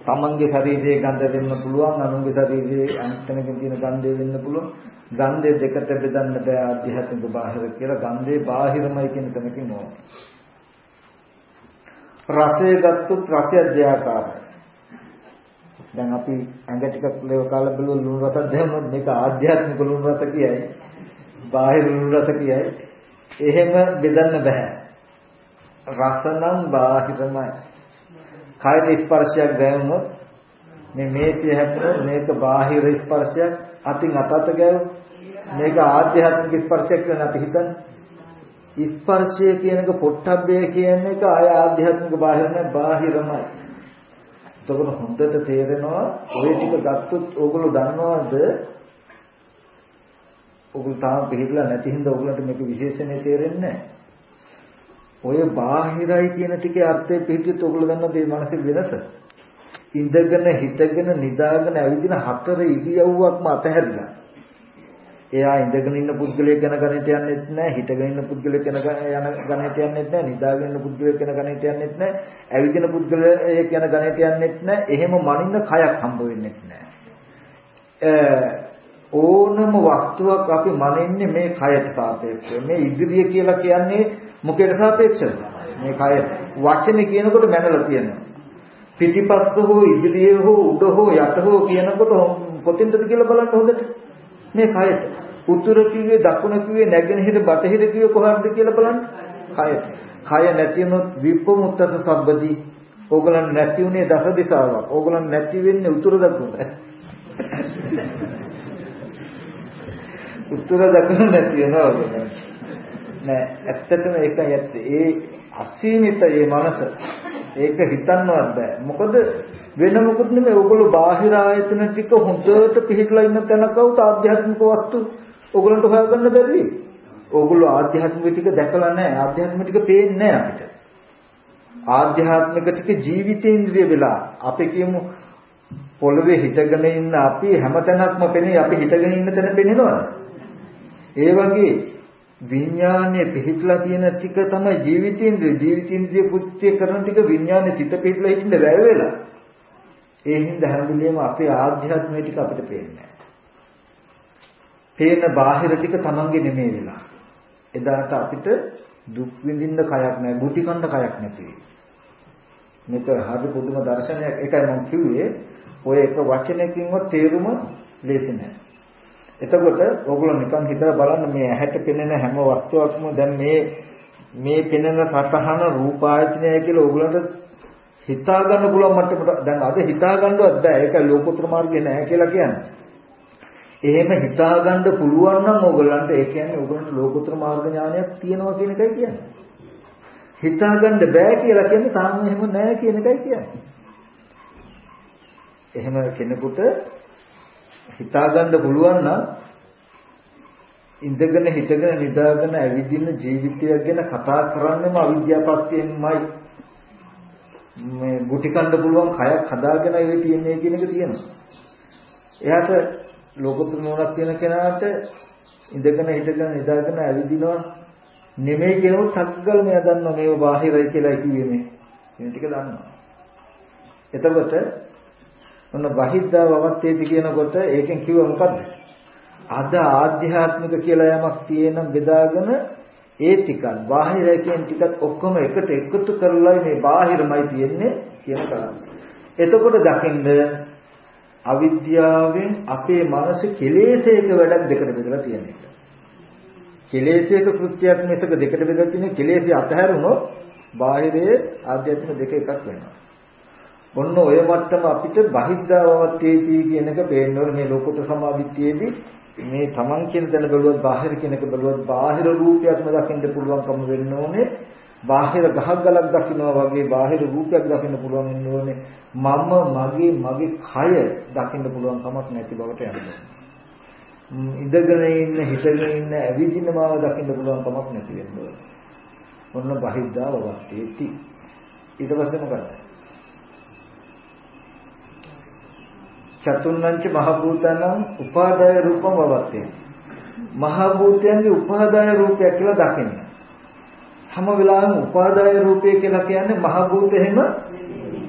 තමන්ගේ ශරීරයේ ගඳ වෙන්න පුළුවන් අනුන්ගේ ශරීරයේ අනිත් කෙනකින් තියෙන ගන්ධය වෙන්න පුළුවන්. ගන්ධය දෙකට බෙදන්න බෑ ආධ්‍යාත්මික බාහිර කියලා. ගන්ධේ බාහිරමයි කියන තැනකින් ඕන. රසය ගත්තොත් රසය දෙආකාරයි දැන් අපි ඇඟ ටිකක් ලේව කාලා බලුව ලුණු රසක් දැම්මොත් මේක ආධ්‍යාත්මික ලුණු රස කියයි. බාහිර ලුණු රස කියයි. එහෙම බෙදන්න බෑ. රස නම් බාහිරමයි. කායද ස්පර්ශයක් දැනුනොත් මේ මේකේ හැපෙන මේක බාහිර ස්පර්ශයක් අතින් අතත ගෑව මේක ආධ්‍යාත්මික ස්පර්ශයක් කියලා අපි හිතන්නේ. ස්පර්ශය කියනක පොට්ටබ්බය කියන එක ආය ආධ්‍යාත්මික බාහිර නැහැ බාහිරමයි. එතකොට හොඳට තේරෙනවා ওই ටික ගත්තොත් ඕගොල්ලෝ දන්නවද? ඕගොල්ලෝ තාම පිළිගලා නැති හින්දා ඕගොල්ලන්ට මේක විශේෂණේ තේරෙන්නේ නැහැ ඔය බාහිරයි කියන ටිකේ අර්ථය පිළිතුරු ඔයගොල්ලෝ දන්නවද මේ මානසික වෙනස? ඉඳගෙන හිටගෙන නිදාගෙන ඇවිදින හතර ඉරියව්වක්ම අතහැරලා. එයා ඉඳගෙන ඉන්න පුද්ගලයෙක් ගැන ගණිත යන්නෙත් නැහැ, හිටගෙන ඉන්න පුද්ගලයෙක් ගැන යන ගණිත යන්නෙත් නැහැ, නිදාගෙන ඉන්න පුද්ගලයෙක් ගැන ගණිත යන්නෙත් නැහැ, ඇවිදින පුද්ගලයෙක් ගැන ගණිත යන්නෙත් නැහැ. එහෙම මනින්න කයක් හම්බ වෙන්නේ නැහැ. ඕනම වස්තුවක් අපි මනින්නේ මේ කයට සාපේක්ෂව. මේ ඉදිරිය කියලා කියන්නේ මොකේට සාපේක්ෂව? මේ කය වචනේ කියනකොට මැනලා තියෙනවා. පිටිපස්ස හෝ ඉදිරිය හෝ උඩ හෝ යට හෝ කියනකොට කොතෙන්ද කියලා බලන්න හොඳට. මේ කයට. උතුර කිව්වේ දකුණ කිව්වේ නැගෙනහිර බටහිර කිව්වේ කොහොමද කියලා බලන්න. කයට. කය නැතිනොත් විප්පමුත්තස සම්බදී. ඕගලන් නැති උනේ දස දිශාවක්. ඕගලන් නැති වෙන්නේ උතුර දකුණ. උත්තර දකුණ නැති වෙනවා නෑ. ඇත්තටම ඒකයි ඇත්ත. ඒ අසීමිත ඒ මනස ඒක හිතන්නවත් බෑ. මොකද වෙන මොකුත් නෙමෙයි. ඕගොල්ලෝ බාහිර ආයතන ටික හොඳට පිළිట్లా ඉන්න තැනකවුත් ආධ්‍යාත්මික වස්තු ඕගොල්ලන්ට හොයාගන්න බැරි. ඕගොල්ලෝ ආධ්‍යාත්මික ටික දැකලා නැහැ ආධ්‍යාත්මික ටික පේන්නේ නැහැ අපිට. ආධ්‍යාත්මික ටික ජීවිතේන්ද්‍රිය වෙලා අපි කියමු පොළවේ හිටගෙන ඉන්න අපි හැමතැනක්ම පෙනේ. අපි හිටගෙන ඉන්න තැන පෙනෙනවද? ඒ වගේ විඥානයේ පිහිටලා තියෙන ටික තමයි ජීවිතේන්ද්‍රිය ජීවිතේන්ද්‍රිය පුත්‍ය කරන ටික විඥානයේ සිත පිහිටලා හිටින්න බැහැ වෙලා. ඒ හින්දා හැමදෙලියම අපේ ආධ්‍යාත්මය ටික අපිට පේන්නේ පේන බාහිර ටික තමන්ගේ නෙමෙයි වෙලා. එදාට අපිට දුක් විඳින්න කයක් නැහැ, බුටි කන්න කයක් නැති මේක හරි පුදුම දර්ශනයක්. ඒකයි මම කිව්වේ ඔය එක වචනයකින්වත් තේරුම ලේසි නෑ. එතකොට ඕගොල්ලෝ නිකන් හිතලා බලන්න මේ ඇහැට පෙනෙන හැම වස්තුවක්ම දැන් මේ මේ පෙනෙන සතහන රූපායතනය කියලා ඕගොල්ලන්ට හිතා ගන්න පුළුවන් මට්ටමට දැන් අද හිතා ගන්නවත් බෑ ඒක ලෝකෝත්තර මාර්ගේ නෑ කියලා කියන්නේ. එහෙම හිතා ගන්න පුළුවන් නම් ඕගොල්ලන්ට ඒ කියන්නේ ඕගොල්ලන්ට ලෝකෝත්තර මාර්ග ඥානයක් තියෙනවා කියන එකයි කියන්නේ. හිතා ගන්න බෑ කියලා කියන්නේ තාම එහෙම නෑ කියන එකයි කියන්නේ. එහෙම කෙනෙකුට හිතා ගන්න පුළුවන් නම් ඉඳගෙන හිටගෙන නිදාගෙන ඇවිදින ජීවිතයක් ගැන කතා කරන්නේම අවිද්‍යාවපත්යෙන්මයි මේ ගුටි කන්න පුළුවන් කයක් හදාගෙන ඉවේ තියන්නේ කියන එක තියෙනවා. එයාට ලෝකෝත්තර නුවණක් තියෙන කෙනාට ඉඳගෙන හිටගෙන නිදාගෙන ඇවිදිනවා නෙමෙයි කියනොත් සක්ගල් මෙයා දන්නවා මේව බාහිරයි කියලා කිව්වේ මේ. මේ ටික දන්නවා. එතකොට ඔන්න බහිද්ධා වවත්තේති කියනකොට ඒකෙන් කිව්ව මොකද්ද? අද ආධ්‍යාත්මික කියලා යමක් තියෙන බෙදාගෙන ඒ ටිකත් බාහිර කියන ටිකත් ඔක්කොම එකට එකතු කරලා මේ බාහිරමයි තියෙන්නේ කියන කරන්නේ. එතකොට දකින්න අවිද්‍යාවෙන් අපේ මනස කෙලෙසයක වැඩක් දෙකට බෙදලා තියෙන එක. කෙලෙසයක කෘත්‍යයක් මිසක දෙකට බෙදලා තියෙන කෙලෙසිය අතහැරුණොත් බාහිරයේ ආධ්‍යාත්මික දෙක එකක් වෙනවා. ඔන්න ඔය මට්ටම අපිට බහිද්ධාවවත්තේති කියන එක පේන්න ඕනේ මේ ලෝකෝට සමාධිත්‍යයේදී මේ Taman කියන තැන බැලුවත් බාහිර කෙනෙක් බැලුවත් බාහිර රූපයක්ම දකින්න පුළුවන්කම වෙන්න ඕනේ. බාහිර ගහක් ගලක් දකින්නවා වගේ බාහිර රූපයක් දකින්න පුළුවන් වෙන්න ඕනේ. මම මගේ මගේ කය දකින්න පුළුවන් කමක් නැති බවට යනවා ඉඳගෙන ඉන්න හිටගෙන ඉන්න ඇවිදින මාව දකින්න පුළුවන් කමක් නැති වෙන්න ඕනේ. ඔන්න බහිද්ධාවවත්තේති ඊට පස්සේ මොකද චතුන්නංච මහ භූතනං උපාදාය රූපම වවත්තේ. මහ භූතයන්ගේ උපාදාය රූපය කියලා දකින්න. හැම වෙලාවෙම උපාදාය රූපය කියලා කියන්නේ මහ භූත එහෙම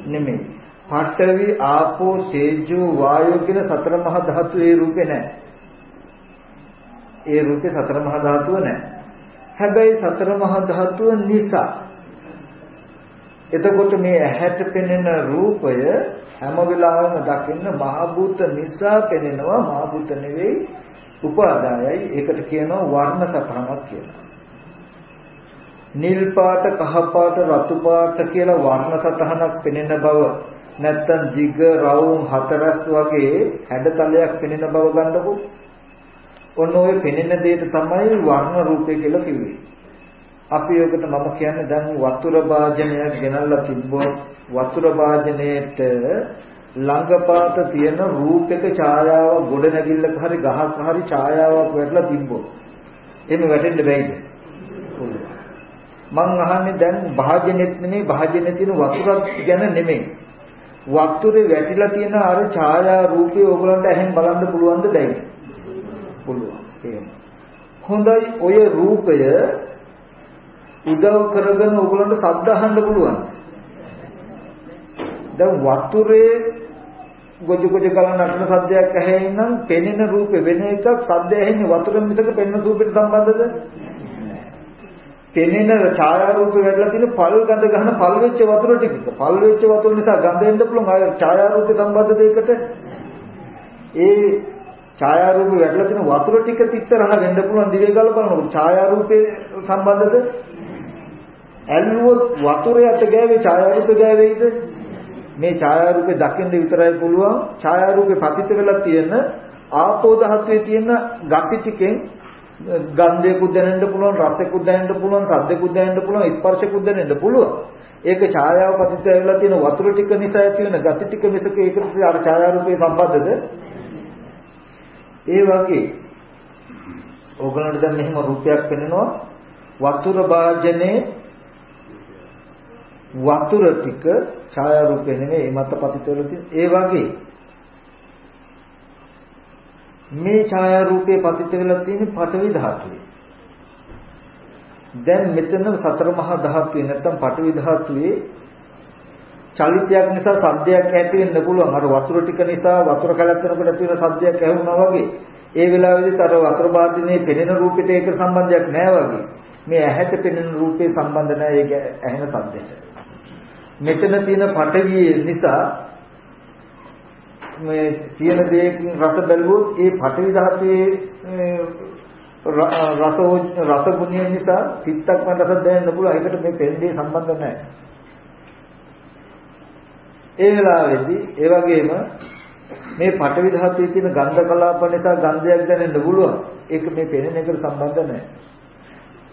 නෙමෙයි. පඨවි ආපෝ තේජෝ වායෝ කියන සතර මහා ධාතු ඒ රූපේ නැහැ. ඒ රූපේ සතර මහා ධාතුව නැහැ. හැබැයි සතර මහා ධාතුව නිසා එතකොට මේ ඇහැට පෙනෙන රූපය හැම වෙලාවෙම දකින්න මහ භූත නිසා පෙනෙනවා මහ භූත නෙවෙයි උපාදායයි ඒකට කියනවා වර්ණ සතහනක් කියලා. නිල් පාට කහ පාට රතු පාට කියලා වර්ණ සතහනක් පෙනෙන බව නැත්තම් දිග රවුම් හතරස් වගේ හැඩතලයක් පෙනෙන බව ගන්නකො. ඔන්න ඔය පෙනෙන දෙයට තමයි වර්ණ රූපය කියලා කිව්වේ. අපි ඔකට මම කියන්නේ දැන් වතුර භාජනයක් ගෙනල්ලා තිබ්බොත් වතුර භාජනයේට ළඟපාත තියෙන රූපයක ඡායාව ගොඩ නැගිල්ලක හරි ගහක හරි ඡායාවක් වැටලා තිබ්බොත් එහෙම වැටෙන්න බැයිද? මං අහන්නේ දැන් භාජනෙත් නෙමෙයි භාජනේ තියෙන වතුරක් ගැන නෙමෙයි. වතුරේ වැටිලා තියෙන අර ඡායා රූපේ ඕගලන්ට ඇහෙන් බලන්න පුළුවන්ද බැයිද? පුළුවන්. එහෙම. හොඳයි ඔය රූපය උදව් කරගෙන ඕගලන්ට සද්ද අහන්න පුළුවන්. දැන් වතුරේ ගොජ ගොජ ගලන නටන සද්දයක් ඇහෙනම් පෙනෙන රූපේ වෙන එකක් සද්ද ඇහෙන්නේ වතුරෙන් මිසක පෙනෙන රූපෙට සම්බන්ධද? පෙනෙන ඡායා රූපේ වැටලා තියෙන පල් ගඳ ගන්න පල් වෙච්ච වතුර ටික. පල් වෙච්ච වතුර නිසා ගඳ එන්න පුළුවන් ආය ඡායා රූපේ සම්බන්ධ දෙයකට ඒ ඡායා රූපේ වැටලා තියෙන වතුර ටික ඉස්සරහ වෙන්න පුළුවන් දිවේ ගල බලනකොට ඡායා රූපේ සම්බන්ධද? ඇල්ලුවොත් වතුරේ අත ගෑවේ ඡායා රූපේ ගෑවේද? මේ ඡායාරූපේ දකින්න විතරයි පුළුවන්. ඡායාරූපේ පතිත වෙලා තියෙන ආපෝ ධාතුවේ තියෙන ගති ටිකෙන් ගන්ධයකුත් දැනෙන්න පුළුවන් රසයකුත් දැනෙන්න පුළුවන් සද්දකුත් දැනෙන්න පුළුවන් ස්පර්ශකුත් දැනෙන්න පුළුවන්. ඒක ඡායාව පතිත වෙලා තියෙන වතුර ටික නිසා ඇති වෙන ගති ටික මිසක ඒකට අර ඡායාරූපේ සම්බන්ධද? ඒ වගේ. ඕගලන්ට දැන් මෙහෙම රූපයක් පෙනෙනවා. වතුර භාජනේ වතුර ටික ඡායා රූපේ නෙමෙයි මත පතිත වෙලා තියෙන ඒ වගේ. මේ ඡායා රූපේ පතිත වෙලා තියෙන පඨවි ධාතුවේ. දැන් මෙතන සතර මහා ධාතුවේ නැත්තම් පඨවි ධාතුවේ චලිතයක් නිසා සද්දයක් ඇති වෙන්න පුළුවන්. අර වතුර ටික නිසා වතුර කලක් කරනකොට ඇති වෙන සද්දයක් ඇහුණා වගේ. ඒ වෙලාවේදීත් අර වතුර වාදිනේ පෙනෙන රූපෙට ඒක සම්බන්ධයක් නැහැ වගේ. මේ ඇහැට පෙනෙන රූපේ සම්බන්ධ නැහැ ඒක ඇහෙන සද්දෙට. මෙතන තියෙන පටවිය නිසා මේ තියෙන දෙයකින් රස බැලුවොත් ඒ පඨවි ධාතුවේ රස රස ගුණය නිසා පිටක් මත රස දැනෙන්න පුළුවන්. ඒකට මේ පෙන්දේ සම්බන්ධ නැහැ. ඒ වෙලාවේදී ඒ වගේම මේ පඨවි ධාතුවේ තියෙන ගන්ධ කලාප නිසා ගන්ධයක් දැනෙන්න පුළුවන්. ඒක මේ පෙනෙන එකට සම්බන්ධ නැහැ.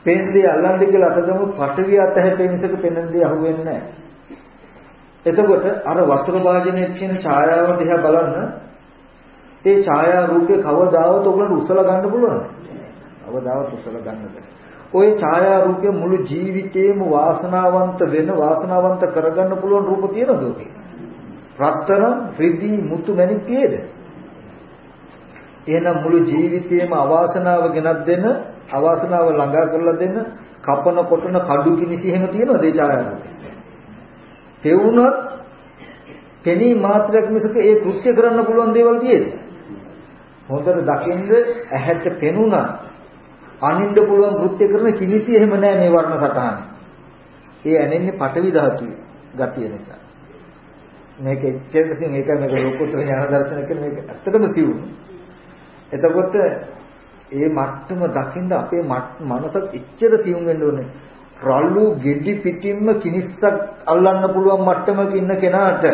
පෙන්දී අල්ලන්නේ කියලා අතගමු පඨවි අතහැපෙන මිසක පෙනෙන්නේ අහුවෙන්නේ නැහැ. එතකොට අර වතුර වාජනයේ තියෙන ඡායාව දිහා බලන්න ඒ ඡායා රූපේ කවදාවත් ඔයගොල්ලෝ උසල ගන්න පුළුවන්. කවදාවත් උසල ගන්න බෑ. ওই ඡායා රූපේ මුළු ජීවිතේම වාසනාවන්ත වෙන වාසනාවන්ත කරගන්න පුළුවන් රූප තියෙනවද ඔකේ? රත්තරන් රිදී මුතු මැණික් තියේද? එහෙනම් මුළු ජීවිතේම අවාසනාව ගෙනත් දෙන අවාසනාව ළඟා කරලා දෙන කපන කොටන කඩු කිනිසි එහෙම තියෙනවද ඒ ඡායාරූපේ? පෙවුනත් පෙනී මාත්‍රයක් මිසක ඒ කෘත්‍ය කරන්න පුළුවන් දේවල් තියෙද? හොඳට දකින්ද ඇහැට පෙනුණා අනින්න පුළුවන් කෘත්‍ය කරන කිනිසි එහෙම නැහැ මේ වර්ණ සටහන. ඒ ඇනෙන්නේ පටවි ධාතුවේ ගතිය නිසා. මේක එච්චර සිං මේක මේක ලෝකෝත්තර ඥාන දර්ශන කියන මේක ඇත්තටම සිවුම්. එතකොට ඒ මට්ටම දකින්න අපේ මනසත් එච්චර සිවුම් වෙන්න ඕනේ. රළු ගෙඩි පිටින්ම කිනිස්සක් අල්ලන්න පුළුවන් මට්ටමක ඉන්න කෙනාට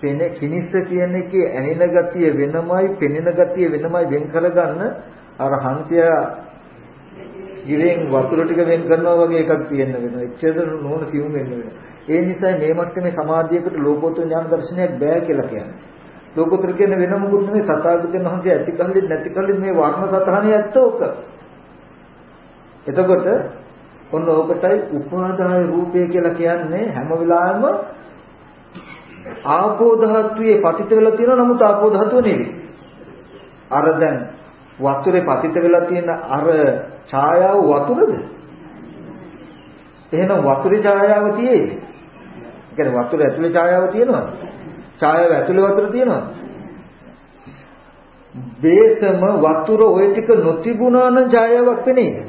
පෙන කිනිස්ස කියන එකේ ඇනෙන ගතිය වෙනමයි පෙනෙන ගතිය වෙනමයි වෙන් කරගන්න අර හංසයා ඉරෙන් වතුර ටික වෙන් කරනවා වගේ එකක් තියෙන්න වෙනවා. එච්චර නෝන සිවුම් වෙන්න වෙනවා. ඒ නිසා මේ මට්ටමේ සමාධියකට ලෝකෝත්තර ඥාන දර්ශනයක් බෑ කියලා කියන්නේ. ලෝකෝත්තර කියන්නේ වෙන මොකුත් නෙමෙයි සතාගතයන් වහන්සේ ඇති කල්ලි නැති කල්ලි මේ වර්ණ සතහනේ ඇත්ත ඕක. එතකොට ඔන්න ඕකටයි උපාදාය රූපය කියලා කියන්නේ හැම වෙලාවෙම ආපෝ ධාතුවේ පතිත වෙලා තියෙනවා නමුත් ආපෝ ධාතුව නෙවෙයි. අර දැන් වතුරේ පතිත වෙලා තියෙන අර ඡායාව වතුරද? එහෙනම් වතුරේ ඡායාව තියෙයි. ඒ කියන්නේ වතුර ඇතුලේ ඡායාව තියෙනවද? ඡායාව ඇතුලේ වතුර තියෙනවද? බේසම වතුර ওই ටික නොතිබුණා නම් ඡායාවක් වෙන්නේ.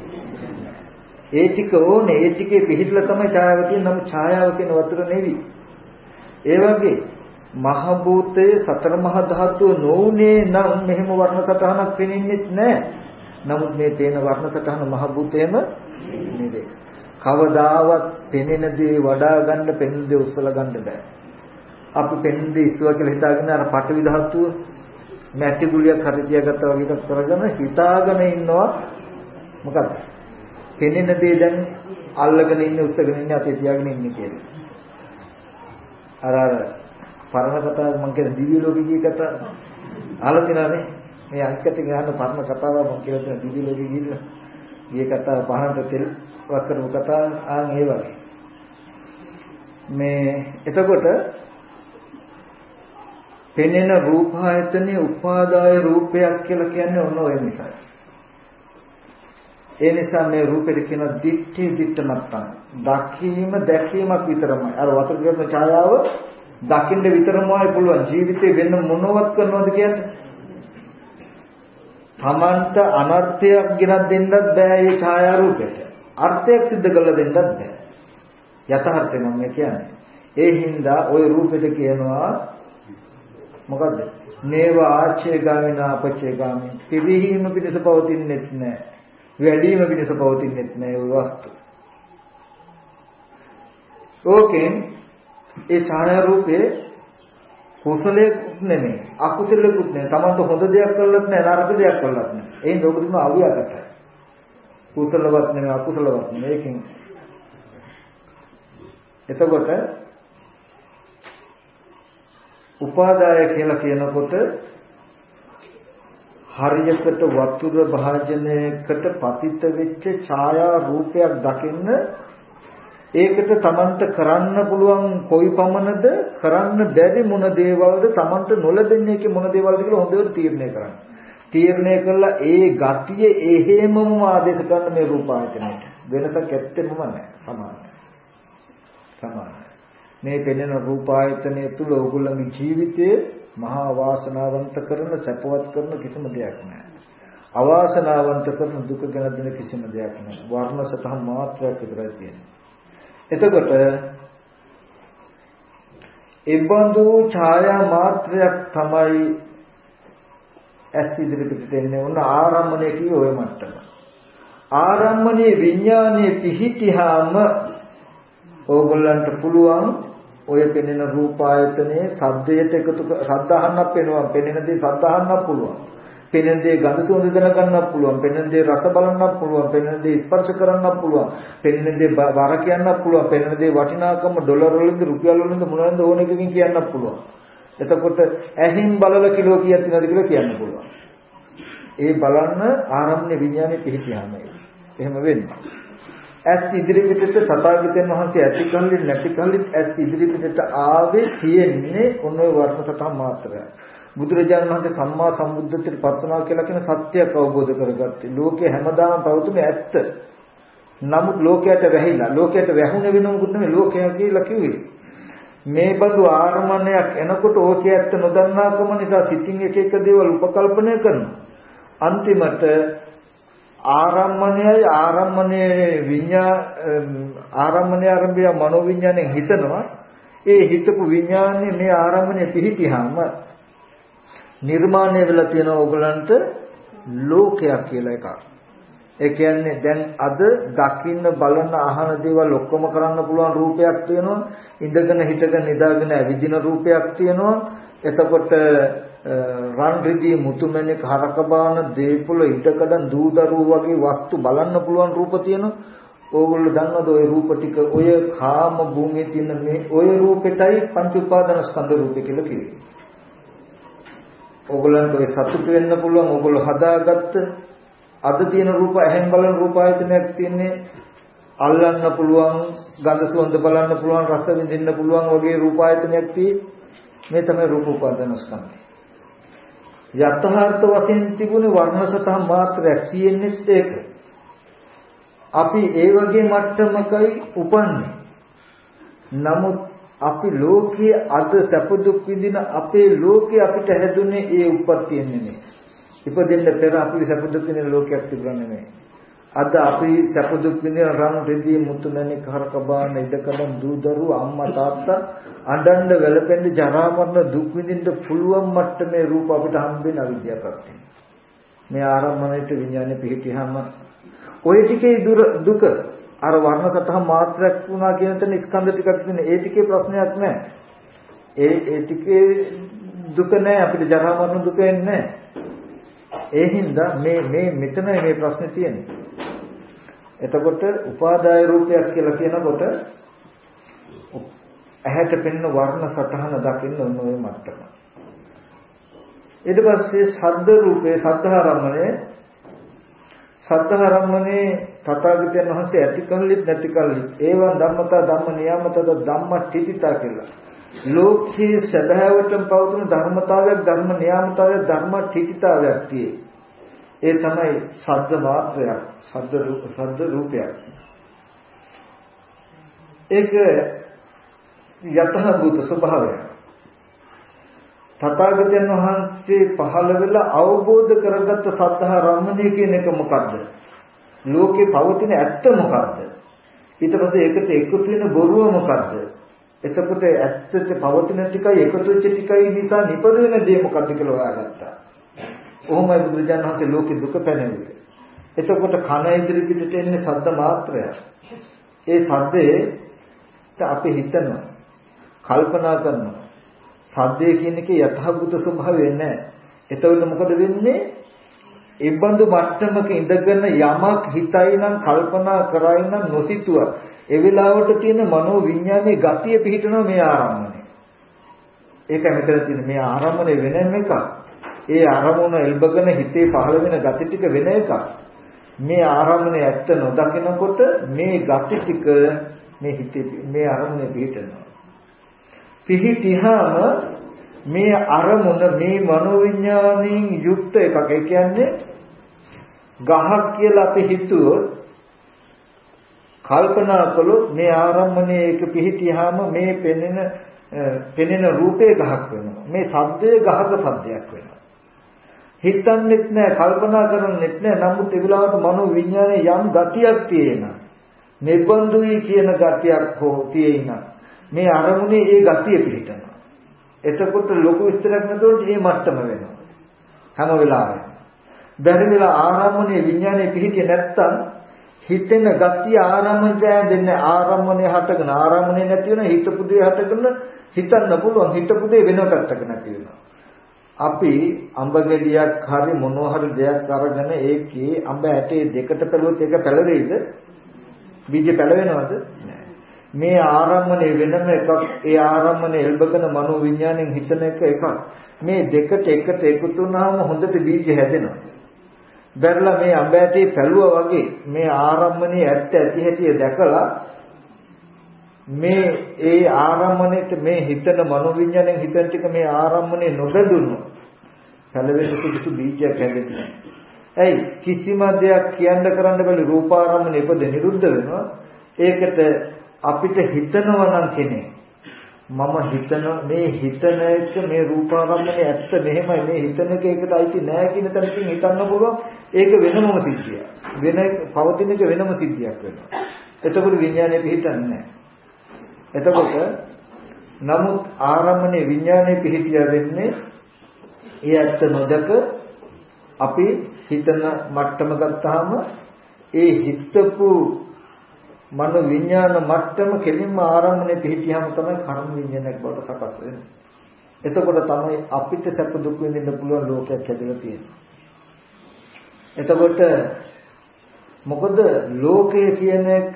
ඒ ටික ඕනේ ඒ ටිකේ පිහිටලා තමයි ඡායාව තියෙන්නේ නම් ඡායාව කියන වතුර නෙවෙයි. ඒ වගේ මහ භූතයේ සතර මහා ධාතුව නොඋනේ නම් මෙහෙම වර්ණ සටහනක් පෙනෙන්නේ නැහැ. නමුත් මේ තේන වර්ණ සටහන මහ භූතයම නෙවෙයි. කවදාවත් පෙනෙන දේ වඩා ගන්න පෙනෙන දේ උස්සලා ගන්න බෑ. අපි පෙනෙන දේ ඉස්සුවා කියලා හිතාගෙන අර පටවි ධාතුව මැටි ගුලියක් හරි තියාගත්තා වගේ එකක් කරගෙන හිතාගෙන ඉන්නවා මොකද්ද? පෙනෙන දේ දැන් අල්ලගෙන ඉන්නේ උස්සගෙන ඉන්නේ අතේ තියාගෙන ඉන්නේ කියලා. අර අර පරණ කතාව මම කියන දිව්‍ය ලෝකේ ගිය කතාව අහලා තියෙනවානේ. මේ අනිකට ගන්න පරණ කතාව මම කියලා තියෙන දිව්‍ය ලෝකේ ගිහිල්ලා ගිය කතාව පහනට තෙල් වක් කරපු කතාව ආන් ඒ වගේ. මේ එතකොට පෙනෙන රූපායතනේ උපාදාය රූපයක් කියලා කියන්නේ ඔන්න ඔය නිසායි. ඒ නිසා මේ රූපෙට කියන දික්ටි දික්ට නැත්තම් දකීම දැකීමක් විතරමයි. අර වතුර කියන ඡායාව දකින්න විතරමයි පුළුවන්. ජීවිතේ වෙන මොනවත් කරනවද කියන්නේ? Tamanta අනර්ථයක් ගෙනත් දෙන්නත් බෑ මේ ඡායා රූපෙට. අර්ථයක් සිද්ධ කරලා දෙන්නත් බෑ. යථාර්ථය මම කියන්නේ. ඒ හින්දා ওই රූපෙට කියනවා මොකද්ද? නේව ආච්ඡේ ගාමින අපච්ඡේ ගාමින. පිළිහිම පිණිස පවතින්නේ නැහැ. වැඩිම පිණිස පවතින්නේ නැහැ ওই වස්තු. ඕකෙන් ඒ ඡායා රූපේ කුසලයකුත් නෙමෙයි අකුසලයකුත් නෙමෙයි. Tamanට හොඳ දෙයක් කළත් නැහැ නරක දෙයක් කළත් නැහැ. ඒ ලෝකෙදිම අවියකටයි. කුසලවත් නෙමෙයි අකුසලවත් නෙමෙයි. ඒකෙන් එතකොට උපාදාය කියලා කියනකොට හරියකට වතුර භාජනයකට පතිත වෙච්ච ඡායා රූපයක් දකින්න ඒකට Tamanට කරන්න පුළුවන් කොයි පමණද කරන්න බැරි මොන දේවල්ද Tamanට නොලැබෙන්නේ කි මොන දේවල්ද කියලා හොඳට තීරණය කරන්න. තීරණය කළා ඒ ගතිය එහෙමම ආදේශ කරන මේ රූප ආයතනයට. වෙනසක් ඇත්තෙම නැහැ. සමානයි. සමානයි. මේ පෙනෙන රූප ආයතනය තුල ඕගොල්ලන්ගේ ජීවිතයේ මහා වාසනාවන්ත කරන සැපවත් කරන කිසිම දෙයක් නැහැ. අවාසනාවන්ත කරන දුක ගැන දෙන කිසිම දෙයක් නැහැ. වර්ණ සතහ මාත්‍රයක් විතරයි තියෙන්නේ. එතකොට එබඳු ඡායා මාත්‍රයක් තමයි ඇස් ඉදිරිපිට එන්නේ උන ආරම්මණය කියේ ওই මට්ටම. ආරම්මණයේ විඥානයේ පිහිටියාම ඕගොල්ලන්ට පුළුවන් ඔය පෙනෙන රූපායතනයේ සද්දයට එකතු සද්ද අහන්නත් වෙනවා. පෙනෙන දේ සද්ද අහන්නත් පුළුවන්. පෙනෙන දේ ගඳ සුවඳ දැනගන්නත් පුළුවන්. පෙනෙන දේ රස බලන්නත් පුළුවන්. පෙනෙන දේ ස්පර්ශ කරන්නත් පුළුවන්. පෙනෙන දේ වර කියන්නත් පුළුවන්. පෙනෙන දේ වටිනාකම ඩොලර් වලින්ද රුපියල් වලින්ද මොනවද ඕන එකකින් කියන්නත් පුළුවන්. එතකොට ඇහින් බලල කිලෝ කීයක් තියෙනවද කියලා කියන්න පුළුවන්. ඒ බලන්න ආරම්භන විඥානේ පිහිටියාම. එහෙම වෙන්නේ. ඇස් ඉදිරිපිටට තථාගතයන් වහන්සේ ඇති කල්ලි නැති කල්ලි ඇස් ඉදිරිපිටට ආවේ තියෙන්නේ ඔන්න ඔය වර්ණ සටහන් මාත්‍රය. බුදුරජාණන් වහන්සේ සම්මා සම්බුද්ධත්වයට පත් වුණා කියලා කියන සත්‍යයක් අවබෝධ කරගත්තේ. ලෝකේ හැමදාම පවතුනේ ඇත්ත. නමුත් ලෝකයට වැහිලා ලෝකයට වැහුණ වෙනමුකුත් නෙමෙයි ලෝකයා කියලා කිව්වේ. මේ බඳු ආරමණයක් එනකොට ඕකේ ඇත්ත නොදන්නාකම නිසා සිතින් එක එක දේවල් උපකල්පනය කරනවා. අන්තිමට ආරම්මණයයි ආරම්මණයේ විඤ්ඤා ආරම්මණය ආරම්භය මනෝවිඤ්ඤාණයෙන් හිතනවා ඒ හිතපු විඤ්ඤාණය මේ ආරම්මණය පිහිටියාම නිර්මාණය වෙලා තියෙන ඕගලන්ට ලෝකයක් කියලා එකක්. ඒ කියන්නේ දැන් අද දකින්න බලන අහන දේවල් ඔක්කොම කරන්න පුළුවන් රූපයක් තියෙනවා. ඉඳගෙන හිටගෙන නිදාගෙන ඇවිදින රූපයක් තියෙනවා. එතකොට රන් රිදී මුතුමැණික හරකබාන දේපොළ ඉඩකඩන් දූදරුව වගේ වස්තු බලන්න පුළුවන් රූප තියෙනවා. ඕගොල්ලෝ දන්නවද ওই රූප ටික ඔය කාම භූමියේ තියෙන මේ ඔය රූපෙටයි පංච උපාදාන ස්කන්ධ රූපය කියලා කිව්වේ. ඕගොල්ලන්ට ඔය සතුට වෙන්න පුළුවන් ඕගොල්ලෝ හදාගත්ත අද තියෙන රූප ඇහෙන් බලන රූප ආයතනයක් තියෙන්නේ අල්ලන්න පුළුවන් ගඳ සුවඳ බලන්න පුළුවන් රස විඳින්න පුළුවන් වගේ රූප ආයතනයක් තියෙන්නේ මේ තමයි රූප උපාදාන ස්කන්ධය. යථාර්ථ වශයෙන් තිබුණේ වර්ණ සතහන් මාත්‍රයක් තියෙන්නේ ඒක. අපි ඒ වගේ මට්ටමකයි උපන්නේ. නමුත් අපි ලෝකයේ අද සැප දුක් විඳින අපේ ලෝකේ අපිට හැදුනේ ඒ උප්පත්තියෙන් නෙමෙයි. ඉපදෙන්න පෙර අපි සැප දුක් විඳින ලෝකයක් තිබුණා නෙමෙයි. අද අපි සැප දුක් විඳින රන් රෙදි මුතු නැණි කරකබාන ඉදකඩම් දූදරු අම්මා තාත්තා අඬන්න වැළපෙන්න ජරා මරණ දුක් විඳින්න පුළුවන් මට්ටමේ රූප අපිට හම්බෙන අවිද්‍යාව ප්‍රත්‍යයෙන් මේ ආරම්භණයට විඥානේ පිහිටියාම ওই ටිකේ දුක අර වර්ණ සතහ මාත්‍රයක් වුණා කියන තැන ස්කන්ධ ටිකක් තියෙන ඒ ටිකේ ප්‍රශ්නයක් නැහැ ඒ ඒ ටිකේ දුක නැහැ අපිට ජරා මරණ දුක එන්නේ ඒ හින්දා මේ මේ මෙතනයි මේ ප්‍රශ්නේ තියෙන්නේ එතකොට උපාදාය රූපයක් කියලා කියනකොට ඇහැට පෙනෙන වර්ණ සතහන දකින්න ඕන ඔය මට්ටම. ඊට පස්සේ ශබ්ද රූපේ සත්‍තරම්මනේ සත්‍තරම්මනේ තථාගතයන් වහන්සේ ඇති කල්ලිත් නැති කල්ලිත් ඒවන් ධම්මතා ධම්ම නියමතද ධම්ම ටිතිතා කියලා. ලෝකයේ සදාවටම පවතුන ධර්මතාවයක් ධර්ම නියමතාවයක් ධර්ම ටිතිතාවයක් තියෙයි. ඒ තමයි ශබ්ද මාත්‍රයක් ශබ්ද රූප ශබ්ද රූපයක්. ඒක යතහභූත ස්වභාවය. තථාගතයන් වහන්සේ පහළ වෙලා අවබෝධ කරගත්ත සත්‍තහ රම්මණය කියන එක මොකද්ද? ලෝකේ පවතින ඇත්ත මොකද්ද? ඊට පස්සේ ඒකට එකතු වෙන බොරුව මොකද්ද? එතකොට ඇත්තට පවතින ටිකයි එකතු වෙච්ච ටිකයි නිසා නිපද වෙන දේ මොකද්ද කියලා හොයාගත්තා. කොහොමයි බුදුරජාණන් වහන්සේ ලෝකේ දුක පැනෙන්නේ? එතකොට කන ඉදිරි පිටට එන්නේ ශබ්ද මාත්‍රයක්. ඒ ශබ්දේ අපි හිතනවා කල්පනා කරනවා. සද්දේ කියන එකේ යථාභූත ස්වභාවය නැහැ. එතකොට මොකද වෙන්නේ? ඉබ්බඳු මට්ටමක ඉඳගෙන යමක් හිතයි නම් කල්පනා කරයි නම් නොසිතුව ඒ වෙලාවට තියෙන මනෝ විඥානයේ ගතිය පිහිටනවා මේ ආරම්භනේ. ඒකයි මෙතන තියෙන මේ ආරම්භනේ වෙනම එකක්. ඒ ආරමුණ එල්බගෙන හිතේ පහළ වෙන ගති ටික වෙන එකක්. මේ ආරම්භනේ ඇත්ත නොදකිනකොට මේ ගති ටික මේ හිතේ මේ ආරම්භනේ පිහිටනවා. පිහිටියාම මේ අරමුණ මේ මනෝවිඤ්ඤාණයෙන් යුක්ත එකක්. ඒ කියන්නේ ගහක් කියලා අපි හිතුවොත් කල්පනා කළොත් මේ ආරම්මණය එක පිහිටියාම මේ පෙනෙන පෙනෙන රූපේ ගහක් වෙනවා. මේ සද්දය ගහක සද්දයක් වෙනවා. හිතන්නෙත් නැහැ, කල්පනා කරන්නෙත් නැහැ. නමුත් ඒ වෙලාවට මනෝ විඥානයේ යම් ගතියක් තියෙනවා. නිබ්බන්දුයි කියන ගතියක් හෝ තියෙනවා. මේ අරමුණේ ඒ ගතිය පිළිටනවා. එතකොට ලොකු විස්තරයක් නැතුව මේ මට්ටම වෙනවා. හැම වෙලාවෙම. බැරි වෙලා ආරම්මනේ විඥානේ පිහිටියේ නැත්තම් හිතෙන ගතිය ආරම්මණයට දෙන්නේ ආරම්මනේ හටගෙන ආරම්මනේ නැති වෙන හිතපු දේ හටගෙන හිතන්න පුළුවන් හිතපු දේ වෙන පැත්තක නැති වෙනවා. අපි අඹ ගෙඩියක් හරි මොනවා හරි දෙයක් අරගෙන ඒකේ අඹ ඇටේ දෙකට පැලුවොත් ඒක පැලවෙයිද? බීජ පැලවෙනවද? මේ ආරම්මණය වෙනම එකක් ඒ ආරම්මණය එල්බගෙන මනෝ විඥාණයෙන් හිතන එක එකක්. මේ දෙකට එකට එකතු වුණාම හොඳට බීජ හැදෙනවා. බැලලා මේ අඹ ඇටේ පැලුවා වගේ මේ ආරම්මණය ඇත්ත ඇති හැටි දැකලා මේ ඒ ආරම්මණයට මේ හිතන මනෝ විඥාණයෙන් හිතන ටික මේ ආරම්මණය නොබැදුණු පැලවෙන්න සුදුසු බීජයක් හැදෙන්නේ ඇයි? කිසිම දෙයක් කියන්න කරන්න බැරි රූපාරම්මණය ඉපද නිරුද්ධ වෙනවා. ඒකට අපිට හිතනවා නම් කෙනෙක් මම හිතන මේ හිතන එක මේ රූපාරම්මනේ ඇත්ත මෙහෙමයි මේ හිතන එක ඒකට අයිති නෑ කියන තැනකින් හිතන්න පුළුවන් ඒක වෙනමම සිද්ධිය. වෙන පවතින එක වෙනම සිද්ධියක් වෙනවා. එතකොට විඥානය පිහිටන්නේ නෑ. එතකොට නමුත් ආරම්මනේ විඥානයේ පිහිටිය වෙන්නේ ඒ ඇත්ත නොදක අපි හිතන මට්ටම ගත්තාම ඒ හිතපු මන විඥාන මට්ටම කෙලින්ම ආරම්භනේ පිහිටියාම තමයි කර්ම විඥානයක් බවට සකස් වෙන්නේ. එතකොට තමයි අපිට සැප දුක් විඳින්න පුළුවන් ලෝකයක් හැදලා තියෙන්නේ. එතකොට මොකද ලෝකය කියන එක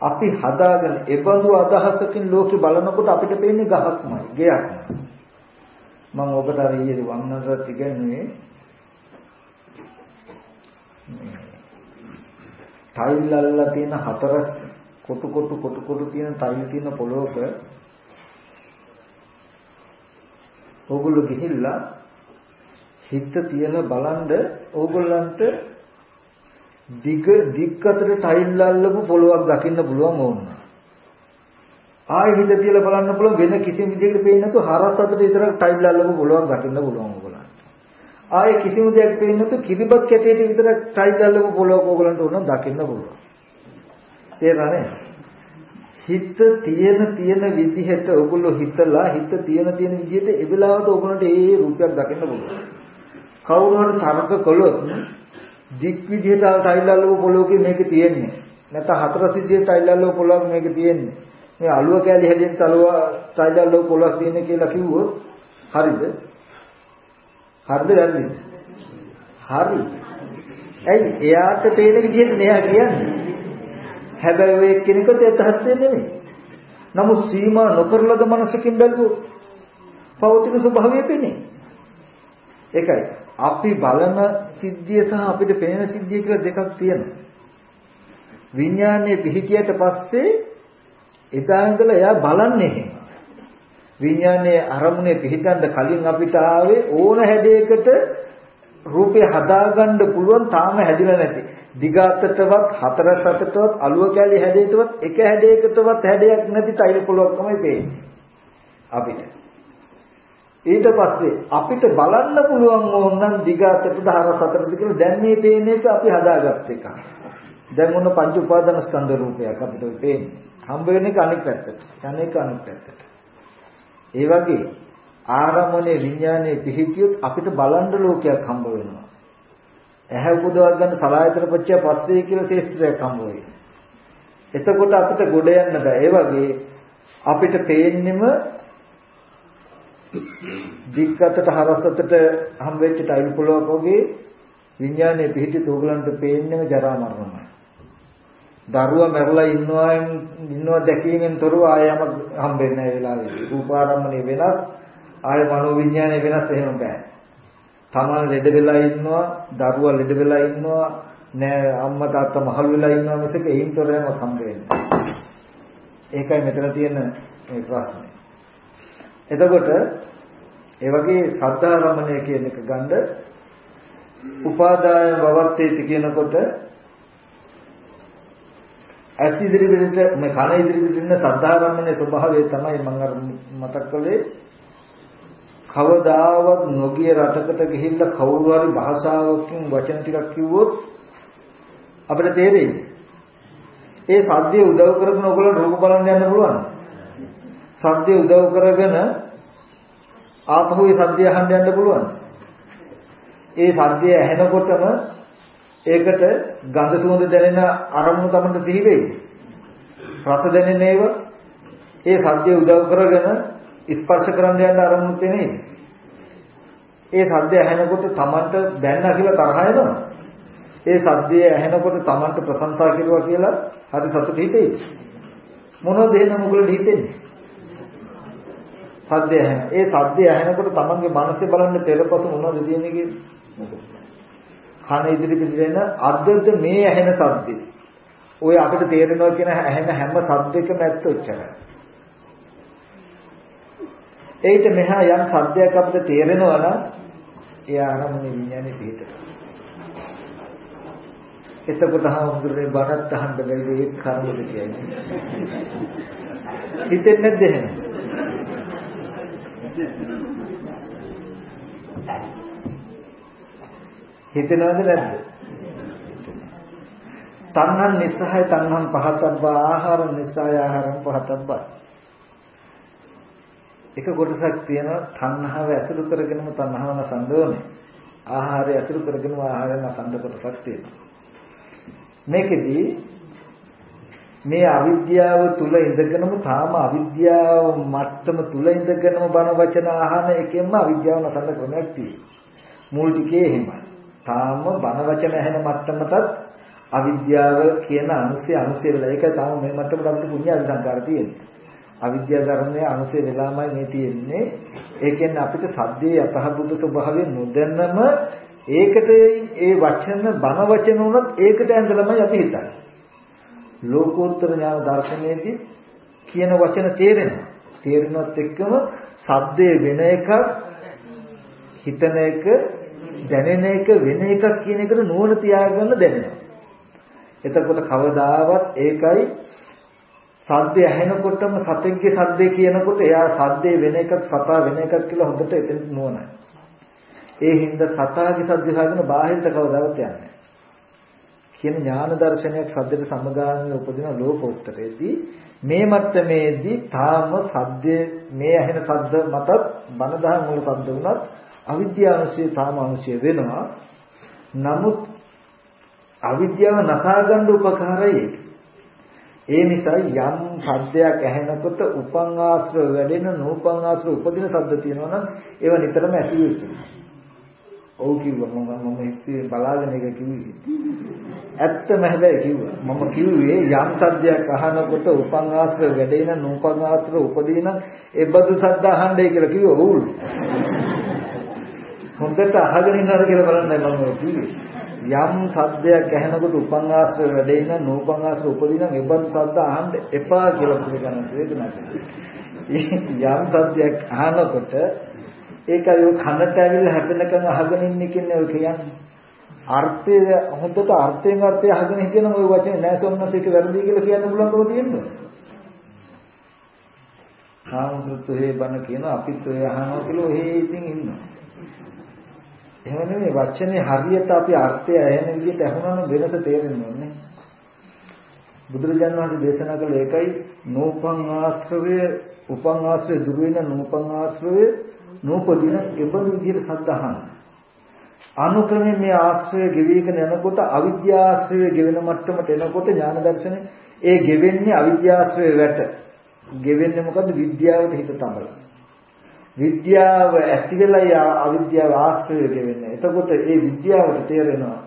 අපි හදාගෙන ඒබඳු අදහසකින් ලෝකෙ බලනකොට අපිට පේන්නේ ගහක්මයි, ගෙයක්මයි. මම ඔබට අර ඊයේ වන්නරත් ඉගෙනුවේ ටයිල් අල්ලලා තියෙන හතර කොටු කොටු කොටු කොටු තියෙන ටයිල් තියෙන පොළොවක ඕගොල්ලෝ ගිහිල්ලා හිත තියෙන බලන්ඩ ඕගොල්ලන්ට දිග දික් අතර ටයිල් අල්ලපු පොළොවක් දකින්න පුළුවන් ඕන. ආයෙ හිත තියලා බලන්න පුළුවන් වෙන කිසිම විදිහකට පේන්නේ නැතුව හරස් අතර විතරක් ටයිල් අල්ලපු පොළොවක් දකින්න පුළුවන් ඕගොල්ලන්ට. ආයේ කිසිම දෙයක් පේන්නේ නැතු කිරිබත් කැටේට විතර ටයි ගල්ලපු පොළොක ඕගලන්ට උනන දකින්න පුළුවන්. තේරෙනවද? හිත තියෙන තියෙන විදිහට ඕගොල්ලෝ හිතලා හිත තියෙන තියෙන විදිහට ඒ වෙලාවට ඕගොල්ලන්ට ඒ රූපයක් දකින්න පුළුවන්. කවුරු හරි තරක කළොත් දික් විදිහට ටයි ගල්ලපු පොළොකේ මේක තියෙන්නේ. නැත්නම් හතර සිද්ධියේ ටයි ගල්ලපු පොළොක මේක තියෙන්නේ. මේ අලුව කැලි හැදෙන තලුව ටයි ගල්ලපු පොළොක් තියෙන්නේ කියලා කිව්වොත් හරිද? හරිද වැරදිද? හරි. ඇයි එයාට පේන විදිහට මෙයා කියන්නේ. හැබැයි ඔය එක්කෙනෙකුට එතහත් නෙමෙයි. නමුත් සීමා නොකරලද මනසකින් බැලුවොත් පවතින ස්වභාවය පෙනේ. ඒකයි අපි බලන සිද්ධිය සහ අපිට පෙනෙන සිද්ධිය කියලා දෙකක් තියෙනවා. විඥානයේ පිහිටියට පස්සේ එදා ඉඳලා එයා බලන්නේ එහෙම. විඥානයේ අරමුණේ පිහිටන්න කලින් අපිට ආවේ ඕන හැඩයකට රූපය හදාගන්න පුළුවන් තාම හැදිලා නැති. දිගාතටවත් හතර සතටවත් අලුව කැලි හැඩයටවත් එක හැඩයකටවත් හැඩයක් නැති තෛල පොලොක් තමයි පේන්නේ. අපිට. ඊට පස්සේ අපිට බලන්න පුළුවන් ඕනනම් දිගාතටද හර සතරද කියලා දැන් මේ පේන එක අපි හදාගත්ත එක. දැන් මොන පංච උපාදාන ස්කන්ධ රූපයක් අපිට පේන්නේ. හම්බ වෙන එක අනිත් පැත්තට. යන්නේ එක අනිත් පැත්තට. ඒ වගේ ආරම්මනේ විඥානයේ පිහිටියොත් අපිට බලන්න ලෝකයක් හම්බ වෙනවා. ඇහැ උපදවා ගන්න සලායතන පත්‍ය පස්සේ කියලා ශේෂ්ත්‍රයක් හම්බ වෙයි. එතකොට අපිට ගොඩ යන්න බෑ. ඒ වගේ අපිට පේන්නෙම දික්කතට හරසතට හම්බෙච්ච ටයිල් පොලොක් වගේ විඥානයේ පිහිටි තෝගලන්ට පේන්නෙම ජරා මරණමයි. දරුවා මැරලා ඉන්නවා ඉන්නවා දැකීමෙන් තොරව ආයම හම්බෙන්නේ නැහැ වෙලාවේ. රූපාරම්මණය වෙනස් ආය මනෝවිඤ්ඤාණය වෙනස් එහෙම බෑ. තමන් ලෙඩ වෙලා ඉන්නවා දරුවා ලෙඩ වෙලා ඉන්නවා නෑ අම්මා තාත්තා මහලු වෙලා ඉන්නවා මිසක ඒන් තොරම හම්බෙන්නේ. ඒකයි මෙතන තියෙන මේ ප්‍රශ්නේ. එතකොට ඒ වගේ සද්ධාරමණය කියන එක ගන්න උපාදාය භවත්තේති කියනකොට ඇස් ඉදිරි පිටට මේ කන ඉදිරි පිටට ඉන්න සද්ධාරම්මනේ ස්වභාවය තමයි මම අර මතක් කළේ. කවදාවත් නොගිය රටකට ගිහිල්ලා කවුරු හරි භාෂාවකින් වචන ටිකක් කිව්වොත් අපිට තේරෙන්නේ ඒ සද්දේ උදව් කරගෙන ඔයගොල්ලෝ රූප බලන්න යන්න පුළුවන් සද්දේ උදව් කරගෙන ආපහු ඒ සද්දය අහන්න යන්න පුළුවන්. ඒ සද්දය ඇහෙනකොටම ඒකට ගඳ සුවඳ දැනෙන අරමුණු තමයි සිහි වෙයි. රස දැනෙන ඒවා ඒ සද්දය උදව් කරගෙන ස්පර්ශ කරන්න යන අරමුණු තේනේ. ඒ සද්දය ඇහෙනකොට Tamanට දැනනා කියලා තරහ එනවා. ඒ සද්දය ඇහෙනකොට Tamanට ප්‍රශංසා කෙරුවා කියලා හරි සතුට හිතෙයි. මොනවද එහෙනම් මොකලද හිතෙන්නේ? සද්දය ඇහෙන. ඒ සද්දය ඇහෙනකොට Tamanගේ මනසේ බලන්න පෙරපසු මොනවද තියෙන්නේ කියන්නේ? කන ඉදිරි පිටින් අද්දද මේ ඇහෙන සද්දේ. ඔය අපිට තේරෙනවා කියන ඇහෙන හැම සද්දයකම ඇත්ත උච්චරයි. ඒිට මෙහා යම් සද්දයක් අපිට තේරෙනවා නම් එයා ආරම්භනේ විඥානේ පිටට. එතකොට හාමුදුරනේ බණත් අහන්න බැරිද ඒ කර්මද කියන්නේ. හිතෙන්නේ නැද්ද එහෙනම්? හිතනවද නැද්ද? තණ්හන් නිස්සහය තණ්හන් පහතබ්බා ආහාර නිස්සහය ආහාරම් පහතබ්බා එක කොටසක් තියෙනවා තණ්හාව ඇතුළු කරගෙනම තණ්හාව නසන්න ඕනේ. ආහාරය ඇතුළු කරගෙනම ආහාරය නසන්න කොටසක් තියෙනවා. මේකෙදී මේ අවිද්‍යාව තුල ඉඳගෙනම තාම අවිද්‍යාව මට්ටම තුල ඉඳගෙනම බණ වචන අහන එකෙන්ම අවිද්‍යාව නසන්න ක්‍රමයක් තියෙනවා. මුල් ටිකේ එහෙමයි. තාම බණ වචන ඇහෙන මට්ටමටත් අවිද්‍යාව කියන අනුසය අනුසය වෙලා ඒක තාම මේ මට්ටමට අපිට පුණ්‍ය අධිසංකාර තියෙනවා. අවිද්‍යා ධර්මයේ අනුසය වෙලාමයි මේ තියෙන්නේ. ඒ කියන්නේ අපිට සද්දේ යතහබුද්ධ ස්වභාවය නොදැනම ඒකට ඒ වචන බන වචන උනත් ඒකට ඇඳලාමයි අපි හිතන්නේ. ලෝකෝත්තර ඥාන දර්ශනයේදී කියන වචන තේරෙනවා. තේරෙනවත් එක්කම සද්දේ වෙන එකක් හිතන එක දැනෙන එක වෙන එකක් කියන එකට නුවණ තියාගන්න දැනෙනවා. එතකොට කවදාවත් ඒකයි සද්දය ඇහෙනකොටම සතෙක්ගේ සද්දේ කියනකොට එයා සද්දේ වෙන එකක් සතා වෙන එකක් කියලා හොඳට එතන නුවණයි. ඒ හින්දා සතාගේ සද්ද හොයගෙන බාහිරට කවදාවත් යන්නේ කියන ඥාන දර්ශනයක් සද්දට සමගාමීව උපදින ලෝකෝත්තරයේදී මේ මට්ටමේදී තාම සද්දේ මේ ඇහෙන සද්ද මතත් බන දහම් වල සද්ද වුණත් අවිද්‍යාවශය තාම අවශ්‍ය වෙනවා. නමුත් අවිද්‍යාව නසා ගන්න උපකාරයි ඒක. ඒ නිසා යම් සද්දයක් ඇහෙනකොට උපං ආශ්‍රව වැඩෙන නූපං ආශ්‍රව උපදින සද්ද තියෙනවා නම් ඒව නිතරම ඇසී යුතුයි. ඔව් කිව්වා මම මම හිතේ බලාගෙන ඒක කිව්වේ. ඇත්තම හැබැයි කිව්වා. මම කිව්වේ යම් සද්දයක් අහනකොට උපං ආශ්‍රව වැඩෙන නූපං ආශ්‍රව උපදින ඒ බදු සද්ද අහන්නයි කියලා කිව්වා ඕල්. හොඳට අහගෙන ඉන්නවද කියලා බලන්නයි මම කිව්වේ. යම් සද්දයක් ඇහෙනකොට උපං ආශ්‍රය වැඩේ නම් නූපං ආශ්‍රය උපදින නම් ඒබත් සද්ද අහන්න එපා කියලා පිළිගන්න වේදනාවක්. යම් සද්දයක් අහනකොට ඒකයි ඔය කනට ඇවිල්ලා හැපෙනකන් අහගෙන ඉන්නේ කියන්නේ ඔය කියන්නේ. අර්ථය හොඳට අර්ථයෙන් අර්ථය අහගෙන හිටියනම් ওই වචනේ නෑ සොම්නස් එක වැරදි කියලා කියන්න පුළුවන්කම තියෙනවා. කාමෘත් හේ බණ කියන අපිත් ඔය අහනවා කියලා ඔහේ ඉතින් ඉන්නවා. එහෙම නෙමෙයි වචනේ හරියට අපි අර්ථය ඇහෙන විදිහට අහුනම වෙනස තේරෙන්නේ නැහැ. බුදුරජාණන් වහන්සේ දේශනා කළ ඒකයි නූපං ආශ්‍රවය උපං ආශ්‍රය දුර වෙන නූපං ආශ්‍රවය නූපදින එබඳු විදිහට සද්ධාහන. අනුක්‍රමයෙන් මේ ආශ්‍රය ගෙවිගෙන යනකොට අවිද්‍යාශ්‍රය ගෙවෙන මට්ටමට එනකොට ඥාන දර්ශනේ ඒ ගෙවෙන්නේ අවිද්‍යාශ්‍රය වැට. ගෙවෙන්නේ මොකද්ද විද්‍යාවට හිත තබලා. විද්‍යාව ඇති වෙලා අවිද්‍යාව ආශ්‍රය වෙන්නේ. එතකොට ඒ විද්‍යාවට තේරෙනවා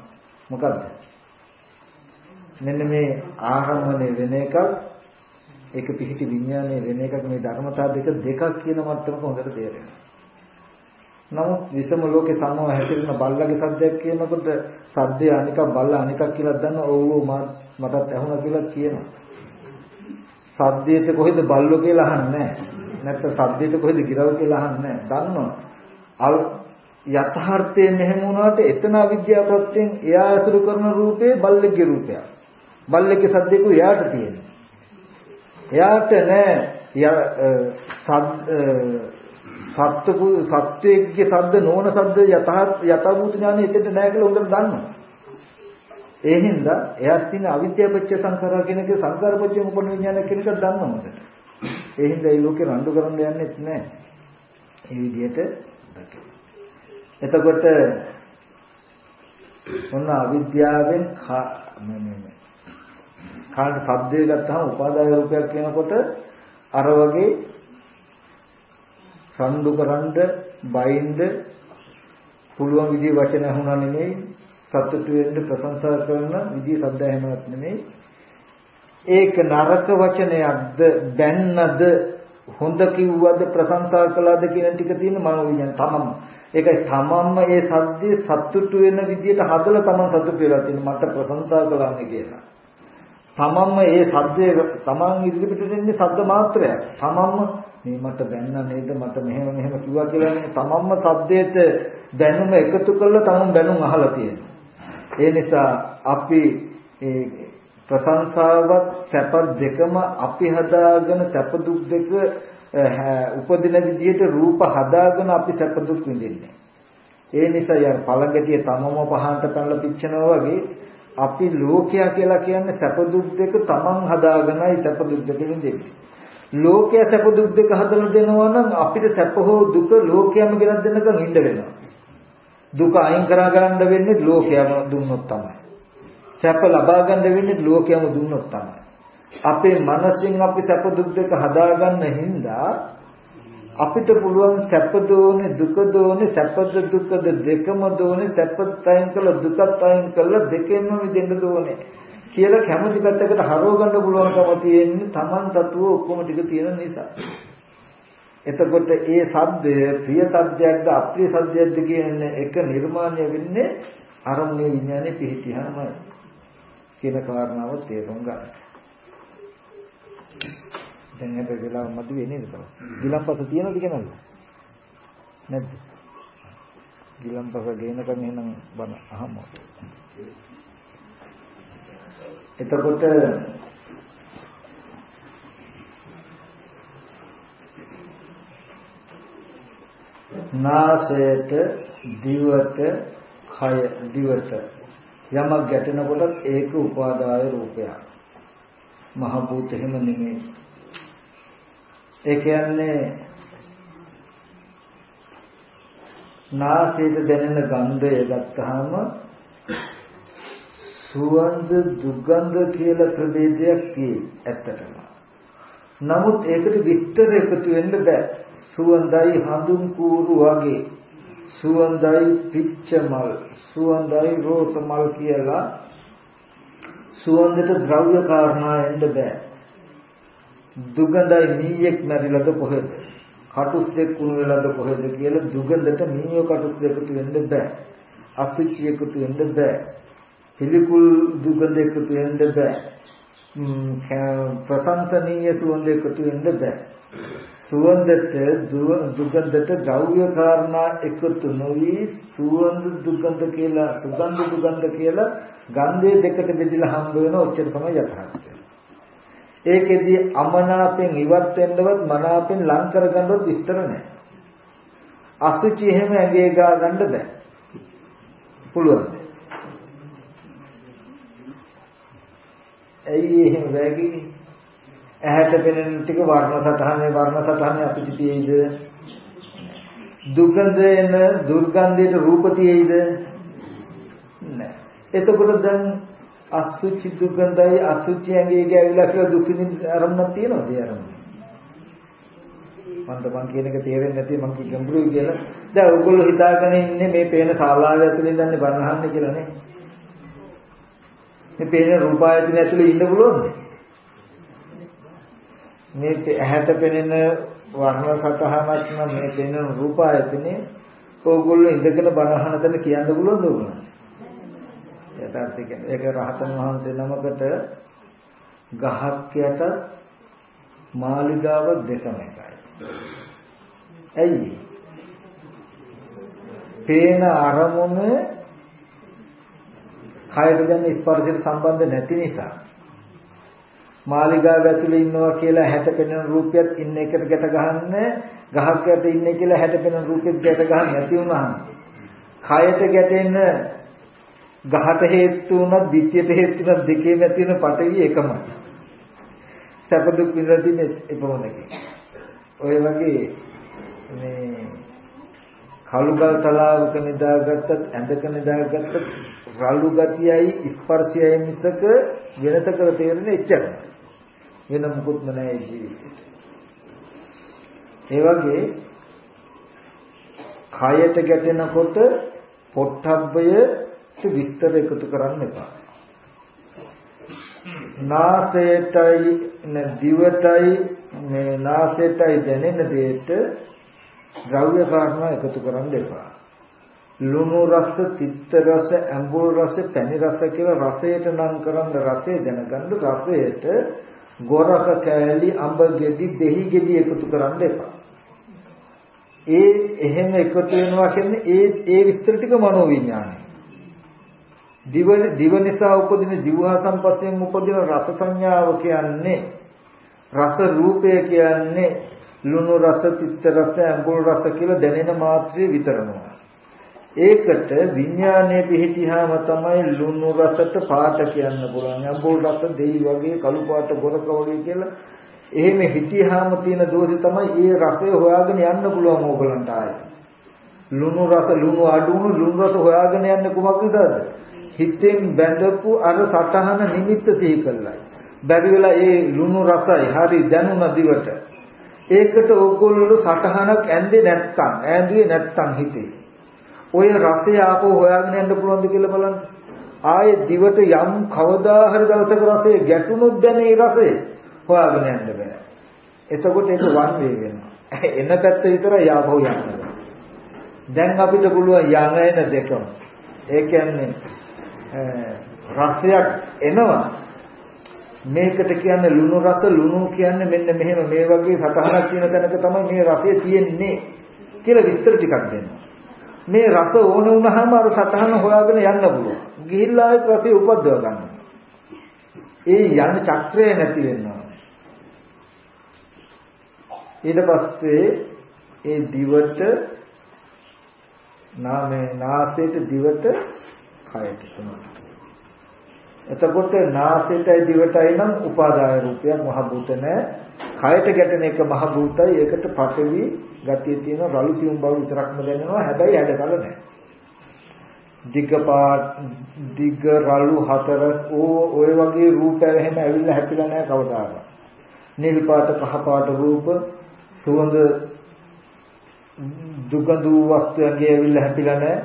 මොකද්ද? මෙන්න මේ ආරම්භණය වෙන එකක් ඒක පිහිටි විඥානයේ වෙන එකක් මේ ධර්මතා දෙක දෙකක් කියන මට්ටමක හොඳට තේරෙනවා. නමුත් විසම ලෝකේ සමව හැසිරෙන බල්ලගේ සද්දයක් කියනකොට සද්දය අනිකක් බල්ල අනිකක් කියලා දන්න ඕව මටත් ඇහුණා කියලා කියනවා. සද්දයට කොහෙද බල්ලෝ කියලා අහන්නේ නැහැ. නැත්නම් සද්දේට කොහෙද ගිරව කියලා අහන්නේ දන්නවා. යථාර්ථයේ මෙහෙම වුණාට එතන අවිද්‍යාව ප්‍රත්‍යයෙන් එයා අසුරු කරන රූපේ බල්ලෙක්ගේ රූපයක්. බල්ලෙක්ගේ සද්දේක එයාට තියෙනවා. එයාට නෑ සත්තු සත්වයේ සද්ද නොවන සද්ද යථාර්ථ යථාභූත ඥානෙ එතෙන්ට නෑ කියලා උඹට දන්නවා. ඒ හින්දා එයාට තියෙන අවිද්‍යාවපච්ච සංඛාරා කියන එක සංඛාරපච්ච මොකද විඥාන කියන එක දන්නවා හොඳට. ඒ හින්දා මේ ලෝකේ රණ්ඩු කරන්න යන්නෙත් නැහැ. මේ විදිහට දකිනවා. එතකොට ඔන්න අවිද්‍යාවෙන් මේ කාණ්ඩ සබ්දය ගත්තාම උපාදාය රූපයක් කියනකොට අර වගේ රණ්ඩු කරන්ඩ බයින්ද පුළුවන් විදිහේ වචන අහුණා නෙමෙයි සතුටු වෙන්න ප්‍රශංසා කරන විදිහ શબ્ද ඇහෙනවත් නෙමෙයි ඒක නරක වචනයක්ද දැන්නද හොඳ කිව්වද ප්‍රශංසා කළාද කියන ටික තියෙන මනෝ විඥාන තමම. ඒකයි තමන්ම ඒ සද්දේ සතුටු වෙන විදිහට හදලා තමන් සතුටු වෙලා තියෙන මට ප්‍රශංසා කළානේ කියලා. තමන්ම ඒ සද්දේ තමන් ඉදිරිපිට දෙන්නේ සද්ද මාත්‍රයක් තමන්ම මේ මට දැන්න නේද මට මෙහෙම මෙහෙම කිව්වා කියලා නේ තමන්ම සද්දේට දැනුම එකතු කරලා තමන් දැනුම් අහලා තියෙනවා. ඒ නිසා අපි ඒ ප්‍රශංසාවත් සැප දෙකම අපි හදාගෙන සැප දුක් දෙක උපදින විදිහට රූප හදාගෙන අපි සැප දුක් විඳින්නේ. ඒ නිසා යar පළඟටිය තමම පහන්ට පැනලා පිච්චනවා වගේ අපි ලෝකයා කියලා කියන්නේ සැප දුක් දෙක තමන් හදාගෙනයි සැප දුක් දෙක විඳින්නේ. ලෝකයා සැප දුක් දෙක හදලා දෙනවා නම් අපිට සැප හෝ දුක ලෝකයම ගෙනත් දෙන්නකම් ඉන්න වෙනවා. දුක අයින් කරා ගන්න වෙන්නේ ලෝකයම දුන්නොත් තමයි. සැප ලබා ගන්න වෙන්නේ ලෝකයම දුන්නොත් තමයි. අපේ මනසින් අපි සැප දුක් දෙක හදාගන්න හින්දා අපිට පුළුවන් සැප දෝනේ දුක දෝනේ සැපද දුකද දෙකම දෝනේ සැපත් අයින් කළා දුකත් අයින් කළා දෙකෙන්ම මිදෙන්න දෝනේ කියලා කැමති පැත්තකට හරව ගන්න පුළුවන්කම තියෙන්නේ Taman තතුව ඔක්කොම ටික තියෙන නිසා. එතකොට ඒ සද්දය ප්‍රිය සද්දයක්ද අප්‍රිය සද්දයක්ද කියන එක නිර්මාණය වෙන්නේ අරමුණේ විඥානේ පිහිටියාමයි කියන කාරණාව තේරුම් ගන්න. දැන් හැබැයි වෙලාව මදි වෙන්නේ නේද? ගිලම්පස තියෙනවද කියනද? නැද්ද? ගිලම්පස ගේනකම් එහෙනම් බන අහමු. එතකොට නාසයට දිවට කය දිවට යමක් ගැටෙනකොට ඒක උපාදාය රූපයක්. මහ භූත එහෙම නෙමෙයි. ඒ කියන්නේ නාසයට දැනෙන ගන්ධය ගත්තාම සුවඳ දුගන්ධ කියලා ප්‍රභේදයක් තියෙයි ඇත්තටම. නමුත් ඒකට විස්තර එකතු වෙන්න බෑ. සුවඳයි හඳුන් කූරු වගේ සුවඳයි පිච්ච මල් සුවඳයි රෝස මල් කියලා සුවඳට ද්‍රව්‍ය කාරණා එන්න බෑ. දුගඳයි මීයක් මැරිලාද කොහෙද? කටුස්සෙක් කුණු වෙලාද කොහෙද කියලා දුගඳට මීයෝ කටුස්ස එකතු වෙන්න බෑ. අසුචි එකතු වෙන්න බෑ. පිළිකුල් දුගඳ එකතු වෙන්න බෑ. ප්‍රසංසනීය සුවඳ එකතු වෙන්න බෑ. සුවඳට දුගඳට ද්‍රව්‍ය කාරණා එකතු නොවි සුවඳ දුගඳ කියලා සුගන්ධ දුගඳ කියලා ගන්ධය දෙකට බෙදලා හම්බ වෙන ඔච්චර තමයි යථාර්ථය. ඒකෙදී අමනාපෙන් ඉවත් වෙන්නවත් මනාපෙන් ලං කරගන්නවත් විස්තර නැහැ. අසුචි එහෙම ඇඟේ ගා ගන්න බෑ. පුළුවන්. ඇයි එහෙම වැගිනේ? ඇහැට පෙනෙන ටික වර්ණ සටහනේ වර්ණ සටහනේ අපිට තියෙයිද? දුගඳේන දුර්ගන්ධයට රූප තියෙයිද? නැහැ. එතකොට දැන් අසුචි දුගඳයි අසුචි ඇඟේ ගෑවිලා කියලා දුකින් අරමුණක් තියෙනවද ඒ අරමුණ? මන්ද මං කියන එක තේරෙන්නේ නැති මං කි ගැඹුරුයි කියලා. දැන් ඔයගොල්ලෝ හිතාගෙන ඉන්නේ මේ පේන ශාලාව ඇතුලේ ඉඳන්නේ බණහන්න කියලා නේ. මේ පේන රූපායතන ඇතුලේ ඉන්න පුළුවන්ද? මේ ඇහැට පෙනෙන වර්ණ සතහනක් නම් මේ පෙනෙන රූප ආයතනේ ඕගොල්ලෝ ඉඳගෙන බණහන තැන කියන්න පුළුවන්ද ඕගොල්ලෝ? යථාර්ථය කියන්නේ ඒක රහතන් වහන්සේ නමකට ගහක් යට මාලිගාව දෙකම එකයි. ඇයි? පේන අරමුණ කයට දැන ස්පර්ශයට සම්බන්ධ නැති නිසා මාලිගාව ඇතුලේ ඉන්නවා කියලා හැට පෙනෙන රූපයක් ඉන්න එකට ගැට ගහන්න ගහක් යට ඉන්නේ කියලා හැට පෙනෙන රූපෙත් ගැට ගන්න නැති වුණාම කයට ගැටෙන්න ගහට හේතු වුණත් ditthියට හේතු වුණත් දෙකේම තියෙන පටවි එකමයි. සැප දුක් විඳින එපමණකි ඔය වගේ මේ කළුගල් තලාවක නිදාගත්තත් ඇඳක නිදාගත්තත් රළු ගතියයි ස්පර්ශයයි මිසක වෙනසකට තේරෙන්නේ එච්චරයි. වෙන මොකුත්ම නැහැ ජීවිතේ. ඒ වගේ කයට ගැටෙනකොට පොට්ටබ්බයට විස්තර එකතු කරන්න එපා. නාසයටයි දිවටයි මේ නාසයටයි දැනෙන දෙයට ද්‍රව්‍ය කාරණා එකතු කරන්න එපා. ලුණු රස, තිත්ත රස, ඇඹුල් රස, පැණි රස කියලා රසයට නම් කරන්න රසය දැනගන්න රසයට ගොරක කෑලි, අඹ ගෙඩි, දෙහි ගෙඩි එකතු කරන්න එපා. ඒ එහෙම එකතු වෙනවා කියන්නේ ඒ ඒ විස්තර ටික මනෝ විඥානයි. දිව දිව නිසා උපදින ජීවහා සම්පස්යෙන් උපදින රස සංඥාව කියන්නේ රස රූපය කියන්නේ ලුණු රස, තිත්ත රස, අඹුල් රස කියලා දැනෙන මාත්‍රිය විතරනවා. ඒකට විඥානයේ පිහිටියාම තමයි ලුණු රසට පාට කියන්න පුළුවන්. අඹුල් රස දෙයි වගේ කළු පාට ගොරක වගේ කියලා එහෙම හිටියාම තියෙන දෝෂය තමයි ඒ රසය හොයාගෙන යන්න පුළුවන් ඕගලන්ට ආයේ. ලුණු රස ලුණු අඩුණු ලුණු රස හොයාගෙන යන්නේ කුමක් නිසාද? හිතෙන් බැඳපු අර සටහන නිමිත්ත සිහි කළයි. බැරි වෙලා ඒ ලුණු රසයි හරි දැනුණ දිවට. ඒකට ඕගොල්ලෝ සටහනක් ඇඳේ නැත්තම් ඈඳුවේ නැත්තම් හිතේ. ඔය රසය ආපහු හොයාගෙන යන්න පුළුවන්ද කියලා බලන්න. ආයේ දිවට යම් කවදා හරි දවසක රසය ගැටුණොත් දැන ඒ රසය හොයාගෙන යන්න බෑ. එතකොට ඒක වන් වේ වෙනවා. එන පැත්ත විතරයි ආපහු යන්න දැන් අපිට පුළුවන් යන එන දෙකම. ඒ කියන්නේ රසයක් එනවා. මේකට කියන්නේ ලුණු රස ලුණු කියන්නේ මෙන්න මෙහෙම මේ වගේ සතහනක් තියෙන තැනක තමයි මේ රසය තියෙන්නේ කියලා විස්තර ටිකක් දෙනවා. මේ රස ඕන වුණාම අර සතහන හොයාගෙන යන්න පුළුවන්. ගිහිල්ලා ඒ රසය උපද්දව ගන්න. ඒ යන චක්‍රය නැති වෙනවා. ඊට පස්සේ ඒ දිවට නාමේ නාසයට දිවට කයට තුනක්. එතකොට නාසයටයි දිවටයි නම් උපාදාය රූපයක් මහ භූත නැහැ. කයට ගැටෙන එක මහ භූතයි. ඒකට පඨවි ගතිය තියෙන රළු සියුම් බව විතරක්ම දැනෙනවා. හැබැයි හැඩකල නැහැ. දිග පාට දිග රළු හතර ඔය වගේ රූප එහෙම ඇවිල්ලා හැපිලා නැහැ කවදාවත්. නිල් පාට කහ පාට රූප සුවඳ දුගඳු වස්තුන්ගේ ඇවිල්ලා හැපිලා නැහැ.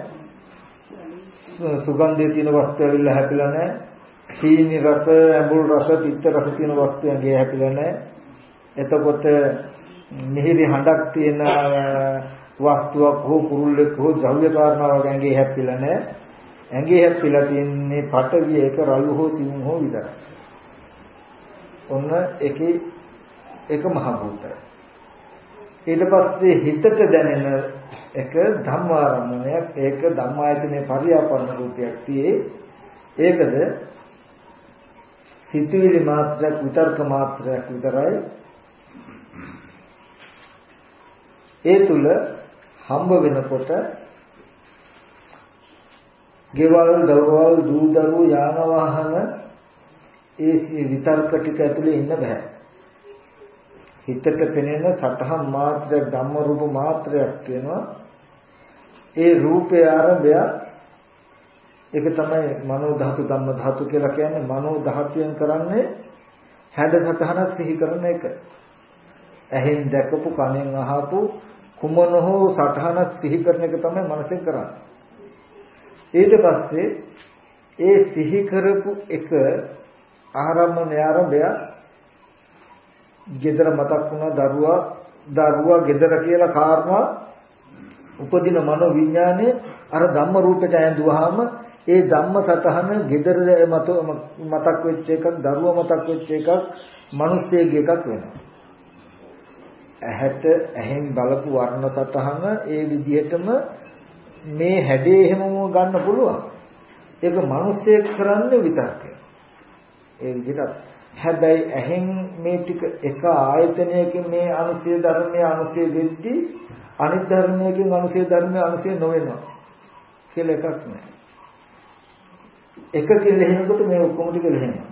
සුගන්ධයේ තියෙන වස්තු ඇවිල්ලා හැපිලා නැහැ. සීනි රස, ඇඹුල් රස, තිත්ත රස තියෙන වස්තුන්ගේ හැපිලා නැහැ. එතකොට මිහිරි හඬක් තියෙන වස්තුවක් හෝ කුරුල්ලෙක් හෝ ද්‍රව්‍ය කාරණාවක් ඇඟේ හැපිලා නැහැ. ඇඟේ හැපිලා තියෙන්නේ පටවිය එක රළු හෝ සිවුම් හෝ විතරයි. ඔන්න ඒකේ එක මහ භූතයි. ඊට පස්සේ හිතට දැනෙන එක ධම්මාරම්මණයක් ඒක ධම්මායතනේ පරියාපන්න රූපයක් තියේ ඒකද සිතුවිලි මාත්‍රයක් විතර්ක මාත්‍රයක් විතරයි. ඒ තුල හම්බ වෙනකොට ගෙවල් දරුවල් දූ දරුවෝ යාන වාහන ඒ විතර්ක ටික ඇතුලේ ඉන්න බෑ. හිතට පෙනෙන සතහන් මාත්‍රයක් ධම්ම රූප මාත්‍රයක් කියනවා ඒ රූපේ ආරම්භය ඒක තමයි මනෝ ධාතු ධම්ම ධාතු කියලා කියන්නේ මනෝ ධාතුයෙන් කරන්නේ හැඩ සතහනක් සිහි කරන එක. ඇහෙන් දැකපු කනෙන් අහපු කුමන හෝ සතහනක් සිහි කරන එක තමයි මනසෙන් කරන්නේ. ඊට පස්සේ ඒ සිහි කරපු එක ආරම්භය ආරම්භය ගෙදර මතක් වුණා දරුවා දරුවා ගෙදර කියලා කාරණා උපදින මනෝ විඥානය අර ධම්ම රූපයට ඇඳුවාම ඒ ධම්ම සතහන ගෙදර මත මතක් වෙච්ච එකක් දරුවා මතක් වෙච්ච එකක් මිනිස්සෙගේ එකක් වෙනවා. ඇහැට ඇහෙන් බලපු වර්ණ සතහන ඒ විදිහටම මේ හැඩේ එහෙමම ගන්න පුළුවන්. ඒක මිනිස්සෙක් කරන්නේ විතරකේ ඒ විදිහට හැබැයි ඇහෙන් මේ ටික එක ආයතනයකින් මේ අනුසය ධර්මයේ අනුසය වෙද්දී අනිත් ධර්මයකින් අනුසය ධර්මයේ අනුසය නොවෙනවා කියලා එකක් නැහැ. එකකින් ලෙහෙනකොට මේ ඔක්කොම ටික ලෙහෙනවා.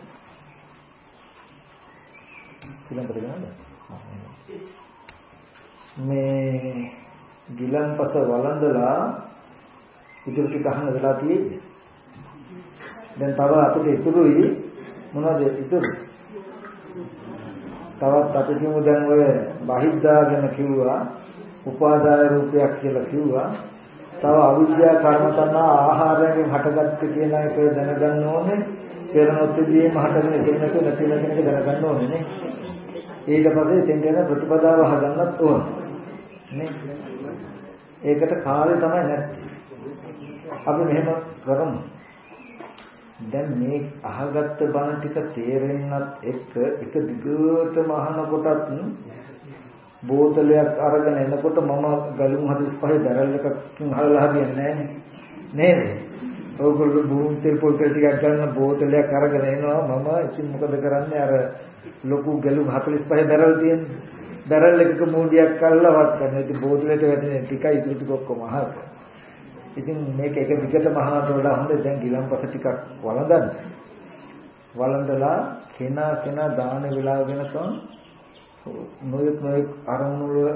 ඊළඟට ගන්නද? මේ ගිලන්පස වළඳලා ඉතුරු ටික අහන්න වෙලා තියෙන්නේ. දැන් තව අපිට ඉතුරුයි මොනවද ඉතුරු? තවත් අපි කියමු දැන් ඔය බහිද්දාගෙන කිව්වා උපාදාය රූපයක් කියලා කිව්වා. තව අවිද්‍යා කර්ම තණ්හා ආහාරයෙන් හටගත්ත කියන එක දැනගන්න ඕනේ. පෙරනොත්දීම හටගෙන ඉතින් නැතුව නැති වෙන එක දැනගන්න ඕනේ නේ. ඊට පස්සේ එතෙන් යන ප්‍රතිපදාව හදන්නත් ඕන. නේ? ඒකට කාලය තමයි නැත්තේ. අපි මෙහෙම කරමු. දැන් මේ අහගත්ත බණ ටික තේරෙන්නත් එක්ක එක දිගටම අහනකොටත් බෝතලයක් අරගෙන එනකොට මම ගලුම් 45 බැරල් එකකින් හලලා හරියන්නේ නැහැ නේද? ඕගොල්ලෝ බූම් තෙල් පොල් ටිකක් ගන්න බෝතලයක් අරගෙන එනවා මම ඉතින් මොකද කරන්නේ අර ලොකු ගැලුම් 45 බැරල් තියෙන බැරල් එකක මූඩියක් අල්ලලා වත් කරන. ඉතින් බෝතලෙට වැටෙන ටිකයි ඉතුරු ටික ඔක්කොම අහක. ඉතින් මේක එක දිගටම අහනට වඩා හොඳ දැන් ගිලම්පස ටිකක් වළඳන්න. වළඳලා කෙනා කෙනා දාන වෙලාව වෙනකන් නොයෙක් නොයෙක් අරමුණු වල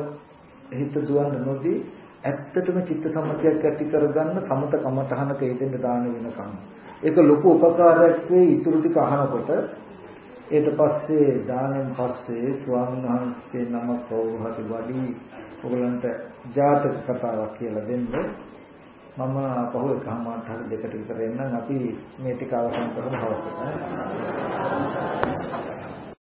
හිත දුවන්න නොදී ඇත්තටම චිත්ත සම්මතියක් ඇති කරගන්න සමත කමඨහනක හේතෙන් දාන වෙනකන්. ඒක ලොකු උපකාරයක් වේ ඉතුරු ටික අහනකොට. ඊට පස්සේ දානෙන් පස්සේ ස්වාමීන් වහන්සේ නම කවුරු හරි වඩි ඔයගලන්ට ජාතක කතාවක් කියලා දෙන්න. මම පහු එකමාරට හරි දෙකට විතර එන්නම්. අපි මේ ටික අවසන් කරමු. හවසට